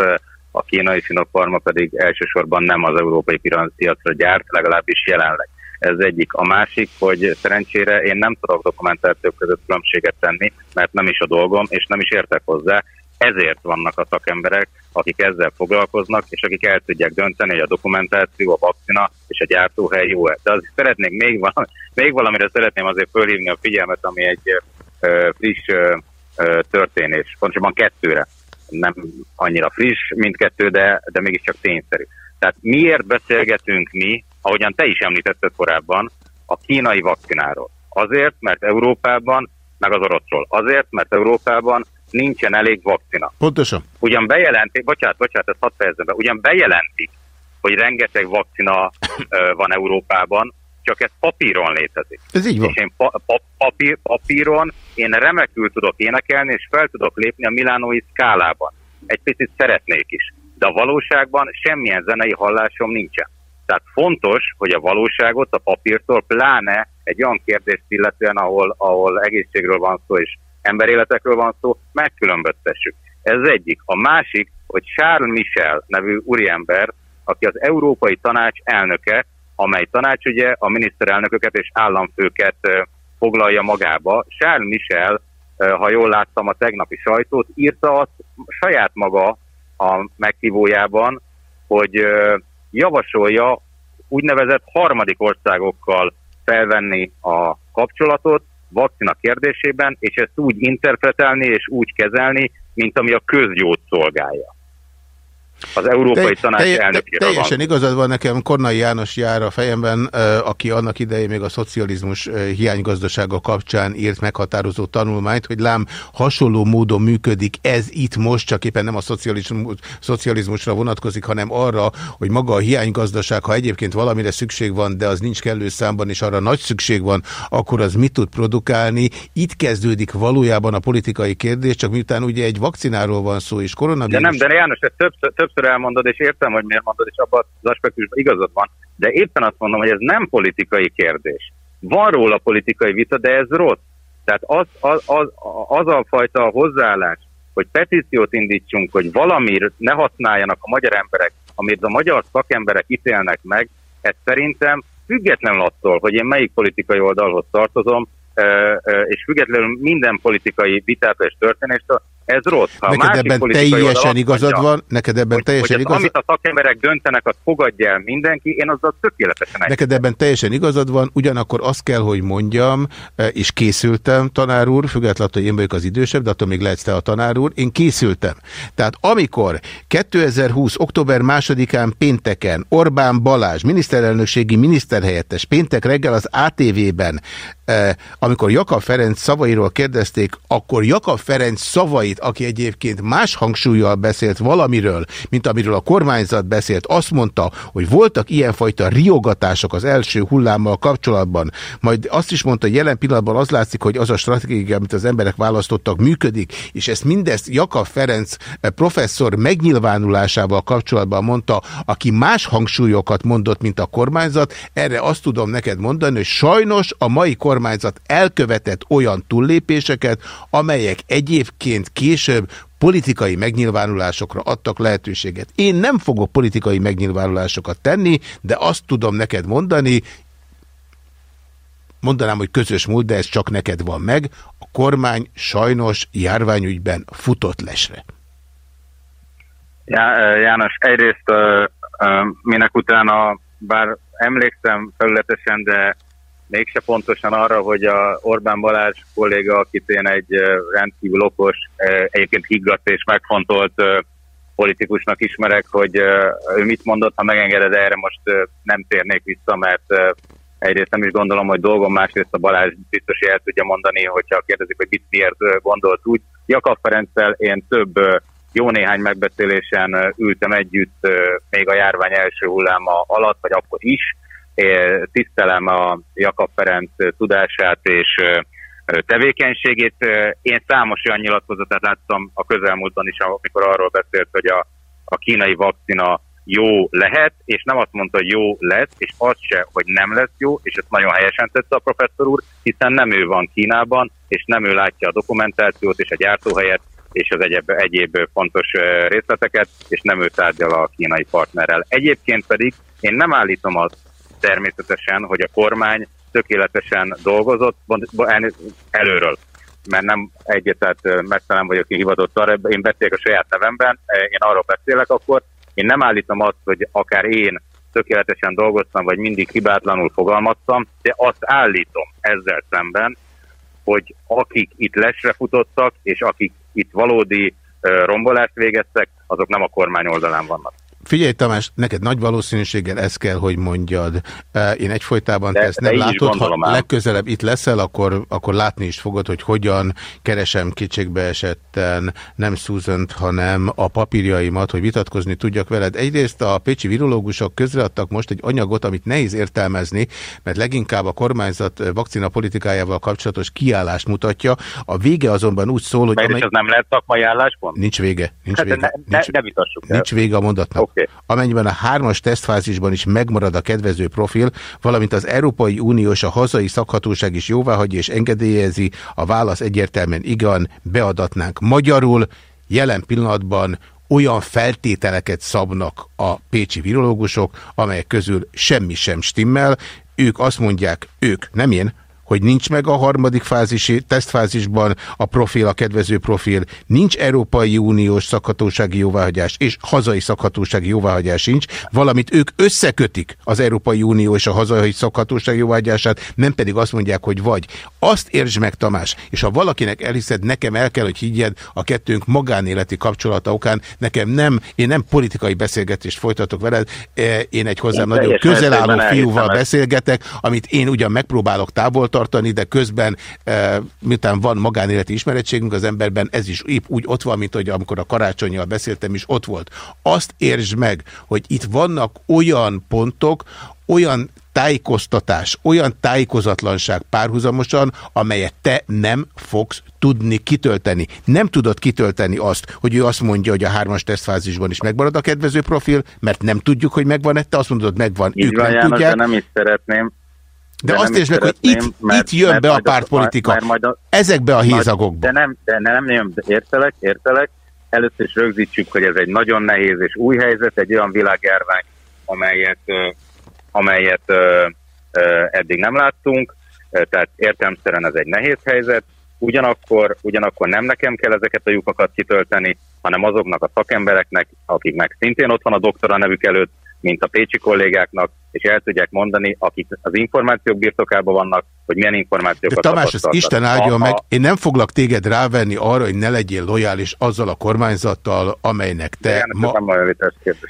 a kínai Sinopharma pedig elsősorban nem az európai piacra gyárt, legalábbis jelenleg. Ez egyik. A másik, hogy szerencsére én nem tudok dokumentációk között különbséget tenni, mert nem is a dolgom, és nem is értek hozzá, ezért vannak a szakemberek, akik ezzel foglalkoznak, és akik el tudják dönteni, hogy a dokumentáció, a vakcina és a gyártóhely jó-e. De azért szeretnék még, valami, még valamire szeretném azért fölhívni a figyelmet, ami egy ö, friss ö, ö, történés, pontosabban kettőre. Nem annyira friss, mindkettő, de, de mégiscsak tényszerű. Tehát miért beszélgetünk mi, ahogyan te is említetted korábban, a kínai vakcináról? Azért, mert Európában, meg az oroszról. Azért, mert Európában nincsen elég vakcina. Pontosan. Ugyan bejelentik, bocsánat, bocsánat, ezt hadd fejezem be, ugyan bejelentik, hogy rengeteg vakcina van Európában, csak ez papíron létezik. Ez így van. És én pa pa papír, papíron én remekül tudok énekelni, és fel tudok lépni a milánói szkálában. Egy picit szeretnék is. De a valóságban semmilyen zenei hallásom nincsen. Tehát fontos, hogy a valóságot a papírtól, pláne egy olyan kérdést illetően, ahol, ahol egészségről van szó, és emberéletekről van szó, megkülönböztessük. Ez egyik. A másik, hogy Charles Michel nevű úriember, aki az Európai Tanács elnöke, amely tanács ugye a miniszterelnököket és államfőket foglalja magába. Charles Michel, ha jól láttam a tegnapi sajtót, írta azt saját maga a meghívójában, hogy javasolja úgynevezett harmadik országokkal felvenni a kapcsolatot, vakcina kérdésében, és ezt úgy interpretálni és úgy kezelni, mint ami a közgyót szolgálja. Az Európai Te, Tanács elnökére Teljesen van. igazad van nekem, Kornai János jár a fejemben, aki annak idején még a szocializmus hiánygazdasága kapcsán írt meghatározó tanulmányt, hogy lám hasonló módon működik ez itt most, csak éppen nem a szocializmus, szocializmusra vonatkozik, hanem arra, hogy maga a hiánygazdaság, ha egyébként valamire szükség van, de az nincs kellő számban, és arra nagy szükség van, akkor az mit tud produkálni. Itt kezdődik valójában a politikai kérdés, csak miután ugye egy vakcináról van szó, és koronavírus... De nem, de János, ezt többször, többször elmondod, és értem, hogy miért mondod, és abban az aspektusban igazad van, de éppen azt mondom, hogy ez nem politikai kérdés. Van róla politikai vita, de ez rossz. Tehát az, az, az, az a fajta hozzáállás, hogy petíciót indítsunk, hogy valamit ne használjanak a magyar emberek, amit a magyar szakemberek ítélnek meg, ez szerintem függetlenül attól, hogy én melyik politikai oldalhoz tartozom, és függetlenül minden politikai vitától és történéstől, ez rossz. Ha neked ebben teljesen igazad mondja, van, neked ebben hogy, teljesen hogy igazad Amit a szakemberek döntenek, azt fogadja el mindenki, én azzal tökéletesen egy. Neked ebben teljesen igazad van, ugyanakkor azt kell, hogy mondjam, e, és készültem, tanár úr, függetlenül, hogy én vagyok az idősebb, de attól még lehetsz te a tanár úr, én készültem. Tehát amikor 2020. október másodikán pénteken Orbán Balázs, miniszterelnökségi miniszterhelyettes péntek reggel az ATV-ben, e, amikor Jakab Ferenc szavairól kérdezték, akkor Jakab Ferenc szavait aki egyébként más hangsúlyjal beszélt valamiről, mint amiről a kormányzat beszélt, azt mondta, hogy voltak ilyenfajta riogatások az első hullámmal kapcsolatban, majd azt is mondta, hogy jelen pillanatban az látszik, hogy az a stratégia, amit az emberek választottak, működik, és ezt mindezt Jakab Ferenc eh, professzor megnyilvánulásával kapcsolatban mondta, aki más hangsúlyokat mondott, mint a kormányzat, erre azt tudom neked mondani, hogy sajnos a mai kormányzat elkövetett olyan túllépéseket, amelyek egyébként később politikai megnyilvánulásokra adtak lehetőséget. Én nem fogok politikai megnyilvánulásokat tenni, de azt tudom neked mondani, mondanám, hogy közös múlt, de ez csak neked van meg, a kormány sajnos járványügyben futott lesre. Já, János, egyrészt minek utána, bár emlékszem felületesen, de mégse pontosan arra, hogy a Orbán Balázs kolléga, akit én egy rendkívül okos, egyébként higgadt és megfontolt politikusnak ismerek, hogy ő mit mondott, ha megengeded erre most nem térnék vissza, mert egyrészt nem is gondolom, hogy dolgom, másrészt a Balázs biztos, hogy el tudja mondani, hogyha kérdezik, hogy mit miért gondolt úgy. Jakab Ferenccel én több jó néhány megbeszélésen ültem együtt még a járvány első hulláma alatt, vagy akkor is, tisztelem a Jakab Ferenc tudását és tevékenységét. Én számos olyan nyilatkozatát láttam a közelmúltban is, amikor arról beszélt, hogy a, a kínai vakcina jó lehet, és nem azt mondta, hogy jó lesz, és az se, hogy nem lesz jó, és ezt nagyon helyesen tette a professzor úr, hiszen nem ő van Kínában, és nem ő látja a dokumentációt és a gyártóhelyet, és az egyéb, egyéb fontos részleteket, és nem ő tárgyal a kínai partnerrel. Egyébként pedig én nem állítom azt, természetesen, hogy a kormány tökéletesen dolgozott előről mert nem egyetett nem vagyok hivatott arra, én beszélek a saját nevemben, én arról beszélek akkor, én nem állítom azt, hogy akár én tökéletesen dolgoztam, vagy mindig hibátlanul fogalmaztam, de azt állítom ezzel szemben, hogy akik itt lesre futottak, és akik itt valódi rombolást végeztek, azok nem a kormány oldalán vannak. Figyelj Tamás, neked nagy valószínűséggel ezt kell, hogy mondjad. Én egyfolytában te ezt nem látod, ha legközelebb itt leszel, akkor, akkor látni is fogod, hogy hogyan keresem kétségbe esetten nem susan hanem a papírjaimat, hogy vitatkozni tudjak veled. Egyrészt a pécsi virológusok közreadtak most egy anyagot, amit nehéz értelmezni, mert leginkább a kormányzat vakcina politikájával kapcsolatos kiállást mutatja. A vége azonban úgy szól, hogy... Mert amely... ez nem lehet szakmai álláspont? Nincs vége. Nincs hát vége. Ne, nincs, ne, ne nincs vége a mondatnak. Okay. Amennyiben a hármas tesztfázisban is megmarad a kedvező profil, valamint az Európai Unió és a hazai szakhatóság is jóváhagyja és engedélyezi, a válasz egyértelműen igen, beadatnánk magyarul. Jelen pillanatban olyan feltételeket szabnak a pécsi virológusok, amelyek közül semmi sem stimmel. Ők azt mondják, ők, nem én, hogy nincs meg a harmadik fázisi, tesztfázisban a profil, a kedvező profil, nincs Európai Uniós szakhatósági jóváhagyás, és hazai szakhatósági jóváhagyás sincs, valamint ők összekötik az Európai Unió és a hazai szakhatósági jóváhagyását, nem pedig azt mondják, hogy vagy. Azt értsd meg, Tamás, és ha valakinek elhiszed, nekem el kell, hogy higgyed a kettőnk magánéleti kapcsolata okán, nekem nem, én nem politikai beszélgetést folytatok veled, e, én egy hozzám nagyon közel álló fiúval beszélgetek, amit én ugyan megpróbálok távol tartani, de közben, e, miután van magánéleti ismerettségünk az emberben, ez is épp úgy ott van, mint hogy amikor a karácsonyjal beszéltem is ott volt. Azt értsd meg, hogy itt vannak olyan pontok, olyan tájékoztatás, olyan tájékozatlanság párhuzamosan, amelyet te nem fogsz tudni kitölteni. Nem tudod kitölteni azt, hogy ő azt mondja, hogy a hármas tesztfázisban is megmarad a kedvező profil, mert nem tudjuk, hogy megvan-e, te azt mondod, megvan, Így ők van, nem János, tudják. De nem is szeretném. De, de azt értsd meg, hogy itt, mert, itt jön mert be a pártpolitika, a, a, ezekbe a hézagokba. De nem, de nem jön, értelek, értelek. Először is rögzítsük, hogy ez egy nagyon nehéz és új helyzet, egy olyan világjárvány, amelyet amelyet eddig nem láttunk, tehát értelmszerűen ez egy nehéz helyzet, ugyanakkor, ugyanakkor nem nekem kell ezeket a lyukakat kitölteni, hanem azoknak a szakembereknek, akiknek szintén ott van a doktora nevük előtt, mint a pécsi kollégáknak, és el tudják mondani, akik az információk birtokában vannak, hogy milyen információkat De Tamás, az Isten áldjon meg, én nem foglak téged rávenni arra, hogy ne legyél lojális azzal a kormányzattal, amelynek te... Igen, ma... nem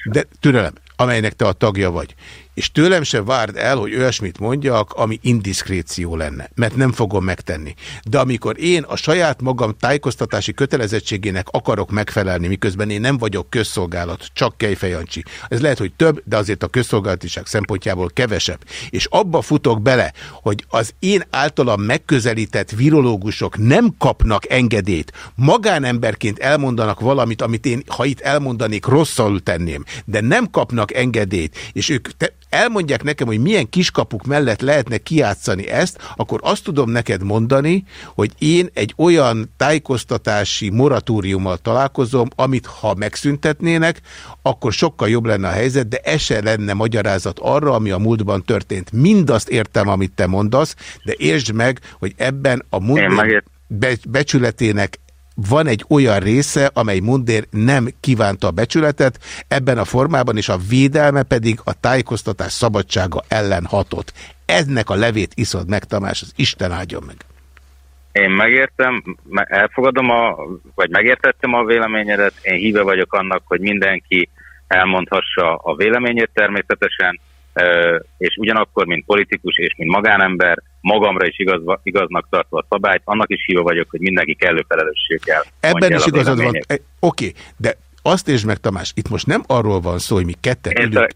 De türelem, amelynek te a tagja vagy. És tőlem se várd el, hogy olyasmit mondjak, ami indiszkréció lenne, mert nem fogom megtenni. De amikor én a saját magam tájékoztatási kötelezettségének akarok megfelelni, miközben én nem vagyok közszolgálat, csak Kejfejancsi. Ez lehet, hogy több, de azért a közszolgálatiság szempontjából kevesebb. És abba futok bele, hogy az én általam megközelített virológusok nem kapnak engedélyt. Magánemberként elmondanak valamit, amit én, ha itt elmondanék, rosszul tenném, de nem kapnak engedélyt, és ők te, elmondják nekem, hogy milyen kiskapuk mellett lehetne kiátszani ezt, akkor azt tudom neked mondani, hogy én egy olyan tájékoztatási moratóriummal találkozom, amit ha megszüntetnének, akkor sokkal jobb lenne a helyzet, de ez se lenne magyarázat arra, ami a múltban történt. Mindazt értem, amit te mondasz, de értsd meg, hogy ebben a múlt becsületének van egy olyan része, amely Mundér nem kívánta a becsületet, ebben a formában, és a védelme pedig a tájékoztatás szabadsága ellen hatott. Ennek a levét iszod meg, Tamás, az Isten áldjon meg. Én megértem, elfogadom, a, vagy megértettem a véleményedet, én híve vagyok annak, hogy mindenki elmondhassa a véleményét természetesen, és ugyanakkor, mint politikus és mint magánember, magamra is igaz, igaznak tartva a szabályt, annak is hívva vagyok, hogy mindenki kellő felelősséggel. Ebben is igazad van. E, oké, de azt és meg, Tamás, itt most nem arról van szó, hogy mi ketten ülünk,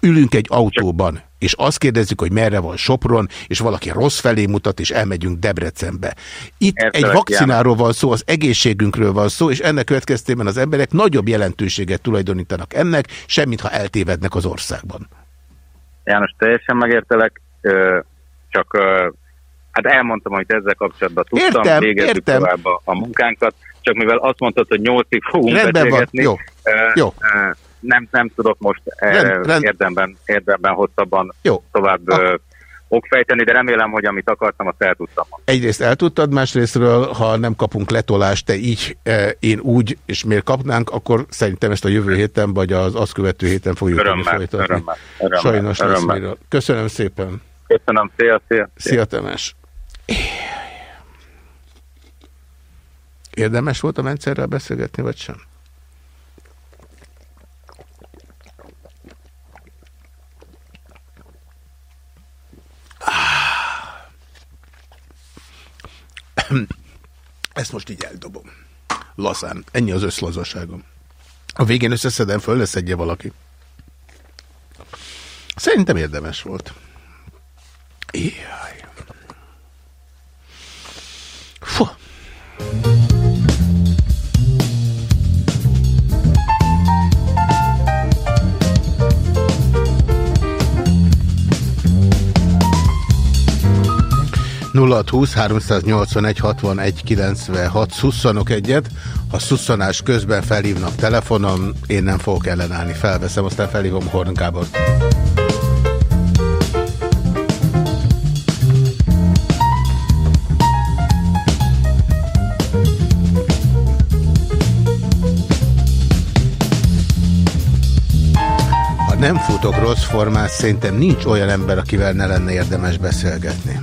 ülünk egy autóban, és azt kérdezzük, hogy merre van Sopron, és valaki rossz felé mutat, és elmegyünk Debrecenbe. Itt Értelek, egy vakcináról van szó, az egészségünkről van szó, és ennek következtében az emberek nagyobb jelentőséget tulajdonítanak ennek, semmit, ha eltévednek az országban. János, teljesen megértelek, csak hát elmondtam, hogy ezzel kapcsolatban tudtam, értem, végezzük értem. tovább a, a munkánkat, csak mivel azt mondtad, hogy nyolcig fogunk Rendben beszélgetni, van. Jó. Jó. Nem, nem tudok most rend, rend. érdemben, érdemben hosszabban Jó. tovább ah okfejteni, de remélem, hogy amit akartam, azt el tudtam. Egyrészt el tudtad, másrésztről, ha nem kapunk letolást, te így, e, én úgy, és miért kapnánk, akkor szerintem ezt a jövő héten, vagy az azt követő héten fogjuk örömmel, folytatni. Örömmel, örömmel, Sajnos örömmel. lesz Köszönöm szépen. Köszönöm, szia, szia. Szia, Temes. Érdemes volt a rendszerrel beszélgetni, vagy sem? Ezt most így eldobom. Lazán. Ennyi az összlazaságom. A végén összeszedem föl, lesz egy valaki. Szerintem érdemes volt. Jaj. Fuh. 0620 381 61 96 szusszanok egyet, ha szusszanás közben felhívnak telefonon, én nem fogok ellenállni, felveszem, aztán felhívom Horn Gábor. Nem futok rossz formát, szerintem nincs olyan ember, akivel ne lenne érdemes beszélgetni.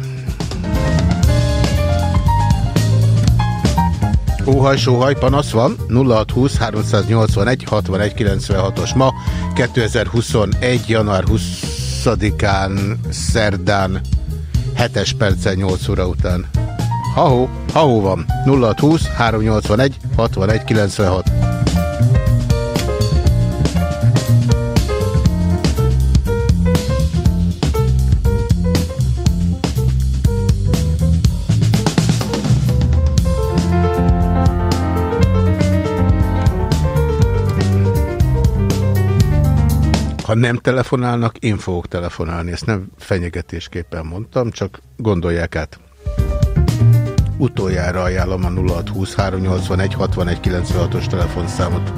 Óhaj, sóhaj, panasz van, 0620 381 61 96-os ma, 2021. január 20-án, szerdán, 7-es perccel 8 óra után. Ha-hó, ha-hó van, 0620 381 61 96. Ha nem telefonálnak, én fogok telefonálni. Ezt nem fenyegetésképpen mondtam, csak gondolják át. Utoljára ajánlom a 0620 381 61 96-os telefonszámot.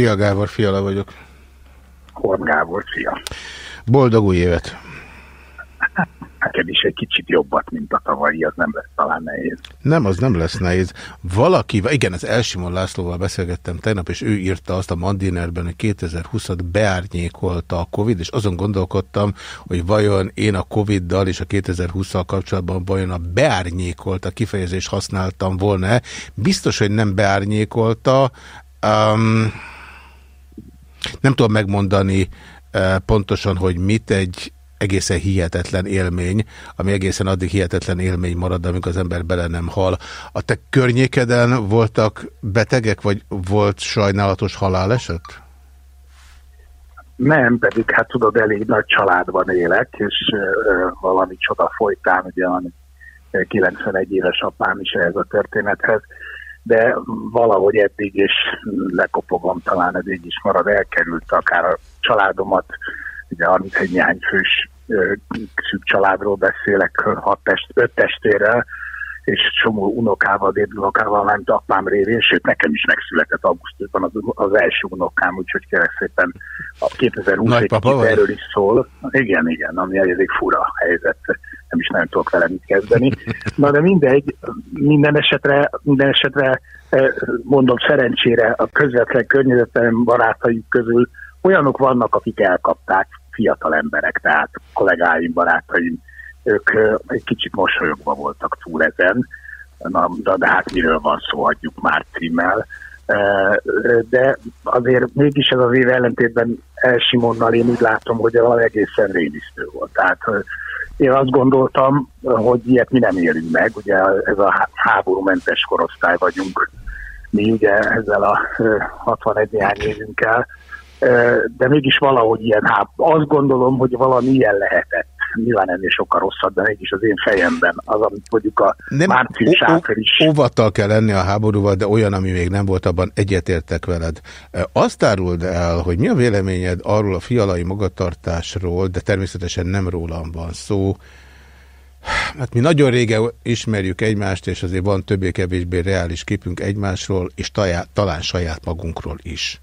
Szia Gábor, Fiala vagyok. Horn Gábor, szia. Boldog új évet! Neked is egy kicsit jobbat, mint a tavalyi, az nem lesz talán nehéz. Nem, az nem lesz nehéz. Valaki, igen, az Elsimon Lászlóval beszélgettem tegnap, és ő írta azt a Mandinerben, hogy 2020-at beárnyékolta a Covid, és azon gondolkodtam, hogy vajon én a Covid-dal és a 2020-al kapcsolatban vajon a beárnyékolta kifejezést használtam volna-e. Biztos, hogy nem beárnyékolta, Um, nem tudom megmondani uh, pontosan, hogy mit egy egészen hihetetlen élmény, ami egészen addig hihetetlen élmény marad, amíg az ember bele nem hal. A te környékeden voltak betegek, vagy volt sajnálatos haláleset? Nem, pedig hát tudod, elég nagy családban élek, és uh, valami csoda folytán, ugye van 91 éves apám is ehhez a történethez, de valahogy eddig is lekopogom, talán ez így is marad, elkerült akár a családomat, ugye 31 néhány fős szűk családról beszélek, hat test, öt testvérrel, és csomó unokával, dédunokával, ment apám révén, sőt nekem is megszületett augusztusban az, az első unokám, úgyhogy kérek szépen a 2020 erről is szól. Igen, igen, ami elég fura helyzet, nem is nagyon tudok vele mit kezdeni. Na de mindegy, minden esetre, minden esetre eh, mondom szerencsére a közvetlen környezetem barátaim közül olyanok vannak, akik elkapták, fiatal emberek, tehát kollégáim, barátaim, ők egy kicsit mosolyogva voltak túl ezen, na, de, de hát miről van szó, adjuk már címmel. De azért mégis ez az év ellentétben Elsimonnal én úgy látom, hogy valami egészen rémisztő volt. Tehát én azt gondoltam, hogy ilyet mi nem élünk meg, ugye ez a háborúmentes korosztály vagyunk mi ugye ezzel a 61 néhány évünkkel, de mégis valahogy ilyen, hát azt gondolom, hogy valami ilyen lehetett. Nyilván ennél sokkal rosszabb, de mégis az én fejemben az, amit mondjuk a nem, március április... Óvattal kell lenni a háborúval, de olyan, ami még nem volt, abban egyetértek veled. Azt áruld el, hogy mi a véleményed arról a fialai magatartásról, de természetesen nem rólam van szó, Hát mi nagyon régen ismerjük egymást, és azért van többé-kevésbé reális képünk egymásról, és talán saját magunkról is.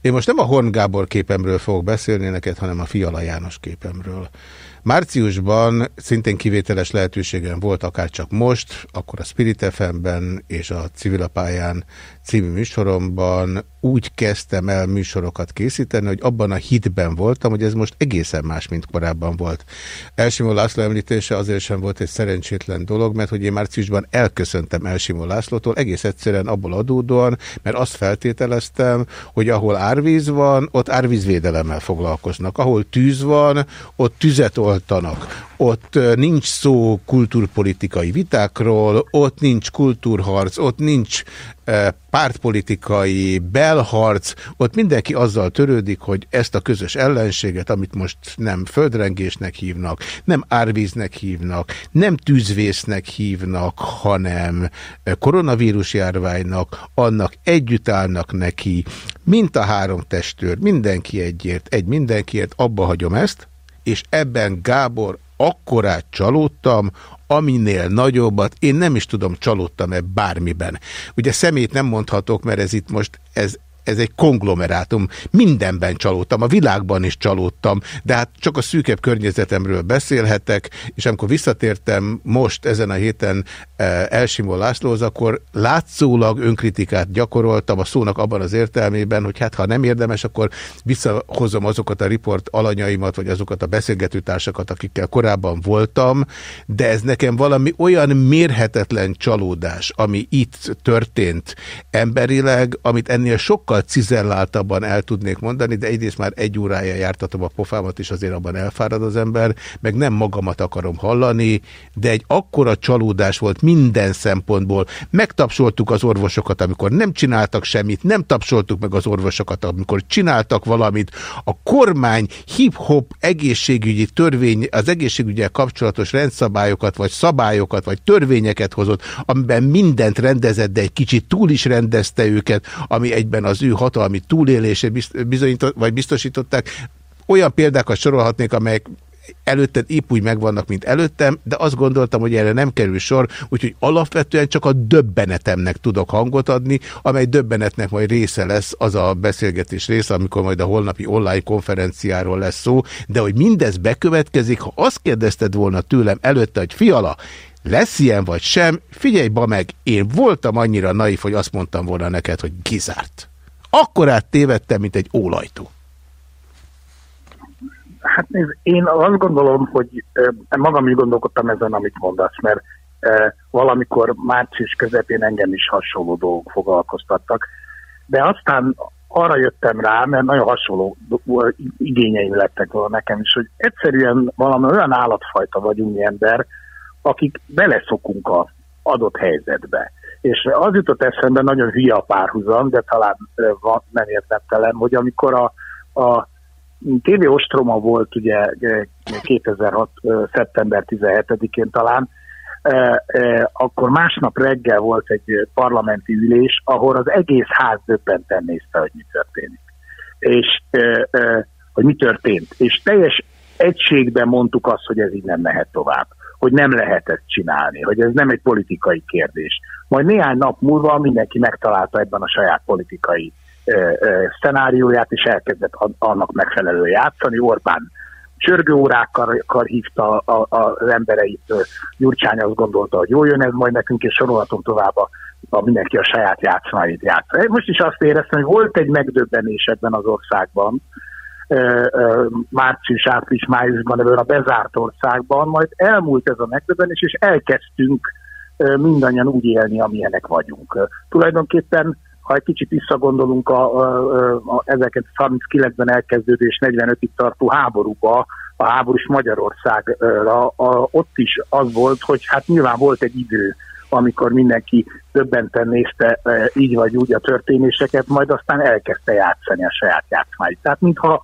Én most nem a Horn Gábor képemről fogok beszélni neked, hanem a Fiala János képemről. Márciusban szintén kivételes lehetőségem volt, akár csak most, akkor a Spirit FM-ben és a Civilapályán című műsoromban úgy kezdtem el műsorokat készíteni, hogy abban a hitben voltam, hogy ez most egészen más, mint korábban volt. Elsimó László említése azért sem volt egy szerencsétlen dolog, mert hogy én márciusban elköszöntem Elsimó Lászlótól, egész egyszerűen abból adódóan, mert azt feltételeztem, hogy ahol árvíz van, ott árvízvédelemmel foglalkoznak. Ahol tűz van, ott tüzet tárgyaltanak, ott nincs szó kultúrpolitikai vitákról, ott nincs kultúrharc, ott nincs pártpolitikai belharc, ott mindenki azzal törődik, hogy ezt a közös ellenséget, amit most nem földrengésnek hívnak, nem árvíznek hívnak, nem tűzvésznek hívnak, hanem koronavírus járványnak, annak együtt állnak neki, mint a három testőr, mindenki egyért, egy mindenkiért, abba hagyom ezt, és ebben Gábor akkorát csalódtam, aminél nagyobbat, én nem is tudom, csalódtam-e bármiben. Ugye szemét nem mondhatok, mert ez itt most, ez ez egy konglomerátum. Mindenben csalódtam, a világban is csalódtam, de hát csak a szűkebb környezetemről beszélhetek, és amikor visszatértem most ezen a héten e, Elsimó Lászlóhoz, akkor látszólag önkritikát gyakoroltam a szónak abban az értelmében, hogy hát ha nem érdemes, akkor visszahozom azokat a riport alanyaimat, vagy azokat a beszélgetőtársakat, akikkel korábban voltam, de ez nekem valami olyan mérhetetlen csalódás, ami itt történt emberileg, amit ennél sokkal sokkal cizelláltabban el tudnék mondani, de egyrészt már egy órája jártatom a pofámat, és azért abban elfárad az ember, meg nem magamat akarom hallani, de egy akkora csalódás volt minden szempontból. Megtapsoltuk az orvosokat, amikor nem csináltak semmit, nem tapsoltuk meg az orvosokat, amikor csináltak valamit. A kormány hip-hop egészségügyi törvény, az egészségügyel kapcsolatos rendszabályokat, vagy szabályokat, vagy törvényeket hozott, amiben mindent rendezett, de egy kicsit túl is rendezte őket, ami egyben az ő hatalmi túlélését bizonyított, vagy biztosították. Olyan példákat sorolhatnék, amelyek előtted épp úgy megvannak, mint előttem, de azt gondoltam, hogy erre nem kerül sor, úgyhogy alapvetően csak a döbbenetemnek tudok hangot adni, amely döbbenetnek majd része lesz az a beszélgetés része, amikor majd a holnapi online konferenciáról lesz szó, de hogy mindez bekövetkezik, ha azt kérdezted volna tőlem előtte, hogy fiala, lesz ilyen vagy sem, figyelj ba meg, én voltam annyira naív, hogy azt mondtam volna neked, hogy kizárt. Akkorát tévedtem, mint egy ólajtó. Hát nézd, én azt gondolom, hogy magam is gondolkodtam ezen, amit mondasz, mert valamikor március közepén engem is hasonló dolgok foglalkoztattak, de aztán arra jöttem rá, mert nagyon hasonló igényeim lettek volna nekem is, hogy egyszerűen valami olyan állatfajta vagyunk mi ember, akik beleszokunk a adott helyzetbe. És az jutott eszembe, nagyon hülye a párhuzam, de talán van, nem értettelem, hogy amikor a, a TV Ostroma volt ugye 2006. szeptember 17-én talán, akkor másnap reggel volt egy parlamenti ülés, ahol az egész ház döbbenten nézte, hogy mi történik. És hogy mi történt. És teljes egységben mondtuk azt, hogy ez így nem mehet tovább hogy nem lehet ezt csinálni, hogy ez nem egy politikai kérdés. Majd néhány nap múlva mindenki megtalálta ebben a saját politikai ö, ö, szenárióját, és elkezdett annak megfelelően játszani. Orbán csörgőórákkal hívta a, a, az embereit, Gyurcsány azt gondolta, hogy jó jön ez majd nekünk, és sorolhatunk tovább a, a mindenki a saját játszmáit játsz. Most is azt éreztem, hogy volt egy megdöbbenés ebben az országban, március, április, májusban ebben a bezárt országban, majd elmúlt ez a megdöbbenés, és elkezdtünk mindannyian úgy élni, amilyenek vagyunk. Tulajdonképpen, ha egy kicsit visszagondolunk a, a, a 1939-ben elkezdődő és 45-ig tartó háborúba, a háborús Magyarországra, a, ott is az volt, hogy hát nyilván volt egy idő, amikor mindenki többenten nézte így vagy úgy a történéseket, majd aztán elkezdte játszani a saját játszmáit. Tehát mintha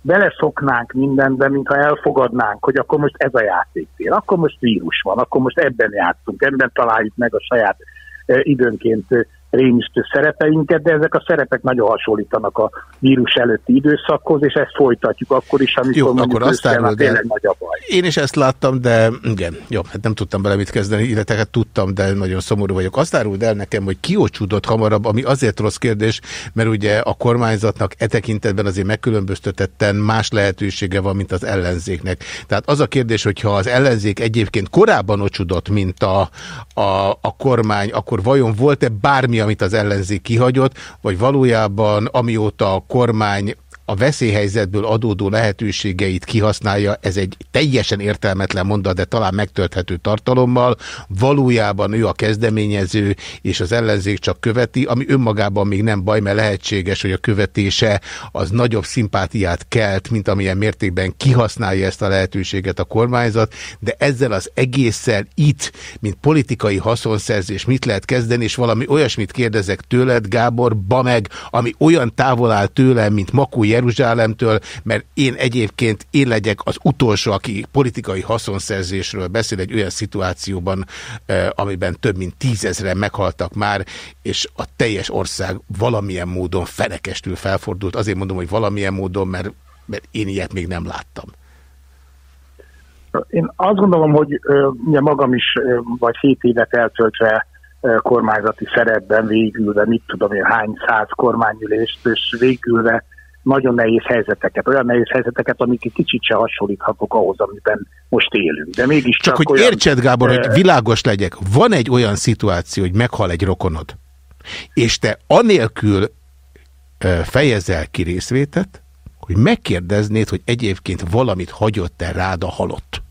beleszoknánk mindenbe, mintha elfogadnánk, hogy akkor most ez a játéktér, akkor most vírus van, akkor most ebben játszunk, ebben találjuk meg a saját e, időnként rémisztő szerepeinket, de ezek a szerepek nagyon hasonlítanak a vírus előtti időszakhoz, és ezt folytatjuk akkor is, amikor jó, akkor azt árul, tényleg nagy a baj. Én is ezt láttam, de igen, jó, hát nem tudtam bele mit kezdeni, illetve hát tudtam, de nagyon szomorú vagyok. Azt áruld el nekem, hogy kiocsúdott hamarabb, ami azért rossz kérdés, mert ugye a kormányzatnak e tekintetben azért megkülönböztetetten más lehetősége van, mint az ellenzéknek. Tehát az a kérdés, hogyha az ellenzék egyébként korábban ocsudott, mint a, a, a kormány, akkor vajon volt-e bármi amit az ellenzék kihagyott, vagy valójában amióta a kormány a veszélyhelyzetből adódó lehetőségeit kihasználja, ez egy teljesen értelmetlen mondat, de talán megtölthető tartalommal. Valójában ő a kezdeményező, és az ellenzék csak követi, ami önmagában még nem baj, mert lehetséges, hogy a követése az nagyobb szimpátiát kelt, mint amilyen mértékben kihasználja ezt a lehetőséget a kormányzat, de ezzel az egésszel itt, mint politikai haszonszerzés mit lehet kezdeni, és valami olyasmit kérdezek tőled, Gábor, ba meg, ami olyan távol áll tőlem, mint Makó Jeruzsálemtől, mert én egyébként én legyek az utolsó, aki politikai haszonszerzésről beszél egy olyan szituációban, eh, amiben több mint tízezre meghaltak már, és a teljes ország valamilyen módon fenekestül felfordult. Azért mondom, hogy valamilyen módon, mert, mert én ilyet még nem láttam. Én azt gondolom, hogy ugye magam is vagy hét évet eltöltve kormányzati szerepben végülve, mit tudom én, hány száz kormányülést, és végülve nagyon nehéz helyzeteket, olyan nehéz helyzeteket, amik kicsit se hasonlíthatók ahhoz, amiben most élünk. De mégis csak, csak hogy olyan, értsed, Gábor, hogy világos legyek, van egy olyan szituáció, hogy meghal egy rokonod, és te anélkül fejezel ki részvétet, hogy megkérdeznéd, hogy egyébként valamit hagyott-e rád a halott.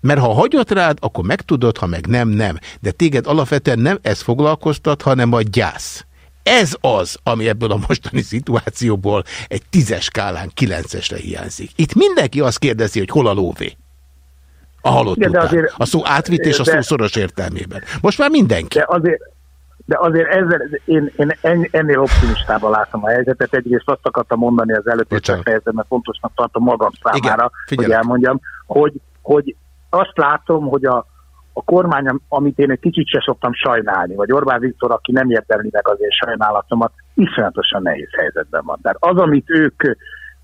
Mert ha hagyott rád, akkor megtudod, ha meg nem, nem. De téged alapvetően nem ez foglalkoztat, hanem a gyász. Ez az, ami ebből a mostani szituációból egy tízes skálán kilencesre hiányzik. Itt mindenki azt kérdezi, hogy hol a lóvé. A halott Igen, után. Azért, a szó átvitt és a szó szoros értelmében. Most már mindenki. De azért, de azért ezzel, én, én ennél optimistában látom a helyzetet. Egyrészt azt akartam mondani az előtt, és fejezem, mert fontosnak tartom magam számára, Igen, hogy elmondjam, hogy, hogy azt látom, hogy a, a kormány, amit én egy kicsit se szoktam sajnálni, vagy Orbán Viktor, aki nem érdemli meg azért sajnálatomat, iszonyatosan nehéz helyzetben van. Tehát az, amit ők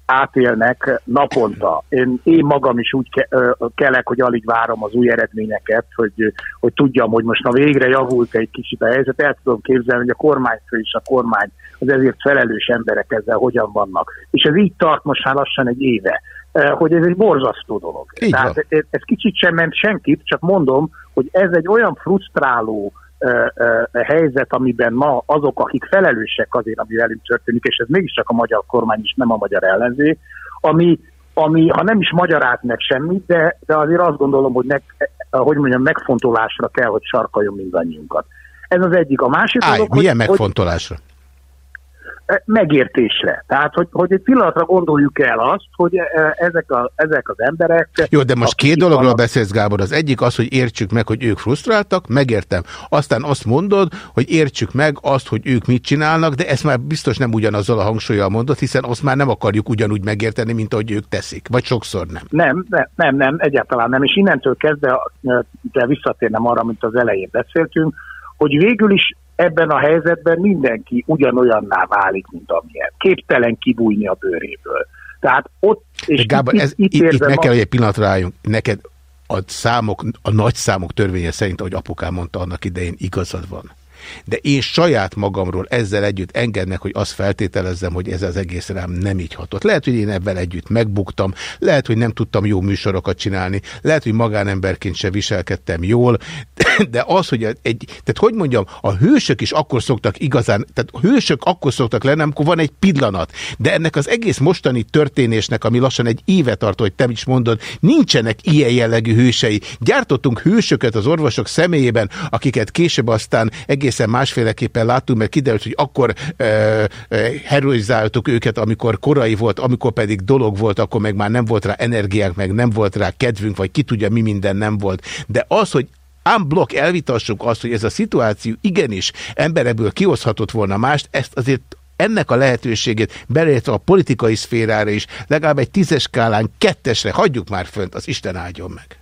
átélnek naponta. Én, én magam is úgy ke, kelek, hogy alig várom az új eredményeket, hogy, hogy tudjam, hogy most na végre javult egy kicsit a helyzet. El tudom képzelni, hogy a kormányfő és a kormány az ezért felelős emberek ezzel hogyan vannak. És ez így tart most már lassan egy éve hogy ez egy borzasztó dolog. Így Tehát ez, ez kicsit sem ment senkit, csak mondom, hogy ez egy olyan frusztráló helyzet, amiben ma azok, akik felelősek azért, ami velünk történik, és ez mégiscsak a magyar kormány is, nem a magyar ellenzék, ami, ami ha nem is magyaráz meg semmit, de, de azért azt gondolom, hogy, meg, hogy mondjam, megfontolásra kell, hogy sarkaljon mindannyiunkat. Ez az egyik. A másik Állj, dolog, milyen hogy, megfontolásra? Hogy, megértésre. Tehát, hogy, hogy egy pillanatra gondoljuk el azt, hogy ezek, a, ezek az emberek... Jó, de most két dologról beszélsz, Gábor. Az egyik az, hogy értsük meg, hogy ők frusztráltak, megértem. Aztán azt mondod, hogy értsük meg azt, hogy ők mit csinálnak, de ezt már biztos nem ugyanazzal a hangsúlyjal mondod, hiszen azt már nem akarjuk ugyanúgy megérteni, mint ahogy ők teszik. Vagy sokszor nem. Nem, nem, nem, nem egyáltalán nem. És innentől kezdve, de visszatérnem arra, mint az elején beszéltünk, hogy végül is ebben a helyzetben mindenki ugyanolyanná válik, mint amilyen. Képtelen kibújni a bőréből. Tehát ott... És De Gábor, itt, ez, itt, itt, itt meg kell, hogy egy pillanatra álljunk. Neked a számok, a nagy számok törvénye szerint, ahogy apukám mondta annak idején, igazad van de én saját magamról ezzel együtt engednek, hogy azt feltételezzem, hogy ez az egész rám nem így hatott. Lehet, hogy én ebben együtt megbuktam, lehet, hogy nem tudtam jó műsorokat csinálni, lehet, hogy magánemberként se viselkedtem jól, de az, hogy egy, tehát hogy mondjam, a hősök is akkor szoktak igazán, tehát a hősök akkor szoktak lenni, amikor van egy pillanat, de ennek az egész mostani történésnek, ami lassan egy éve tart, hogy te is mondod, nincsenek ilyen jellegű hősei. Gyártottunk hősöket az orvosok személyében, akiket később aztán egész egészen másféleképpen láttunk, mert kiderült, hogy akkor e, e, heroizáltuk őket, amikor korai volt, amikor pedig dolog volt, akkor meg már nem volt rá energiák, meg nem volt rá kedvünk, vagy ki tudja, mi minden nem volt. De az, hogy unblock elvitassuk azt, hogy ez a szituáció igenis emberebből kihozhatott volna mást, ezt azért ennek a lehetőségét beleértve a politikai szférára is legalább egy tízes skálán kettesre hagyjuk már fönt, az Isten áldjon meg.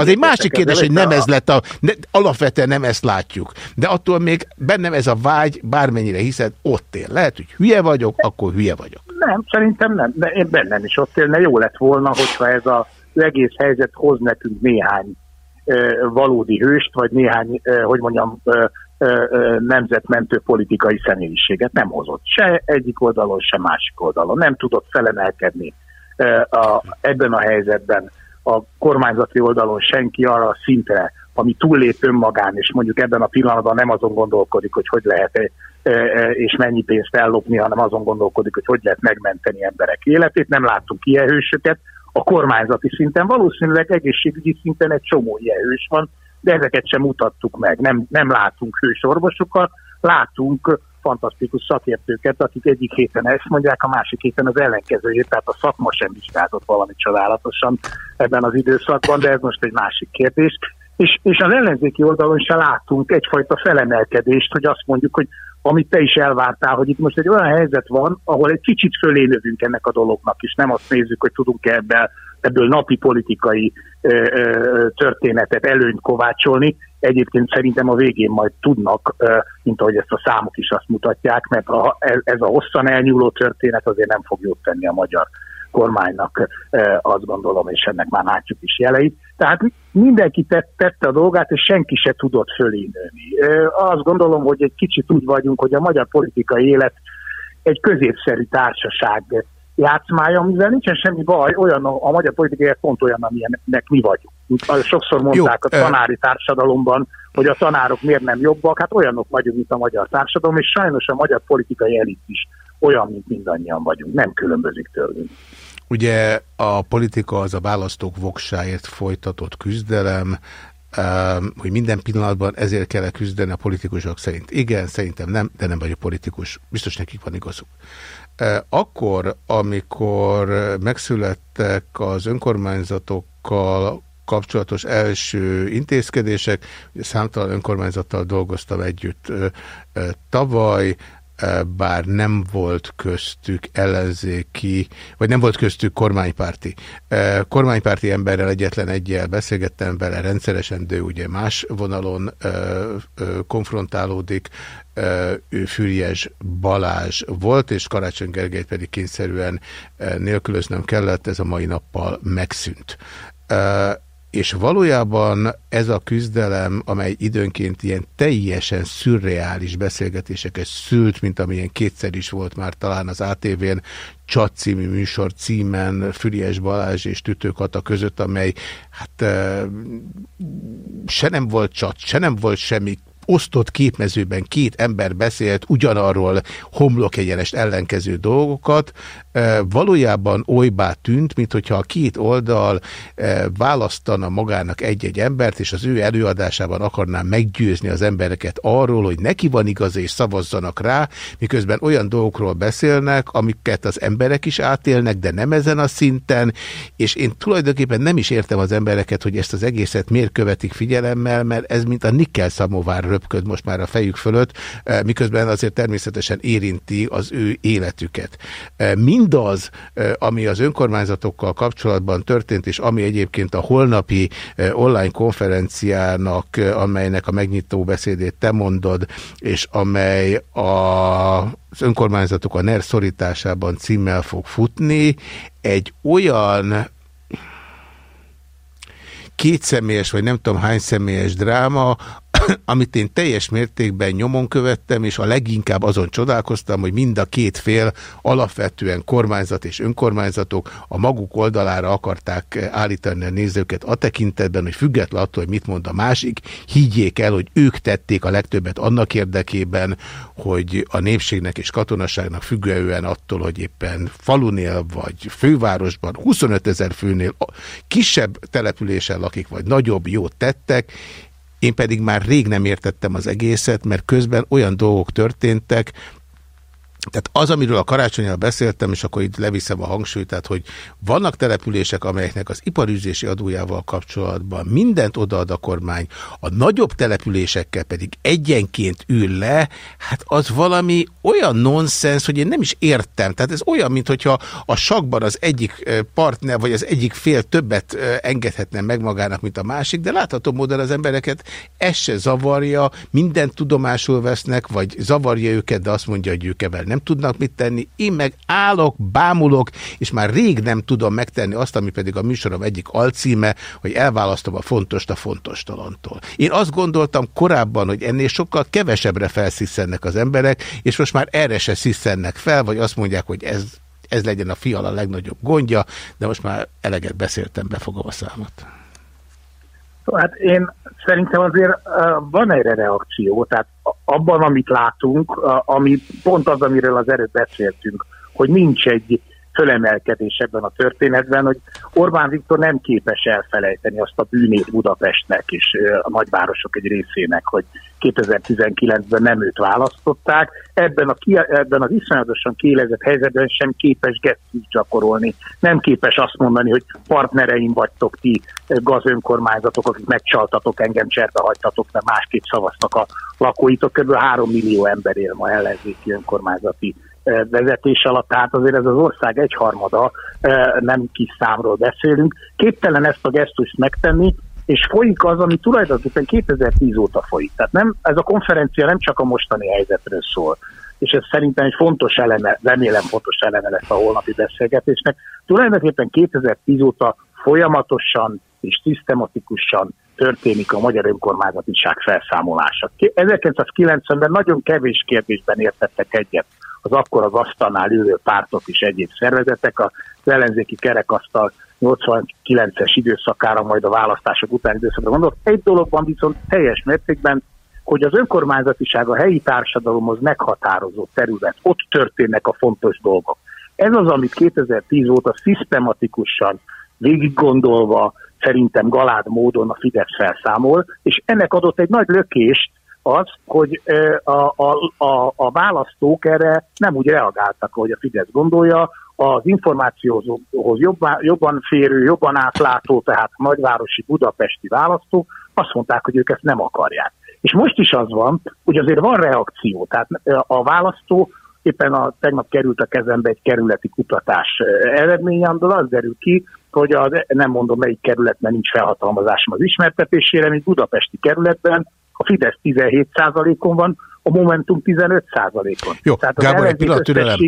Az egy másik kérdés, hogy nem ez lett a... Ne, alapvetően nem ezt látjuk. De attól még bennem ez a vágy, bármennyire hiszed, ott él. Lehet, hogy hülye vagyok, akkor hülye vagyok. Nem, szerintem nem. De én bennem is ott élne. Jó lett volna, hogyha ez a, az egész helyzet hoz nekünk néhány ö, valódi hőst, vagy néhány, ö, hogy mondjam, ö, nemzetmentő politikai személyiséget. Nem hozott. Se egyik oldalon, se másik oldalon. Nem tudott felemelkedni a, ebben a helyzetben a kormányzati oldalon senki arra a szintre, ami túllép önmagán, és mondjuk ebben a pillanatban nem azon gondolkodik, hogy hogy lehet és mennyi pénzt ellopni, hanem azon gondolkodik, hogy hogy lehet megmenteni emberek életét. Nem láttunk ilyen hősöket. A kormányzati szinten valószínűleg egészségügyi szinten egy csomó ilyen hős van, de ezeket sem mutattuk meg. Nem, nem látunk hős orvosokat, látunk fantasztikus szakértőket, akik egyik héten ezt mondják, a másik héten az ellenkezőjét, tehát a szakma sem vizsgázott valami csodálatosan ebben az időszakban, de ez most egy másik kérdés. És, és az ellenzéki oldalon se látunk egyfajta felemelkedést, hogy azt mondjuk, hogy amit te is elvártál, hogy itt most egy olyan helyzet van, ahol egy kicsit fölé ennek a dolognak, és nem azt nézzük, hogy tudunk-e ebből, ebből napi politikai ö, ö, történetet, előnyt kovácsolni. Egyébként szerintem a végén majd tudnak, ö, mint ahogy ezt a számok is azt mutatják, mert a, ez a hosszan elnyúló történet azért nem fog jót tenni a magyar kormánynak, azt gondolom, és ennek már látjuk is jeleit. Tehát mindenki tette a dolgát, és senki se tudott fölínőni. Azt gondolom, hogy egy kicsit úgy vagyunk, hogy a magyar politikai élet egy középszerű társaság játszmája, mivel nincsen semmi baj, olyan a, a magyar politikai pont olyan, amilyennek mi vagyunk. Sokszor mondták Jó, a tanári társadalomban, hogy a tanárok miért nem jobbak, hát olyanok vagyunk, mint a magyar társadalom, és sajnos a magyar politikai elit is olyan, mint mindannyian vagyunk, nem különbözik tőlünk. Ugye a politika az a választók voksáért folytatott küzdelem, hogy minden pillanatban ezért kell -e küzdeni a politikusok szerint. Igen, szerintem nem, de nem vagyok politikus. Biztos nekik van igazuk. Akkor, amikor megszülettek az önkormányzatokkal kapcsolatos első intézkedések, számtalan önkormányzattal dolgoztam együtt tavaly, bár nem volt köztük ellenzéki, vagy nem volt köztük kormánypárti. Kormánypárti emberrel egyetlen egyel beszélgettem vele rendszeresen, de ugye más vonalon konfrontálódik, ő Füriás Balázs volt, és Karácsony Gergelyt pedig kényszerűen nélkülöznöm kellett, ez a mai nappal megszűnt és valójában ez a küzdelem, amely időnként ilyen teljesen szürreális beszélgetéseket szült, mint amilyen kétszer is volt már talán az ATV-n, Csat című műsor címen Füriás Balázs és Tütő Kata között, amely hát se nem volt csat, se nem volt semmi osztott képmezőben két ember beszélt ugyanarról homlok egyenest ellenkező dolgokat, valójában olybá tűnt, mint hogyha a két oldal választana magának egy-egy embert, és az ő előadásában akarná meggyőzni az embereket arról, hogy neki van igaz, és szavazzanak rá, miközben olyan dolgokról beszélnek, amiket az emberek is átélnek, de nem ezen a szinten, és én tulajdonképpen nem is értem az embereket, hogy ezt az egészet miért követik figyelemmel, mert ez mint a nikkel szamovár röpköd most már a fejük fölött, miközben azért természetesen érinti az ő életüket. Mind mindaz, ami az önkormányzatokkal kapcsolatban történt, és ami egyébként a holnapi online konferenciának, amelynek a megnyitó beszédét te mondod, és amely a, az önkormányzatok a NER szorításában címmel fog futni, egy olyan kétszemélyes, vagy nem tudom hány személyes dráma, amit én teljes mértékben nyomon követtem, és a leginkább azon csodálkoztam, hogy mind a két fél alapvetően kormányzat és önkormányzatok a maguk oldalára akarták állítani a nézőket a tekintetben, hogy független attól, hogy mit mond a másik, higgyék el, hogy ők tették a legtöbbet annak érdekében, hogy a népségnek és katonaságnak függően attól, hogy éppen falunél vagy fővárosban 25 ezer főnél kisebb településen lakik, vagy nagyobb jót tettek, én pedig már rég nem értettem az egészet, mert közben olyan dolgok történtek, tehát az, amiről a karácsonyjal beszéltem, és akkor itt leviszem a hangsúlyt, tehát hogy vannak települések, amelyeknek az iparűzési adójával kapcsolatban mindent odaad a kormány, a nagyobb településekkel pedig egyenként ül le, hát az valami olyan nonsens, hogy én nem is értem. Tehát ez olyan, mintha a sakban az egyik partner, vagy az egyik fél többet engedhetne meg magának, mint a másik, de látható módon az embereket ez se zavarja, mindent tudomásul vesznek, vagy zavarja őket, de azt mondja, hogy ők ebben nem tudnak mit tenni, én meg állok, bámulok, és már rég nem tudom megtenni azt, ami pedig a műsorom egyik alcíme, hogy elválasztom a fontos a fontos talantól. Én azt gondoltam korábban, hogy ennél sokkal kevesebbre felsziszennek az emberek, és most már erre se sziszennek fel, vagy azt mondják, hogy ez, ez legyen a fiala legnagyobb gondja, de most már eleget beszéltem, befogom a számot. Hát én szerintem azért van erre reakció, tehát abban, amit látunk, ami pont az, amiről az előbb beszéltünk, hogy nincs egy fölemelkedés ebben a történetben, hogy Orbán Viktor nem képes elfelejteni azt a bűnét Budapestnek és a nagyvárosok egy részének, hogy 2019-ben nem őt választották. Ebben, a, ebben az iszonyatosan kiélezett helyzetben sem képes gesztust gyakorolni. Nem képes azt mondani, hogy partnereim vagytok ti gazönkormányzatok, akik megcsaltatok engem, cserbe hagytatok, mert másképp szavaztak a lakóitok. Kb. 3 millió ember él ma ellenzéki önkormányzati vezetés alatt, tehát azért ez az ország egyharmada, nem kis számról beszélünk, képtelen ezt a gesztust megtenni, és folyik az, ami tulajdonképpen 2010 óta folyik. Tehát nem, ez a konferencia nem csak a mostani helyzetről szól, és ez szerintem egy fontos eleme, remélem fontos eleme lesz a holnapi beszélgetésnek. Tulajdonképpen 2010 óta folyamatosan és szisztematikusan történik a magyar önkormányzatiság felszámolása. 1990-ben nagyon kevés kérdésben értettek egyet az akkor az asztalnál ülő pártok és egyéb szervezetek, az ellenzéki kerekasztal 89-es időszakára, majd a választások utáni időszakra gondolok. Egy dologban viszont teljes mértékben, hogy az önkormányzatiság a helyi társadalomhoz meghatározó terület, ott történnek a fontos dolgok. Ez az, amit 2010 óta szisztematikusan végig gondolva, szerintem galád módon a Fidesz felszámol, és ennek adott egy nagy lökést az, hogy a, a, a, a választók erre nem úgy reagáltak, hogy a Fidesz gondolja, az információhoz jobban, jobban férő, jobban átlátó, tehát nagyvárosi budapesti választók azt mondták, hogy ők ezt nem akarják. És most is az van, hogy azért van reakció, tehát a választó éppen a, tegnap került a kezembe egy kerületi kutatás eredménye, amiből az derül ki, hogy az, nem mondom melyik kerületben nincs felhatalmazásom az ismertetésére, mint budapesti kerületben a Fidesz 17%-on van, a Momentum 15%-on. Jó, Tehát Gábor, egy pillanat türelem.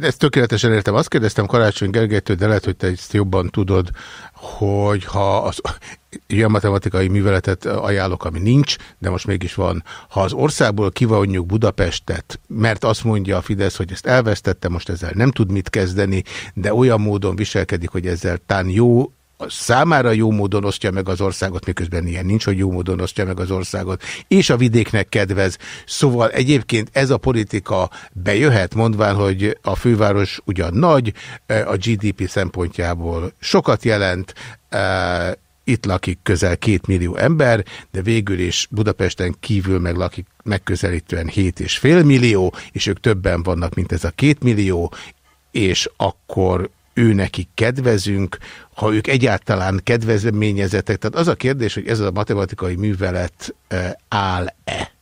Ezt tökéletesen értem. Azt kérdeztem Karácsony Gergelytől, de lehet, hogy te ezt jobban tudod, hogy ha az ilyen matematikai műveletet ajánlok, ami nincs, de most mégis van. Ha az országból kivonjuk Budapestet, mert azt mondja a Fidesz, hogy ezt elvesztette, most ezzel nem tud mit kezdeni, de olyan módon viselkedik, hogy ezzel tán jó számára jó módon osztja meg az országot, miközben ilyen nincs, hogy jó módon osztja meg az országot, és a vidéknek kedvez. Szóval egyébként ez a politika bejöhet, mondván, hogy a főváros ugyan nagy, a GDP szempontjából sokat jelent, itt lakik közel két millió ember, de végül is Budapesten kívül meg lakik megközelítően 7,5 millió, és ők többen vannak, mint ez a két millió, és akkor ő neki kedvezünk, ha ők egyáltalán kedvezményezetek. Tehát az a kérdés, hogy ez a matematikai művelet áll-e?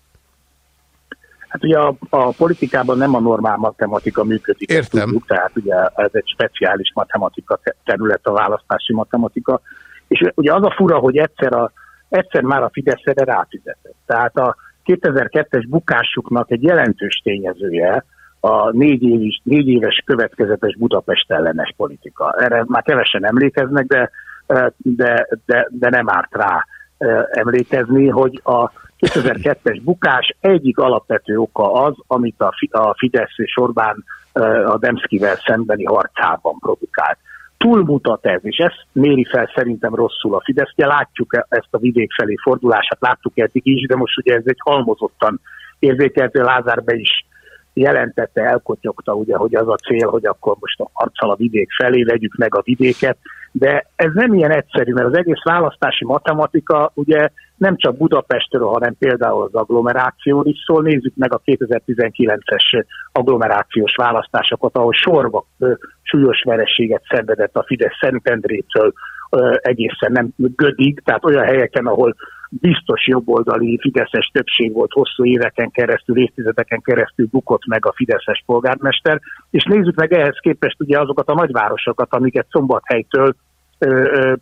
Hát ugye a, a politikában nem a normál matematika működik. Értem. Tudjuk, tehát ugye ez egy speciális matematika terület, a választási matematika. És ugye az a fura, hogy egyszer, a, egyszer már a Fidesz erre ráfizetett. Tehát a 2002-es bukásuknak egy jelentős tényezője, a négy, évis, négy éves következetes Budapest ellenes politika. Erre már kevesen emlékeznek, de, de, de, de nem árt rá emlékezni, hogy a 2002-es bukás egyik alapvető oka az, amit a Fidesz és Orbán a Demszkivel szembeni harcában produkált. Túlmutat ez, és ezt méri fel szerintem rosszul a Fidesz. Ugye látjuk e- ezt a vidék felé fordulását, láttuk eddig is, de most ugye ez egy halmozottan érzékelhető, Lázár be is jelentette, elkotyogta, ugye, hogy az a cél, hogy akkor most a harccal a vidék felé vegyük meg a vidéket, de ez nem ilyen egyszerű, mert az egész választási matematika ugye nem csak Budapestről, hanem például az agglomeráció is szól. Nézzük meg a 2019-es agglomerációs választásokat, ahol sorba súlyos vereséget szenvedett a Fidesz Szentendrétől egészen nem gödig, tehát olyan helyeken, ahol biztos jobboldali fideszes többség volt hosszú éveken keresztül, évtizedeken keresztül bukott meg a fideszes polgármester, és nézzük meg ehhez képest ugye azokat a nagyvárosokat, amiket Szombathelytől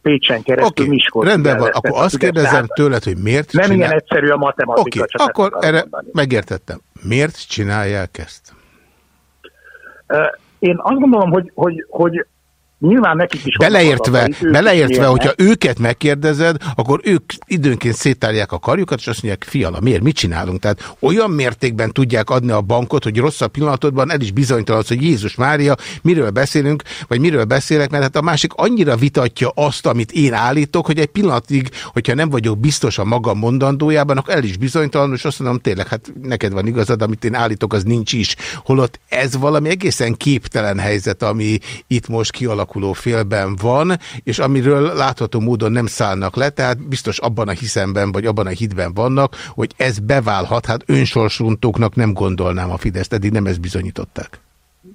Pécsen keresztül okay, Miskolc. Rendben van, akkor azt kérdezem tőled, hogy miért Nem csinál... ilyen egyszerű a matematika. Okay, akkor erre mondani. megértettem. Miért csinálják ezt? Én azt gondolom, hogy, hogy, hogy nyilván nekik is Beleértve, beleértve hogyha őket megkérdezed, akkor ők időnként széttárják a karjukat, és azt mondják, fiala, miért, mit csinálunk? Tehát olyan mértékben tudják adni a bankot, hogy rosszabb pillanatodban el is bizonytalan az, hogy Jézus Mária, miről beszélünk, vagy miről beszélek, mert hát a másik annyira vitatja azt, amit én állítok, hogy egy pillanatig, hogyha nem vagyok biztos a magam mondandójában, akkor el is bizonytalan, és azt mondom, tényleg, hát neked van igazad, amit én állítok, az nincs is. Holott ez valami egészen képtelen helyzet, ami itt most kialakuló félben van, és amiről látható módon nem szállnak le, tehát biztos abban a hiszemben, vagy abban a hitben vannak, hogy ez beválhat, hát önsorsrontóknak nem gondolnám a Fidesz, eddig nem ezt bizonyították.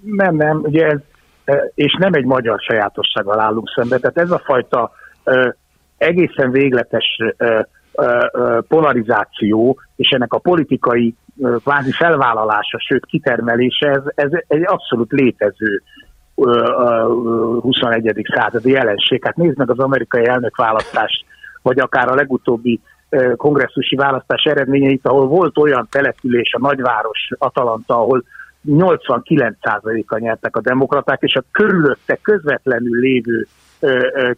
Nem, nem, ugye ez, e, és nem egy magyar sajátossággal állunk szembe, tehát ez a fajta egészen végletes polarizáció, és ennek a politikai kvázi felvállalása, sőt kitermelése, ez, ez egy abszolút létező 21. századi jelenség. Hát nézd meg az amerikai elnökválasztás, vagy akár a legutóbbi kongresszusi választás eredményeit, ahol volt olyan település, a nagyváros Atalanta, ahol 89%-a nyertek a demokraták, és a körülötte közvetlenül lévő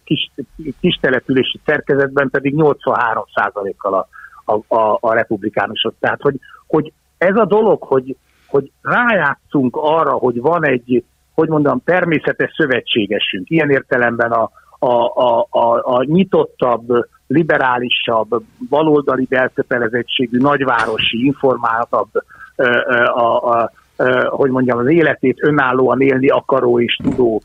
kis, kis települési szerkezetben pedig 83%-kal a, a, a, a republikánusok. Tehát, hogy, hogy ez a dolog, hogy, hogy rájátszunk arra, hogy van egy, hogy mondjam, természetes szövetségesünk, ilyen értelemben a, a, a, a, a nyitottabb, liberálisabb, baloldali belkötelezettségű, nagyvárosi, informáltabb, a, a, hogy mondjam, az életét önállóan élni akaró és tudó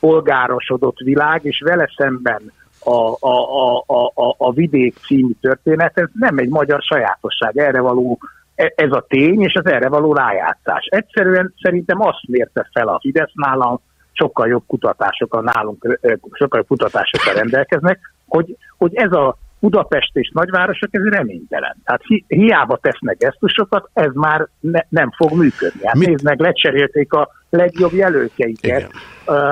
polgárosodott világ, és vele szemben a, a, a, a, a vidék című történet, ez nem egy magyar sajátosság, erre való ez a tény, és az erre való rájátszás. Egyszerűen szerintem azt mérte fel a Fidesz nálam, sokkal jobb kutatásokkal nálunk, sokkal jobb kutatásokkal rendelkeznek, hogy, hogy ez a Budapest és nagyvárosok, ez reménytelen. Tehát hi, hiába tesznek gesztusokat, ez már ne, nem fog működni. Hát nézd meg, lecserélték a legjobb jelöltjeiket,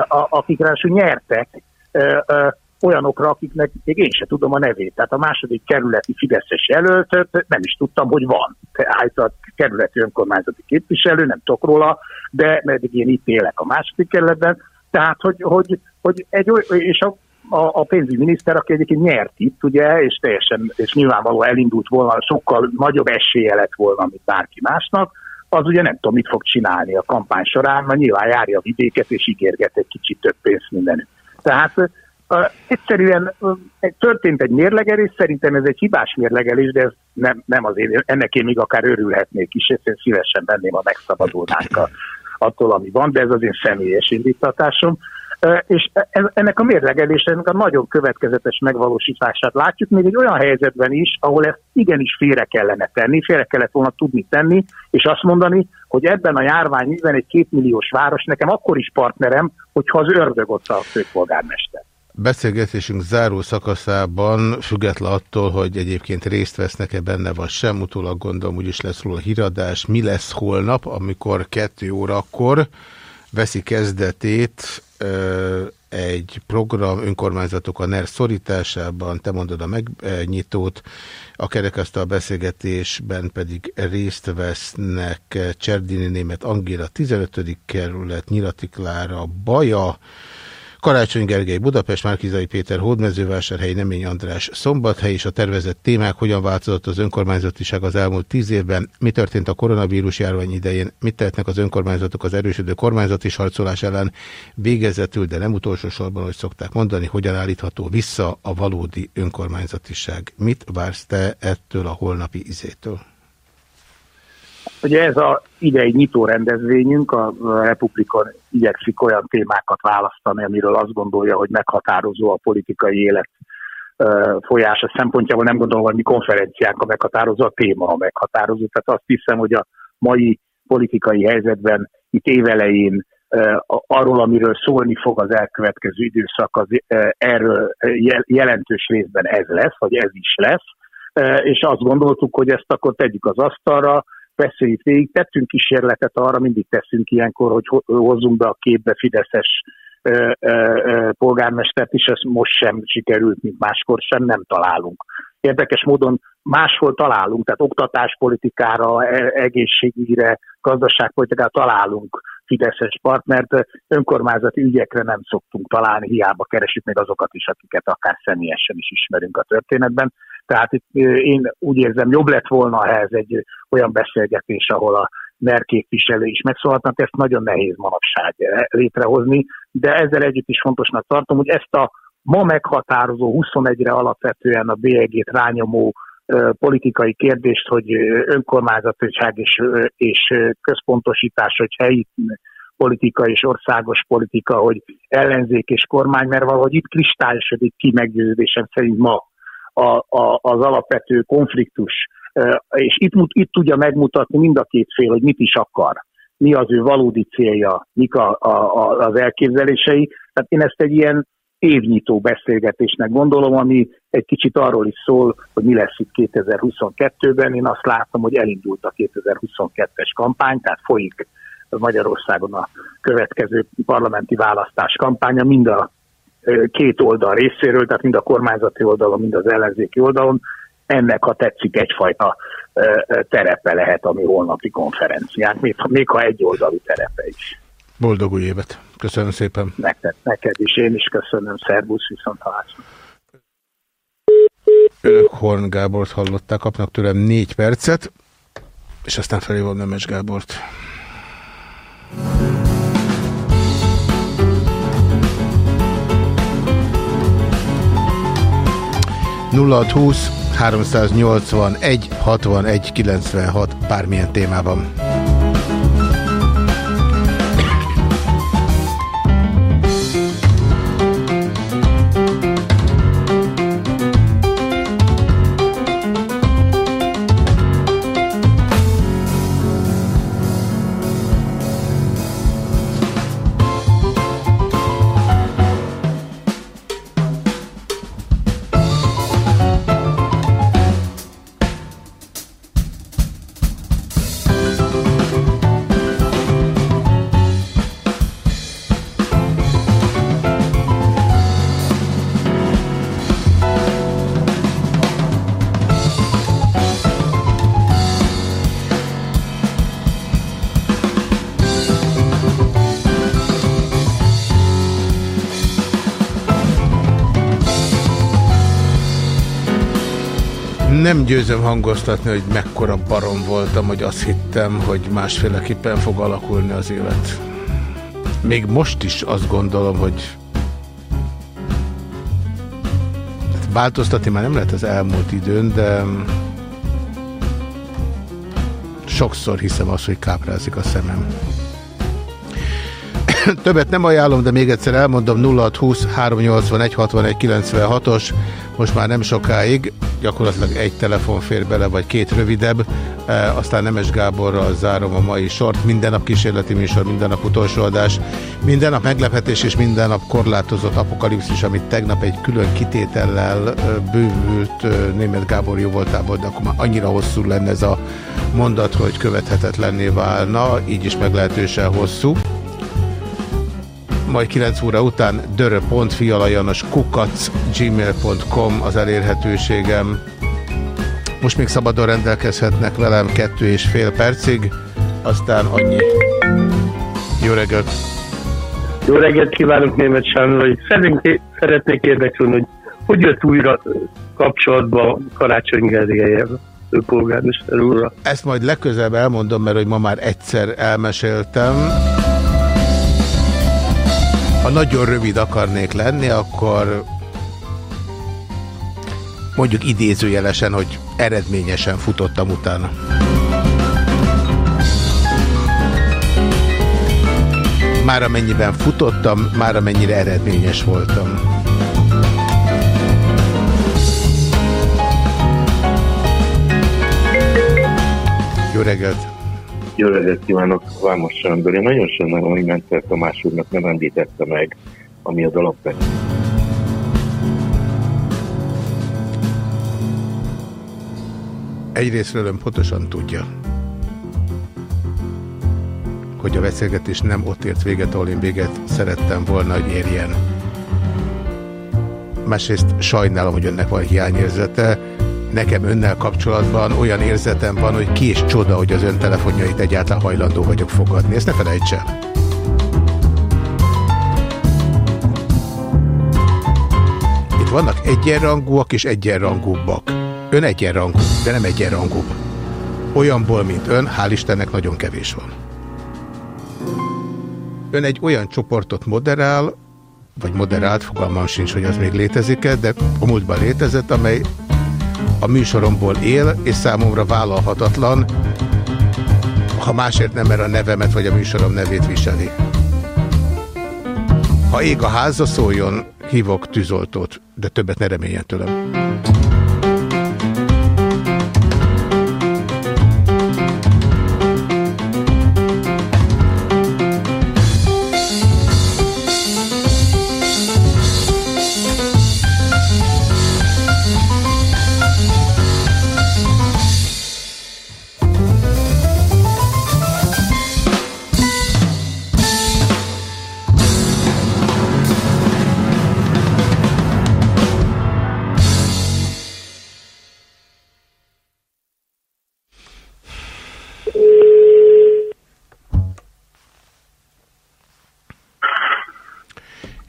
a, akik ráadásul nyertek, olyanokra, akiknek még én sem tudom a nevét. Tehát a második kerületi Fideszes jelöltöt nem is tudtam, hogy van. A kerületi önkormányzati képviselő, nem tudok róla, de meddig én itt élek a második kerületben. Tehát, hogy, hogy, hogy egy, és a a, a pénzügyminiszter, aki egyébként nyert itt, ugye, és teljesen, és nyilvánvalóan elindult volna, sokkal nagyobb esélye lett volna, mint bárki másnak, az ugye nem tudom, mit fog csinálni a kampány során, mert nyilván járja a vidéket, és ígérget egy kicsit több pénzt mindenütt. Tehát uh, egyszerűen történt egy mérlegelés, szerintem ez egy hibás mérlegelés, de ez nem, nem azért, ennek én még akár örülhetnék is, és én szívesen venném, a megszabadulnánk attól, ami van, de ez az én személyes indítatásom és e, ennek a mérlegelésnek a nagyon következetes megvalósítását látjuk, még egy olyan helyzetben is, ahol ezt igenis félre kellene tenni, félre kellett volna tudni tenni, és azt mondani, hogy ebben a járványügyben egy kétmilliós város nekem akkor is partnerem, hogyha az ördög ott a főpolgármester. Beszélgetésünk záró szakaszában, független attól, hogy egyébként részt vesznek-e benne, vagy sem, utólag gondolom, úgyis lesz róla híradás. Mi lesz holnap, amikor kettő órakor veszi kezdetét egy program önkormányzatok a NER szorításában, te mondod a megnyitót, a kerekasztal beszélgetésben pedig részt vesznek Cserdini német Angéla 15. kerület, Nyirati Klára, Baja, Karácsony Gergely Budapest, Márkizai Péter Hódmezővásárhely, Nemény András Szombathely és a tervezett témák, hogyan változott az önkormányzatiság az elmúlt tíz évben, mi történt a koronavírus járvány idején, mit tehetnek az önkormányzatok az erősödő kormányzati harcolás ellen, végezetül, de nem utolsó sorban, hogy szokták mondani, hogyan állítható vissza a valódi önkormányzatiság. Mit vársz te ettől a holnapi izétől? Ugye ez a idei nyitó rendezvényünk, a Republikon igyekszik olyan témákat választani, amiről azt gondolja, hogy meghatározó a politikai élet folyása szempontjából. Nem gondolom, hogy mi konferenciánk a meghatározó, a téma a meghatározó. Tehát azt hiszem, hogy a mai politikai helyzetben itt évelején arról, amiről szólni fog az elkövetkező időszak, az erről jelentős részben ez lesz, vagy ez is lesz, és azt gondoltuk, hogy ezt akkor tegyük az asztalra, beszéljük végig. Tettünk kísérletet arra, mindig teszünk ilyenkor, hogy hozzunk be a képbe Fideszes polgármestert is, ez most sem sikerült, mint máskor sem, nem találunk. Érdekes módon máshol találunk, tehát oktatáspolitikára, e, egészségügyre, gazdaságpolitikára találunk Fideszes partnert, önkormányzati ügyekre nem szoktunk találni, hiába keresünk még azokat is, akiket akár személyesen is ismerünk a történetben. Tehát itt én úgy érzem, jobb lett volna, ha ez egy olyan beszélgetés, ahol a NER képviselő is megszólaltnak, ezt nagyon nehéz manapság létrehozni, de ezzel együtt is fontosnak tartom, hogy ezt a ma meghatározó 21-re alapvetően a bélyegét rányomó politikai kérdést, hogy önkormányzatiság és, és központosítás, hogy helyi politika és országos politika, hogy ellenzék és kormány, mert valahogy itt kristályosodik ki meggyőződésem szerint ma a, a, az alapvető konfliktus, és itt, itt tudja megmutatni mind a két fél, hogy mit is akar, mi az ő valódi célja, mik a, a, a, az elképzelései. Tehát én ezt egy ilyen évnyitó beszélgetésnek gondolom, ami egy kicsit arról is szól, hogy mi lesz itt 2022-ben. Én azt látom, hogy elindult a 2022-es kampány, tehát folyik Magyarországon a következő parlamenti választás kampánya, mind a két oldal részéről, tehát mind a kormányzati oldalon, mind az ellenzéki oldalon. Ennek, ha tetszik, egyfajta terepe lehet a mi holnapi konferenciánk, még, ha egy oldalú terepe is. Boldog új évet! Köszönöm szépen! Neked, neked is, én is köszönöm. Szervusz, viszont hallásra. Önök Horn Gábort hallották, kapnak tőlem négy percet, és aztán felé van Nemes Gábort. nulla 381 61 96 bármilyen témában. Nem győzöm hangoztatni, hogy mekkora barom voltam, hogy azt hittem, hogy másféleképpen fog alakulni az élet. Még most is azt gondolom, hogy változtatni már nem lehet az elmúlt időn, de sokszor hiszem azt, hogy káprázik a szemem. <coughs> Többet nem ajánlom, de még egyszer elmondom 0620 381 61 96-os most már nem sokáig, gyakorlatilag egy telefon fér bele, vagy két rövidebb, e, aztán Nemes Gáborral zárom a mai sort, minden nap kísérleti műsor, minden nap utolsó adás, minden nap meglepetés és minden nap korlátozott apokalipszis, amit tegnap egy külön kitétellel e, bővült e, német Gábor jó voltából, de akkor már annyira hosszú lenne ez a mondat, hogy követhetetlenné válna, így is meglehetősen hosszú majd 9 óra után dörö.fialajanos kukac gmail.com az elérhetőségem. Most még szabadon rendelkezhetnek velem kettő és fél percig, aztán annyi. Jó reggelt! Jó reggelt kívánok, német Sándor, hogy szeretnék érdeklődni, hogy hogy jött újra kapcsolatba Karácsony Gergelyel? polgármester úrra. Ezt majd legközelebb elmondom, mert hogy ma már egyszer elmeséltem. Ha nagyon rövid akarnék lenni, akkor mondjuk idézőjelesen, hogy eredményesen futottam utána. Már amennyiben futottam, már amennyire eredményes voltam. Jó reggelt! Jó reggelt kívánok, Vámos Sándor. Én nagyon sajnálom, hogy Mencer Tamás úrnak nem említette meg, ami az alapvető. Egyrésztről ön pontosan tudja, hogy a beszélgetés nem ott ért véget, ahol én véget szerettem volna, hogy érjen. Másrészt sajnálom, hogy önnek van hiányérzete, nekem önnel kapcsolatban olyan érzetem van, hogy ki és csoda, hogy az ön telefonjait egyáltalán hajlandó vagyok fogadni. Ezt ne felejts el. Itt vannak egyenrangúak és egyenrangúbbak. Ön egyenrangú, de nem egyenrangúbb. Olyanból, mint ön, hál' Istennek nagyon kevés van. Ön egy olyan csoportot moderál, vagy moderált, fogalmam sincs, hogy az még létezik-e, de a múltban létezett, amely a műsoromból él, és számomra vállalhatatlan, ha másért nem, mert a nevemet vagy a műsorom nevét viseli. Ha ég a háza, szóljon, hívok tűzoltót, de többet ne reméljen tőlem.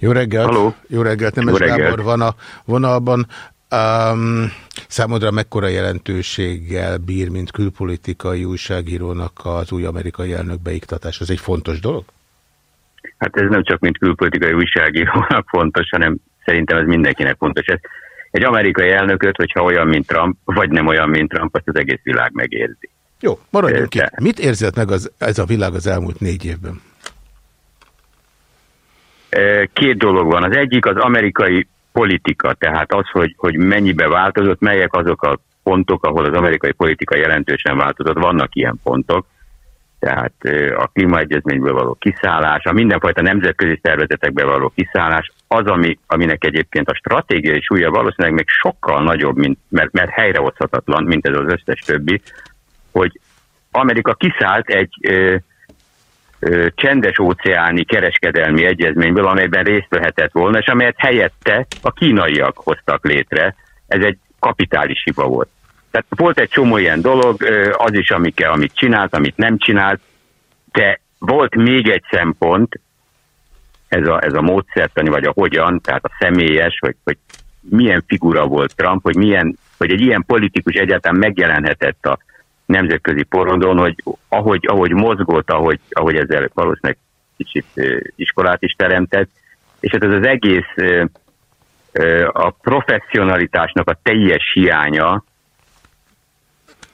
Jó reggelt! Halló. Jó reggelt! Nem Jó reggelt. Gábor van a vonalban. Um, számodra mekkora jelentőséggel bír, mint külpolitikai újságírónak az új amerikai elnök beiktatás? Ez egy fontos dolog? Hát ez nem csak mint külpolitikai újságírónak fontos, hanem szerintem ez mindenkinek fontos. Ez egy amerikai elnököt, hogyha olyan, mint Trump, vagy nem olyan, mint Trump, azt az egész világ megérzi. Jó, maradjunk ki. Mit érzett meg az, ez a világ az elmúlt négy évben? Két dolog van. Az egyik az amerikai politika, tehát az, hogy, hogy mennyibe változott, melyek azok a pontok, ahol az amerikai politika jelentősen változott. Vannak ilyen pontok, tehát a klímaegyezményből való kiszállás, a mindenfajta nemzetközi szervezetekbe való kiszállás, az, ami, aminek egyébként a stratégiai súlya valószínűleg még sokkal nagyobb, mint, mert, mert helyrehozhatatlan, mint ez az összes többi, hogy Amerika kiszállt egy csendes óceáni kereskedelmi egyezményből, amelyben részt vehetett volna, és amelyet helyette a kínaiak hoztak létre. Ez egy kapitális hiba volt. Tehát volt egy csomó ilyen dolog, az is, amikkel, amit csinált, amit nem csinált, de volt még egy szempont, ez a, ez a módszertani, vagy a hogyan, tehát a személyes, hogy, hogy milyen figura volt Trump, hogy, milyen, hogy egy ilyen politikus egyáltalán megjelenhetett a, nemzetközi porondon, hogy ahogy, ahogy mozgott, ahogy, ahogy ezzel valószínűleg kicsit iskolát is teremtett, és hát ez az egész a professzionalitásnak a teljes hiánya,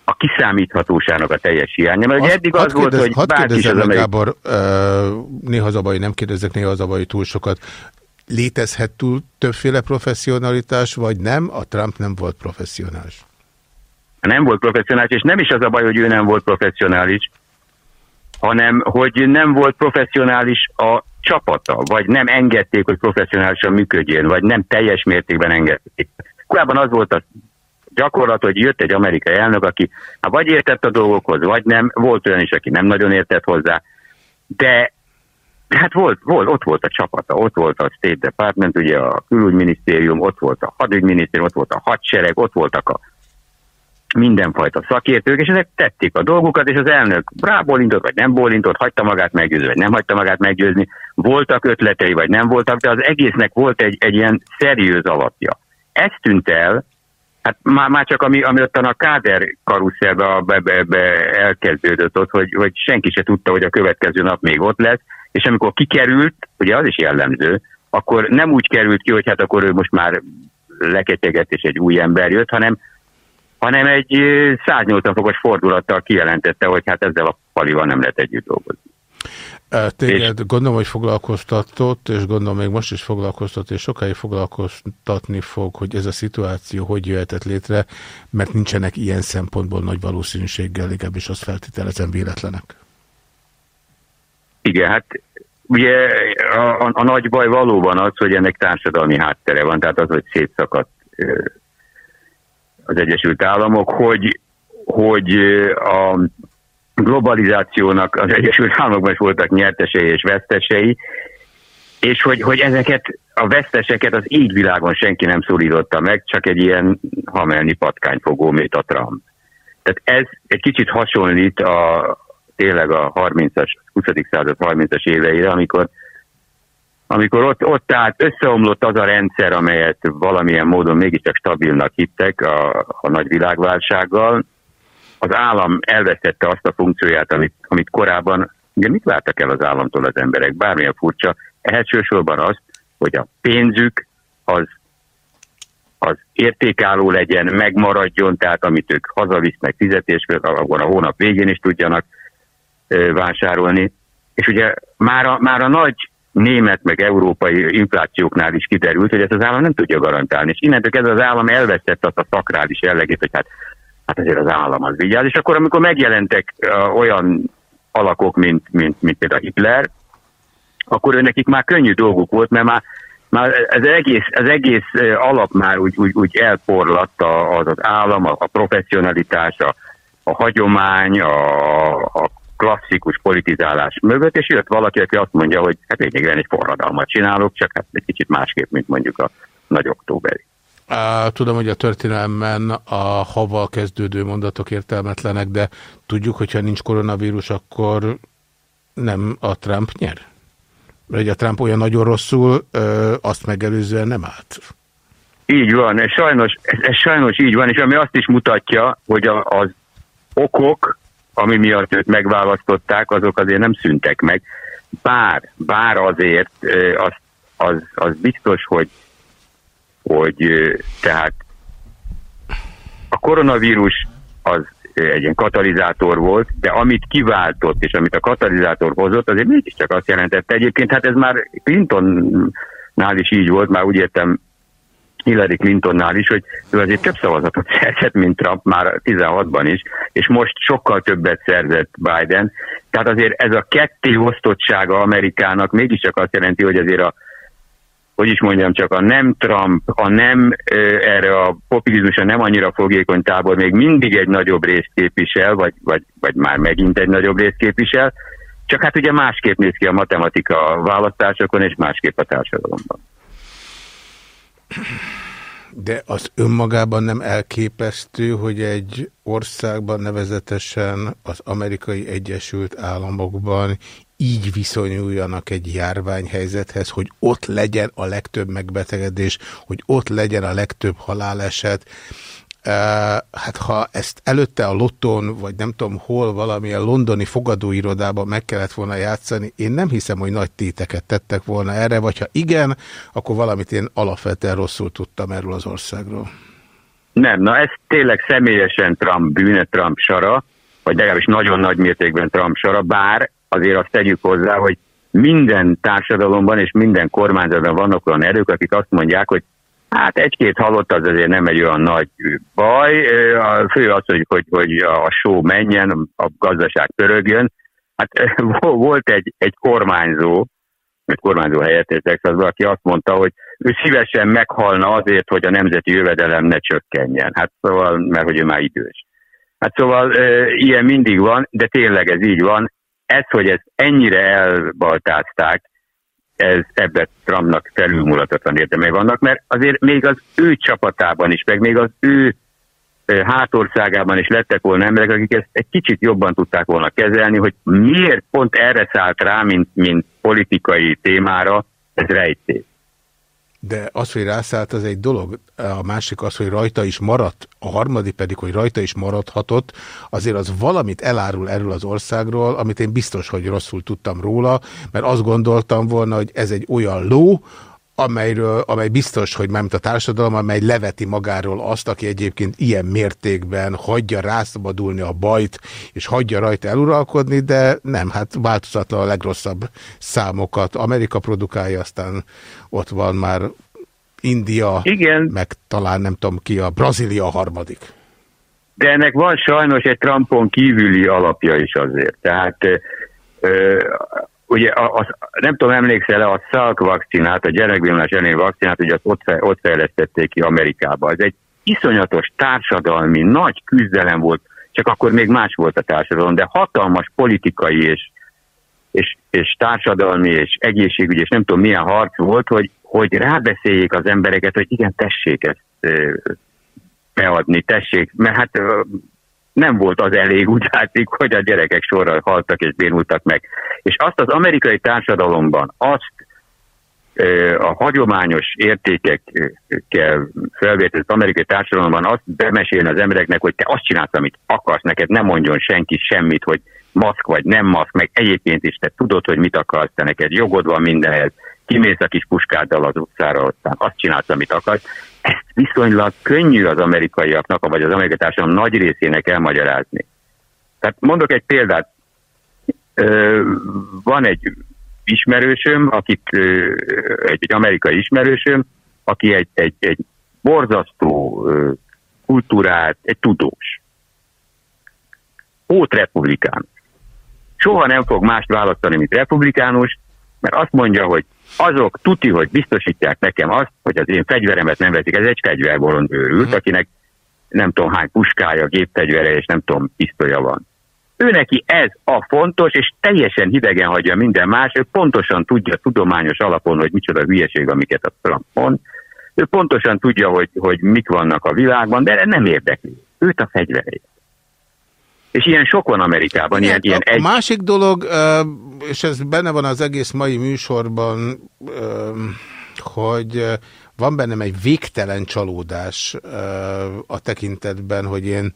a kiszámíthatóságnak a teljes hiánya. Mert azt, eddig az volt, hogy bárki is az amerikai... Gábor, néha zabai, nem kérdezek, néha zabai túl sokat. Létezhet túl többféle professzionalitás, vagy nem? A Trump nem volt professzionális nem volt professzionális, és nem is az a baj, hogy ő nem volt professzionális, hanem hogy nem volt professzionális a csapata, vagy nem engedték, hogy professzionálisan működjön, vagy nem teljes mértékben engedték. Korábban az volt a gyakorlat, hogy jött egy amerikai elnök, aki hát vagy értett a dolgokhoz, vagy nem, volt olyan is, aki nem nagyon értett hozzá, de hát volt, volt, ott volt a csapata, ott volt a State Department, ugye a külügyminisztérium, ott volt a hadügyminisztérium, ott volt a hadsereg, ott voltak a mindenfajta szakértők, és ezek tették a dolgukat, és az elnök rábólintott, vagy nem bólintott, hagyta magát meggyőzni, vagy nem hagyta magát meggyőzni, voltak ötletei, vagy nem voltak, de az egésznek volt egy, egy ilyen szeriőz alapja. Ez tűnt el, hát már, már csak ami, ami ott a káder karuszelbe be, be, be elkezdődött ott, hogy, hogy senki se tudta, hogy a következő nap még ott lesz, és amikor kikerült, ugye az is jellemző, akkor nem úgy került ki, hogy hát akkor ő most már leketyeget és egy új ember jött, hanem hanem egy 180 fokos fordulattal kijelentette, hogy hát ezzel a palival nem lehet együtt dolgozni. Téged és... gondolom, hogy foglalkoztatott, és gondolom még most is foglalkoztat, és sokáig foglalkoztatni fog, hogy ez a szituáció hogy jöhetett létre, mert nincsenek ilyen szempontból nagy valószínűséggel, legalábbis azt feltételezem véletlenek. Igen, hát ugye a, a, a nagy baj valóban az, hogy ennek társadalmi háttere van, tehát az, hogy szétszakadt az Egyesült Államok, hogy, hogy a globalizációnak az Egyesült Államokban is voltak nyertesei és vesztesei, és hogy, hogy ezeket a veszteseket az világon senki nem szólította meg, csak egy ilyen hamelni patkányfogó, mint a Trump. Tehát ez egy kicsit hasonlít a, tényleg a 30-as, 20. század 30-as éveire, amikor amikor ott, ott tehát összeomlott az a rendszer, amelyet valamilyen módon mégiscsak stabilnak hittek a, a nagy világválsággal, az állam elvesztette azt a funkcióját, amit, amit korábban, ugye mit vártak el az államtól az emberek, bármilyen furcsa, elsősorban az, hogy a pénzük az, az értékálló legyen, megmaradjon, tehát amit ők hazavisznek fizetésre, akkor a hónap végén is tudjanak vásárolni. És ugye már a, már a nagy német meg európai inflációknál is kiderült, hogy ezt az állam nem tudja garantálni. És innentől kezdve az állam elvesztett azt a szakrális jellegét, hogy hát, hát azért az állam az vigyáz. És akkor, amikor megjelentek uh, olyan alakok, mint, mint, mint például Hitler, akkor nekik már könnyű dolguk volt, mert már, már az egész, az egész alap már úgy, úgy, úgy elporlatta az az állam, a, a professzionalitás, a, a hagyomány, a, a klasszikus politizálás mögött, és jött valaki, aki azt mondja, hogy hát lényegében egy forradalmat csinálok, csak hát egy kicsit másképp, mint mondjuk a nagy októberi. Tudom, hogy a történelmen a haval kezdődő mondatok értelmetlenek, de tudjuk, hogyha nincs koronavírus, akkor nem a Trump nyer? Mert a Trump olyan nagyon rosszul, azt megelőzően nem állt. Így van, ez sajnos, ez, ez sajnos így van, és ami azt is mutatja, hogy a, az okok ami miatt őt megválasztották, azok azért nem szüntek meg. Bár, bár azért az, az, az biztos, hogy, hogy tehát a koronavírus az egy ilyen katalizátor volt, de amit kiváltott, és amit a katalizátor hozott, azért mégiscsak azt jelentette. Egyébként hát ez már Clintonnál is így volt, már úgy értem Hillary Clintonnál is, hogy ő azért több szavazatot <laughs> szerzett, mint Trump már 16-ban is, és most sokkal többet szerzett Biden. Tehát azért ez a ketté osztottsága Amerikának mégiscsak azt jelenti, hogy azért a hogy is mondjam, csak a nem Trump, a nem erre a populizmusra nem annyira fogékony tábor még mindig egy nagyobb részt képvisel, vagy, vagy, vagy már megint egy nagyobb részt képvisel, csak hát ugye másképp néz ki a matematika a választásokon, és másképp a társadalomban. De az önmagában nem elképesztő, hogy egy országban, nevezetesen az amerikai Egyesült Államokban így viszonyuljanak egy járványhelyzethez, hogy ott legyen a legtöbb megbetegedés, hogy ott legyen a legtöbb haláleset, hát ha ezt előtte a Lotton, vagy nem tudom hol, valamilyen londoni fogadóirodában meg kellett volna játszani, én nem hiszem, hogy nagy téteket tettek volna erre, vagy ha igen, akkor valamit én alapvetően rosszul tudtam erről az országról. Nem, na ez tényleg személyesen Trump bűne, Trump sara, vagy legalábbis nagyon nagy mértékben Trump sara, bár azért azt tegyük hozzá, hogy minden társadalomban és minden kormányzatban vannak olyan erők, akik azt mondják, hogy Hát egy-két halott az azért nem egy olyan nagy baj. A fő az, hogy, hogy, hogy a show menjen, a gazdaság pörögjön. Hát <laughs> volt egy, egy kormányzó, egy kormányzó helyettes Texasban, aki azt mondta, hogy ő szívesen meghalna azért, hogy a nemzeti jövedelem ne csökkenjen. Hát szóval, mert hogy ő már idős. Hát szóval ilyen mindig van, de tényleg ez így van. Ez, hogy ezt ennyire elbaltázták, ez ebben Trumpnak felülmulatatlan érdemei vannak, mert azért még az ő csapatában is, meg még az ő hátországában is lettek volna emberek, akik ezt egy kicsit jobban tudták volna kezelni, hogy miért pont erre szállt rá, mint, mint politikai témára, ez rejtés. De az, hogy rászállt, az egy dolog. A másik az, hogy rajta is maradt, a harmadik pedig, hogy rajta is maradhatott, azért az valamit elárul erről az országról, amit én biztos, hogy rosszul tudtam róla, mert azt gondoltam volna, hogy ez egy olyan ló, amelyről, amely biztos, hogy nem a társadalom, amely leveti magáról azt, aki egyébként ilyen mértékben hagyja rászabadulni a bajt, és hagyja rajta eluralkodni, de nem, hát változatlan a legrosszabb számokat. Amerika produkálja, aztán ott van már India, Igen. meg talán nem tudom ki, a Brazília harmadik. De ennek van sajnos egy Trumpon kívüli alapja is azért. Tehát ugye az, nem tudom, emlékszel-e a Salk vakcinát, a gyerekbémlás elleni vakcinát, ugye azt ott, ott fejlesztették ki Amerikába. Ez egy iszonyatos társadalmi, nagy küzdelem volt, csak akkor még más volt a társadalom, de hatalmas politikai és, és, és társadalmi és egészségügyi és nem tudom milyen harc volt, hogy, hogy rábeszéljék az embereket, hogy igen, tessék ezt beadni, tessék, mert hát nem volt az elég, úgy látszik, hogy a gyerekek sorral haltak és bénultak meg. És azt az amerikai társadalomban, azt a hagyományos értékekkel felvételt amerikai társadalomban azt bemesélni az embereknek, hogy te azt csinálsz, amit akarsz, neked nem mondjon senki semmit, hogy maszk vagy nem maszk, meg egyébként is te tudod, hogy mit akarsz, te neked jogod van mindenhez, kimész a kis puskáddal az utcára, aztán azt csinálsz, amit akarsz. Viszonylag könnyű az amerikaiaknak, vagy az amerikai társadalom nagy részének elmagyarázni. Tehát mondok egy példát. Van egy ismerősöm, akit, egy, egy amerikai ismerősöm, aki egy, egy, egy borzasztó kultúrát, egy tudós. Ót republikánus. Soha nem fog mást választani, mint republikánus, mert azt mondja, hogy azok tuti, hogy biztosítják nekem azt, hogy az én fegyveremet nem veszik. Ez egy fegyverbolond őrült, uh-huh. akinek nem tudom hány puskája, gépfegyvere és nem tudom pisztolya van. Ő neki ez a fontos, és teljesen hidegen hagyja minden más, ő pontosan tudja tudományos alapon, hogy micsoda hülyeség, amiket a Trump mond. Ő pontosan tudja, hogy, hogy mik vannak a világban, de nem érdekli. Őt a fegyverét. És ilyen sok van Amerikában. Ilyen, ilyen a egy... másik dolog, és ez benne van az egész mai műsorban, hogy van bennem egy végtelen csalódás a tekintetben, hogy én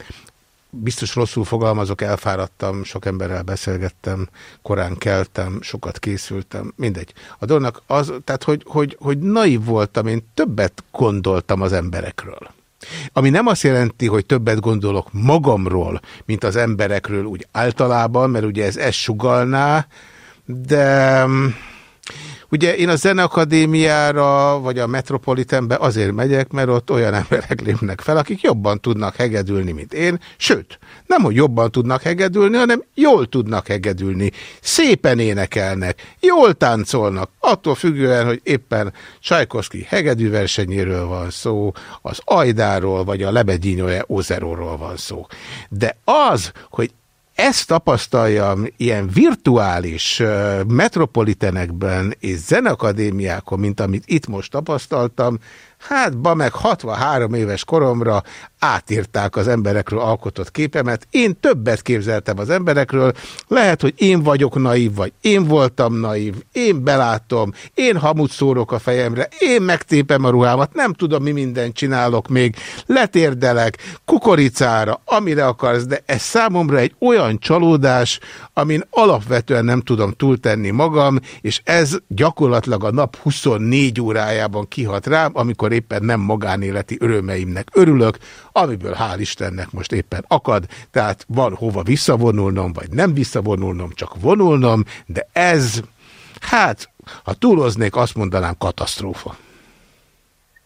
biztos rosszul fogalmazok, elfáradtam, sok emberrel beszélgettem, korán keltem, sokat készültem, mindegy. A dolognak az, tehát hogy, hogy, hogy naiv voltam, én többet gondoltam az emberekről. Ami nem azt jelenti, hogy többet gondolok magamról, mint az emberekről úgy általában, mert ugye ez ezt sugalná, de Ugye én a Zeneakadémiára, vagy a Metropolitanbe azért megyek, mert ott olyan emberek lépnek fel, akik jobban tudnak hegedülni, mint én. Sőt, nem, hogy jobban tudnak hegedülni, hanem jól tudnak hegedülni. Szépen énekelnek, jól táncolnak, attól függően, hogy éppen Csajkoszki hegedűversenyéről van szó, az Ajdáról, vagy a Lebedinyoje Ozeróról van szó. De az, hogy ezt tapasztaljam ilyen virtuális metropolitenekben és zenakadémiákon, mint amit itt most tapasztaltam, Hát, ba meg 63 éves koromra átírták az emberekről alkotott képemet. Én többet képzeltem az emberekről. Lehet, hogy én vagyok naív, vagy én voltam naív. Én belátom, én hamut szórok a fejemre, én megtépem a ruhámat, nem tudom, mi mindent csinálok még. Letérdelek, kukoricára, amire akarsz, de ez számomra egy olyan csalódás, amin alapvetően nem tudom túltenni magam, és ez gyakorlatilag a nap 24 órájában kihat rám, amikor éppen nem magánéleti örömeimnek örülök, amiből hál' Istennek most éppen akad, tehát van hova visszavonulnom, vagy nem visszavonulnom, csak vonulnom, de ez, hát, ha túloznék, azt mondanám katasztrófa.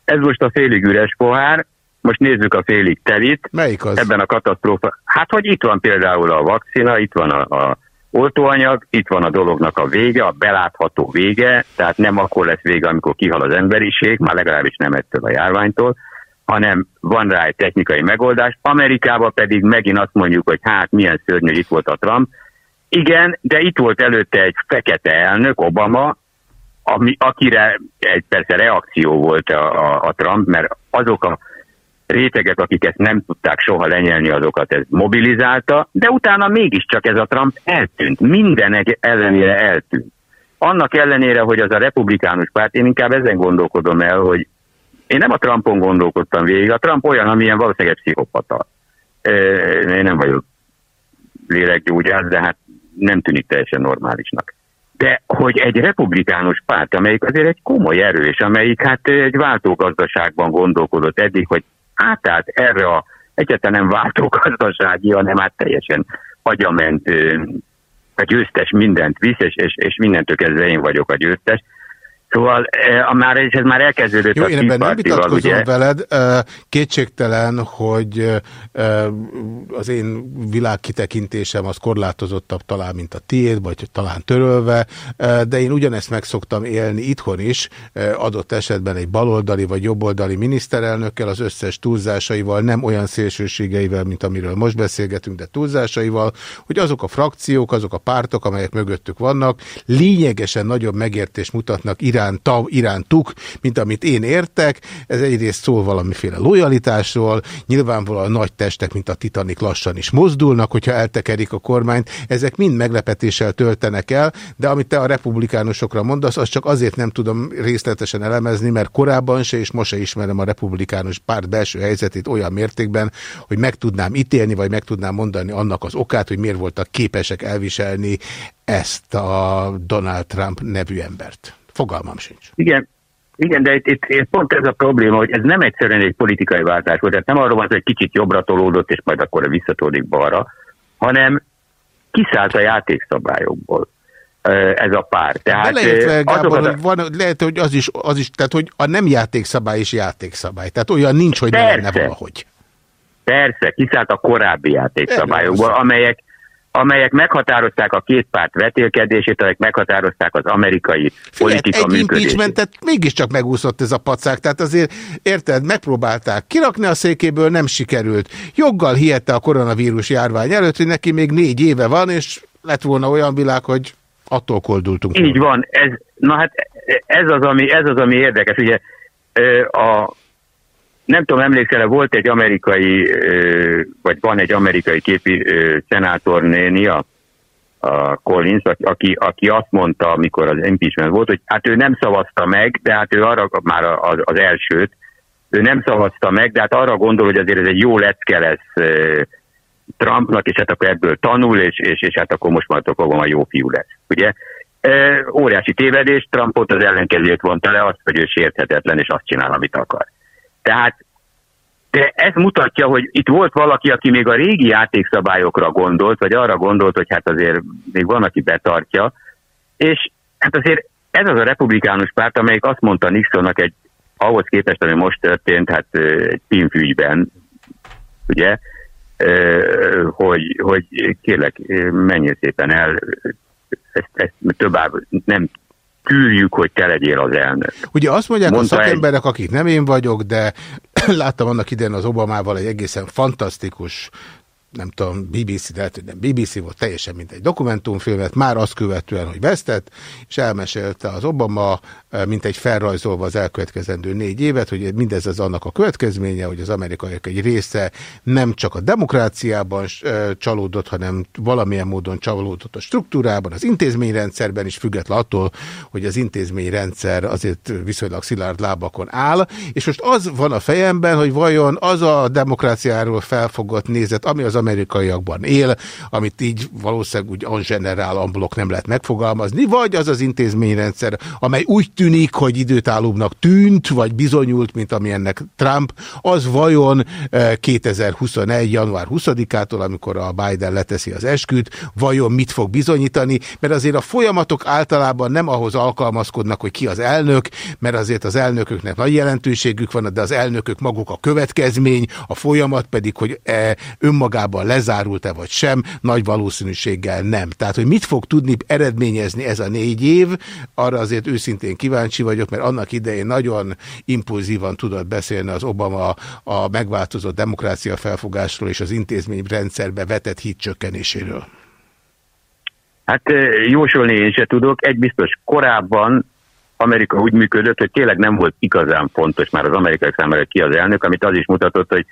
Ez most a félig üres pohár, most nézzük a félig telit. Melyik az? Ebben a katasztrófa. Hát, hogy itt van például a vakcina, itt van a, a oltóanyag, itt van a dolognak a vége, a belátható vége, tehát nem akkor lesz vége, amikor kihal az emberiség, már legalábbis nem ettől a járványtól, hanem van rá egy technikai megoldás. Amerikában pedig megint azt mondjuk, hogy hát milyen szörnyű itt volt a Trump. Igen, de itt volt előtte egy fekete elnök, Obama, ami, akire egy persze reakció volt a, a, a Trump, mert azok a rétegek, akik ezt nem tudták soha lenyelni, azokat ez mobilizálta, de utána mégiscsak ez a Trump eltűnt. Mindenek ellenére eltűnt. Annak ellenére, hogy az a republikánus párt, én inkább ezen gondolkodom el, hogy én nem a Trumpon gondolkodtam végig, a Trump olyan, amilyen valószínűleg pszichopata. Én nem vagyok lélekgyógyász, de hát nem tűnik teljesen normálisnak. De hogy egy republikánus párt, amelyik azért egy komoly erő, és amelyik hát egy váltógazdaságban gondolkodott eddig, hogy átállt erre a egyáltalán nem váltógazdasági, hanem hát teljesen agyament, a győztes mindent visz, és, és, és mindentől kezdve én vagyok a győztes. Szóval a már, és ez már elkezdődött Jó, a én ebben nem vitatkozom ugye? veled. Kétségtelen, hogy az én világkitekintésem az korlátozottabb talán, mint a tiéd, vagy talán törölve, de én ugyanezt meg szoktam élni itthon is, adott esetben egy baloldali vagy jobboldali miniszterelnökkel, az összes túlzásaival, nem olyan szélsőségeivel, mint amiről most beszélgetünk, de túlzásaival, hogy azok a frakciók, azok a pártok, amelyek mögöttük vannak, lényegesen nagyobb megértést mutatnak irány iránta, irántuk, mint amit én értek. Ez egyrészt szól valamiféle lojalitásról, nyilvánvalóan nagy testek, mint a Titanic lassan is mozdulnak, hogyha eltekerik a kormányt. Ezek mind meglepetéssel töltenek el, de amit te a republikánusokra mondasz, az csak azért nem tudom részletesen elemezni, mert korábban se és most se ismerem a republikánus párt belső helyzetét olyan mértékben, hogy meg tudnám ítélni, vagy meg tudnám mondani annak az okát, hogy miért voltak képesek elviselni ezt a Donald Trump nevű embert. Fogalmam sincs. Igen, igen, de itt, itt, pont ez a probléma, hogy ez nem egyszerűen egy politikai váltás volt, tehát nem arról van, hogy kicsit jobbra tolódott, és majd akkor visszatódik balra, hanem kiszállt a játékszabályokból ez a pár. Tehát Beleértve, Gábor, a... hogy van, lehet, hogy az is, az is, tehát hogy a nem játékszabály is játékszabály. Tehát olyan nincs, hogy Persze. ne lenne valahogy. Persze, kiszállt a korábbi játékszabályokból, amelyek, amelyek meghatározták a két párt vetélkedését, amelyek meghatározták az amerikai Figyelj, politika egy működését. impeachmentet mégiscsak megúszott ez a pacák, tehát azért érted, megpróbálták kirakni a székéből, nem sikerült. Joggal hihette a koronavírus járvány előtt, hogy neki még négy éve van, és lett volna olyan világ, hogy attól koldultunk. Így van, ez, na hát ez az, ami, ez az, ami érdekes. Ugye a, nem tudom, emlékszel, volt egy amerikai, vagy van egy amerikai képi szenátornéni, a, Collins, aki, aki azt mondta, amikor az impeachment volt, hogy hát ő nem szavazta meg, de hát ő arra, már az, az elsőt, ő nem szavazta meg, de hát arra gondol, hogy azért ez egy jó lecke lesz Trumpnak, és hát akkor ebből tanul, és, és, és hát akkor most már a jó fiú lesz. Ugye? Óriási tévedés, Trumpot az ellenkezőt vonta le, azt, hogy ő sérthetetlen, és azt csinál, amit akar. Tehát de ez mutatja, hogy itt volt valaki, aki még a régi játékszabályokra gondolt, vagy arra gondolt, hogy hát azért még van, aki betartja, és hát azért ez az a republikánus párt, amelyik azt mondta Nixonnak egy ahhoz képest, ami most történt, hát egy pinfűgyben, ugye, hogy, hogy kérlek, menjél szépen el, ezt, ezt tovább nem tűrjük, hogy te legyél az elnök. Ugye azt mondják Mondta a szakemberek, egy... akik nem én vagyok, de <clears throat> láttam annak idején az Obamával egy egészen fantasztikus nem tudom, BBC, lehet, hogy nem BBC volt, teljesen mint egy dokumentumfilmet, már azt követően, hogy vesztett, és elmesélte az Obama, mint egy felrajzolva az elkövetkezendő négy évet, hogy mindez az annak a következménye, hogy az amerikaiak egy része nem csak a demokráciában csalódott, hanem valamilyen módon csalódott a struktúrában, az intézményrendszerben is független attól, hogy az intézményrendszer azért viszonylag szilárd lábakon áll, és most az van a fejemben, hogy vajon az a demokráciáról felfogott nézet, ami az amerikaiakban él, amit így valószínűleg úgy en generál amblok nem lehet megfogalmazni, vagy az az intézményrendszer, amely úgy tűnik, hogy időtállóbbnak tűnt, vagy bizonyult, mint ami ennek Trump, az vajon 2021. Eh, január 20-ától, amikor a Biden leteszi az esküt, vajon mit fog bizonyítani, mert azért a folyamatok általában nem ahhoz alkalmazkodnak, hogy ki az elnök, mert azért az elnököknek nagy jelentőségük van, de az elnökök maguk a következmény, a folyamat pedig, hogy eh, önmagában önmagában lezárult-e vagy sem, nagy valószínűséggel nem. Tehát, hogy mit fog tudni eredményezni ez a négy év, arra azért őszintén kíváncsi vagyok, mert annak idején nagyon impulzívan tudott beszélni az Obama a megváltozott demokrácia felfogásról és az intézményrendszerbe vetett hit csökkenéséről. Hát jósolni én se tudok. Egy biztos, korábban Amerika úgy működött, hogy tényleg nem volt igazán fontos már az amerikai számára ki az elnök, amit az is mutatott, hogy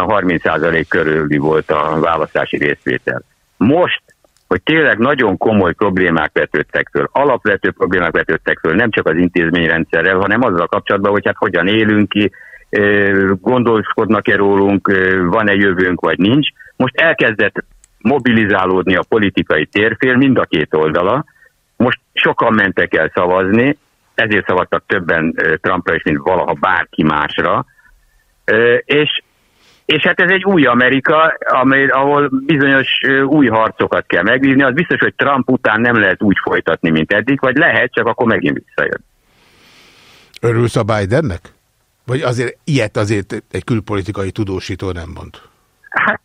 30% körüli volt a választási részvétel. Most, hogy tényleg nagyon komoly problémák vetődtek föl, alapvető problémák vetődtek föl, nem csak az intézményrendszerrel, hanem azzal kapcsolatban, hogy hát hogyan élünk ki, gondolkodnak-e rólunk, van-e jövőnk, vagy nincs. Most elkezdett mobilizálódni a politikai térfél mind a két oldala. Most sokan mentek el szavazni, ezért szavaztak többen Trumpra is, mint valaha bárki másra. És és hát ez egy új Amerika, amely, ahol bizonyos új harcokat kell megvívni. Az biztos, hogy Trump után nem lehet úgy folytatni, mint eddig, vagy lehet, csak akkor megint visszajön. Örülsz a Bidennek? Vagy azért ilyet azért egy külpolitikai tudósító nem mond? Hát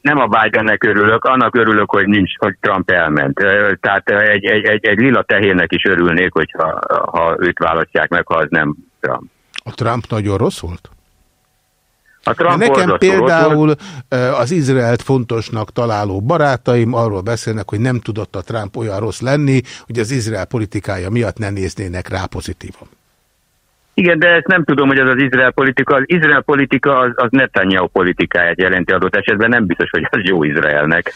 nem a Bidennek örülök, annak örülök, hogy nincs, hogy Trump elment. Tehát egy, egy, egy, egy lila tehénnek is örülnék, hogyha ha őt választják meg, ha az nem Trump. A Trump nagyon rossz volt? A nekem például az Izraelt fontosnak találó barátaim arról beszélnek, hogy nem tudott a Trump olyan rossz lenni, hogy az Izrael politikája miatt ne néznének rá pozitívan. Igen, de ezt nem tudom, hogy az az Izrael politika. Az Izrael politika az, az Netanyahu politikáját jelenti adott esetben, nem biztos, hogy az jó Izraelnek.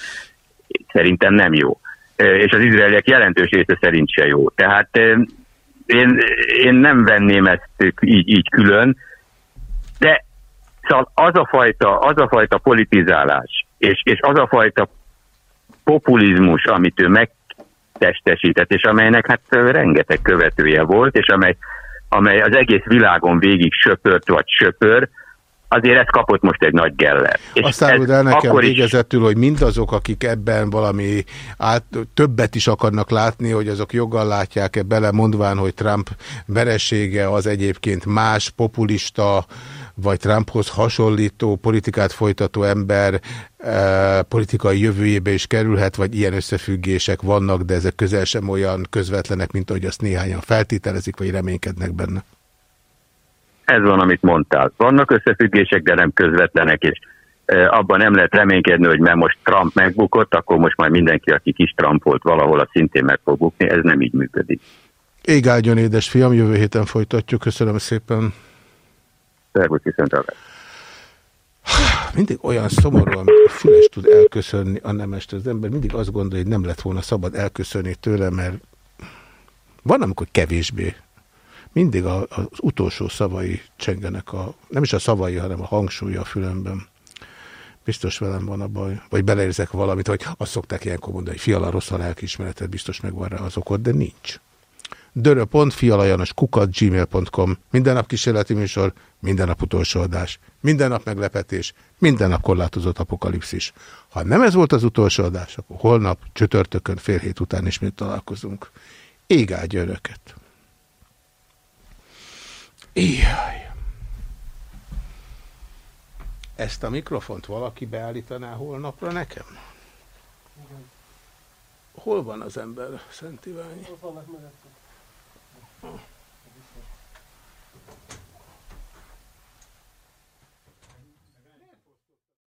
Szerintem nem jó. És az izraeliek jelentős része szerint se jó. Tehát én, én nem venném ezt így, így külön, de Szóval az a fajta, az a fajta politizálás, és, és az a fajta populizmus, amit ő megtestesített, és amelynek hát rengeteg követője volt, és amely, amely az egész világon végig söpört vagy söpör, azért ez kapott most egy nagy geller. És Azt áruld el nekem végezetül, is... hogy mindazok, akik ebben valami át, többet is akarnak látni, hogy azok joggal látják-e bele, mondván, hogy Trump veresége az egyébként más populista vagy Trumphoz hasonlító politikát folytató ember e, politikai jövőjébe is kerülhet, vagy ilyen összefüggések vannak, de ezek közel sem olyan közvetlenek, mint ahogy azt néhányan feltételezik, vagy reménykednek benne. Ez van, amit mondtál. Vannak összefüggések, de nem közvetlenek, és e, abban nem lehet reménykedni, hogy mert most Trump megbukott, akkor most majd mindenki, aki kis Trump volt valahol, a szintén meg fog bukni. Ez nem így működik. Égágyon, édes fiam, jövő héten folytatjuk. Köszönöm szépen. Szervusz, viszont Mindig olyan szomorú, a füles tud elköszönni a nemest az ember, mindig azt gondolja, hogy nem lett volna szabad elköszönni tőle, mert van, amikor kevésbé. Mindig a, az utolsó szavai csengenek, a, nem is a szavai, hanem a hangsúlya a fülemben. Biztos velem van a baj. Vagy beleérzek valamit, hogy azt szokták ilyenkor mondani, hogy fiala rossz a lelkiismeretet, biztos megvan rá az okot, de nincs dörö.fialajanoskukat.gmail.com Minden nap kísérleti műsor, minden nap utolsó adás, minden nap meglepetés, minden nap korlátozott apokalipszis. Ha nem ez volt az utolsó adás, akkor holnap, csütörtökön, fél hét után ismét találkozunk. Ég áldj önöket! Jaj. Ezt a mikrofont valaki beállítaná holnapra nekem? Hol van az ember, Szent Ivány? Oh.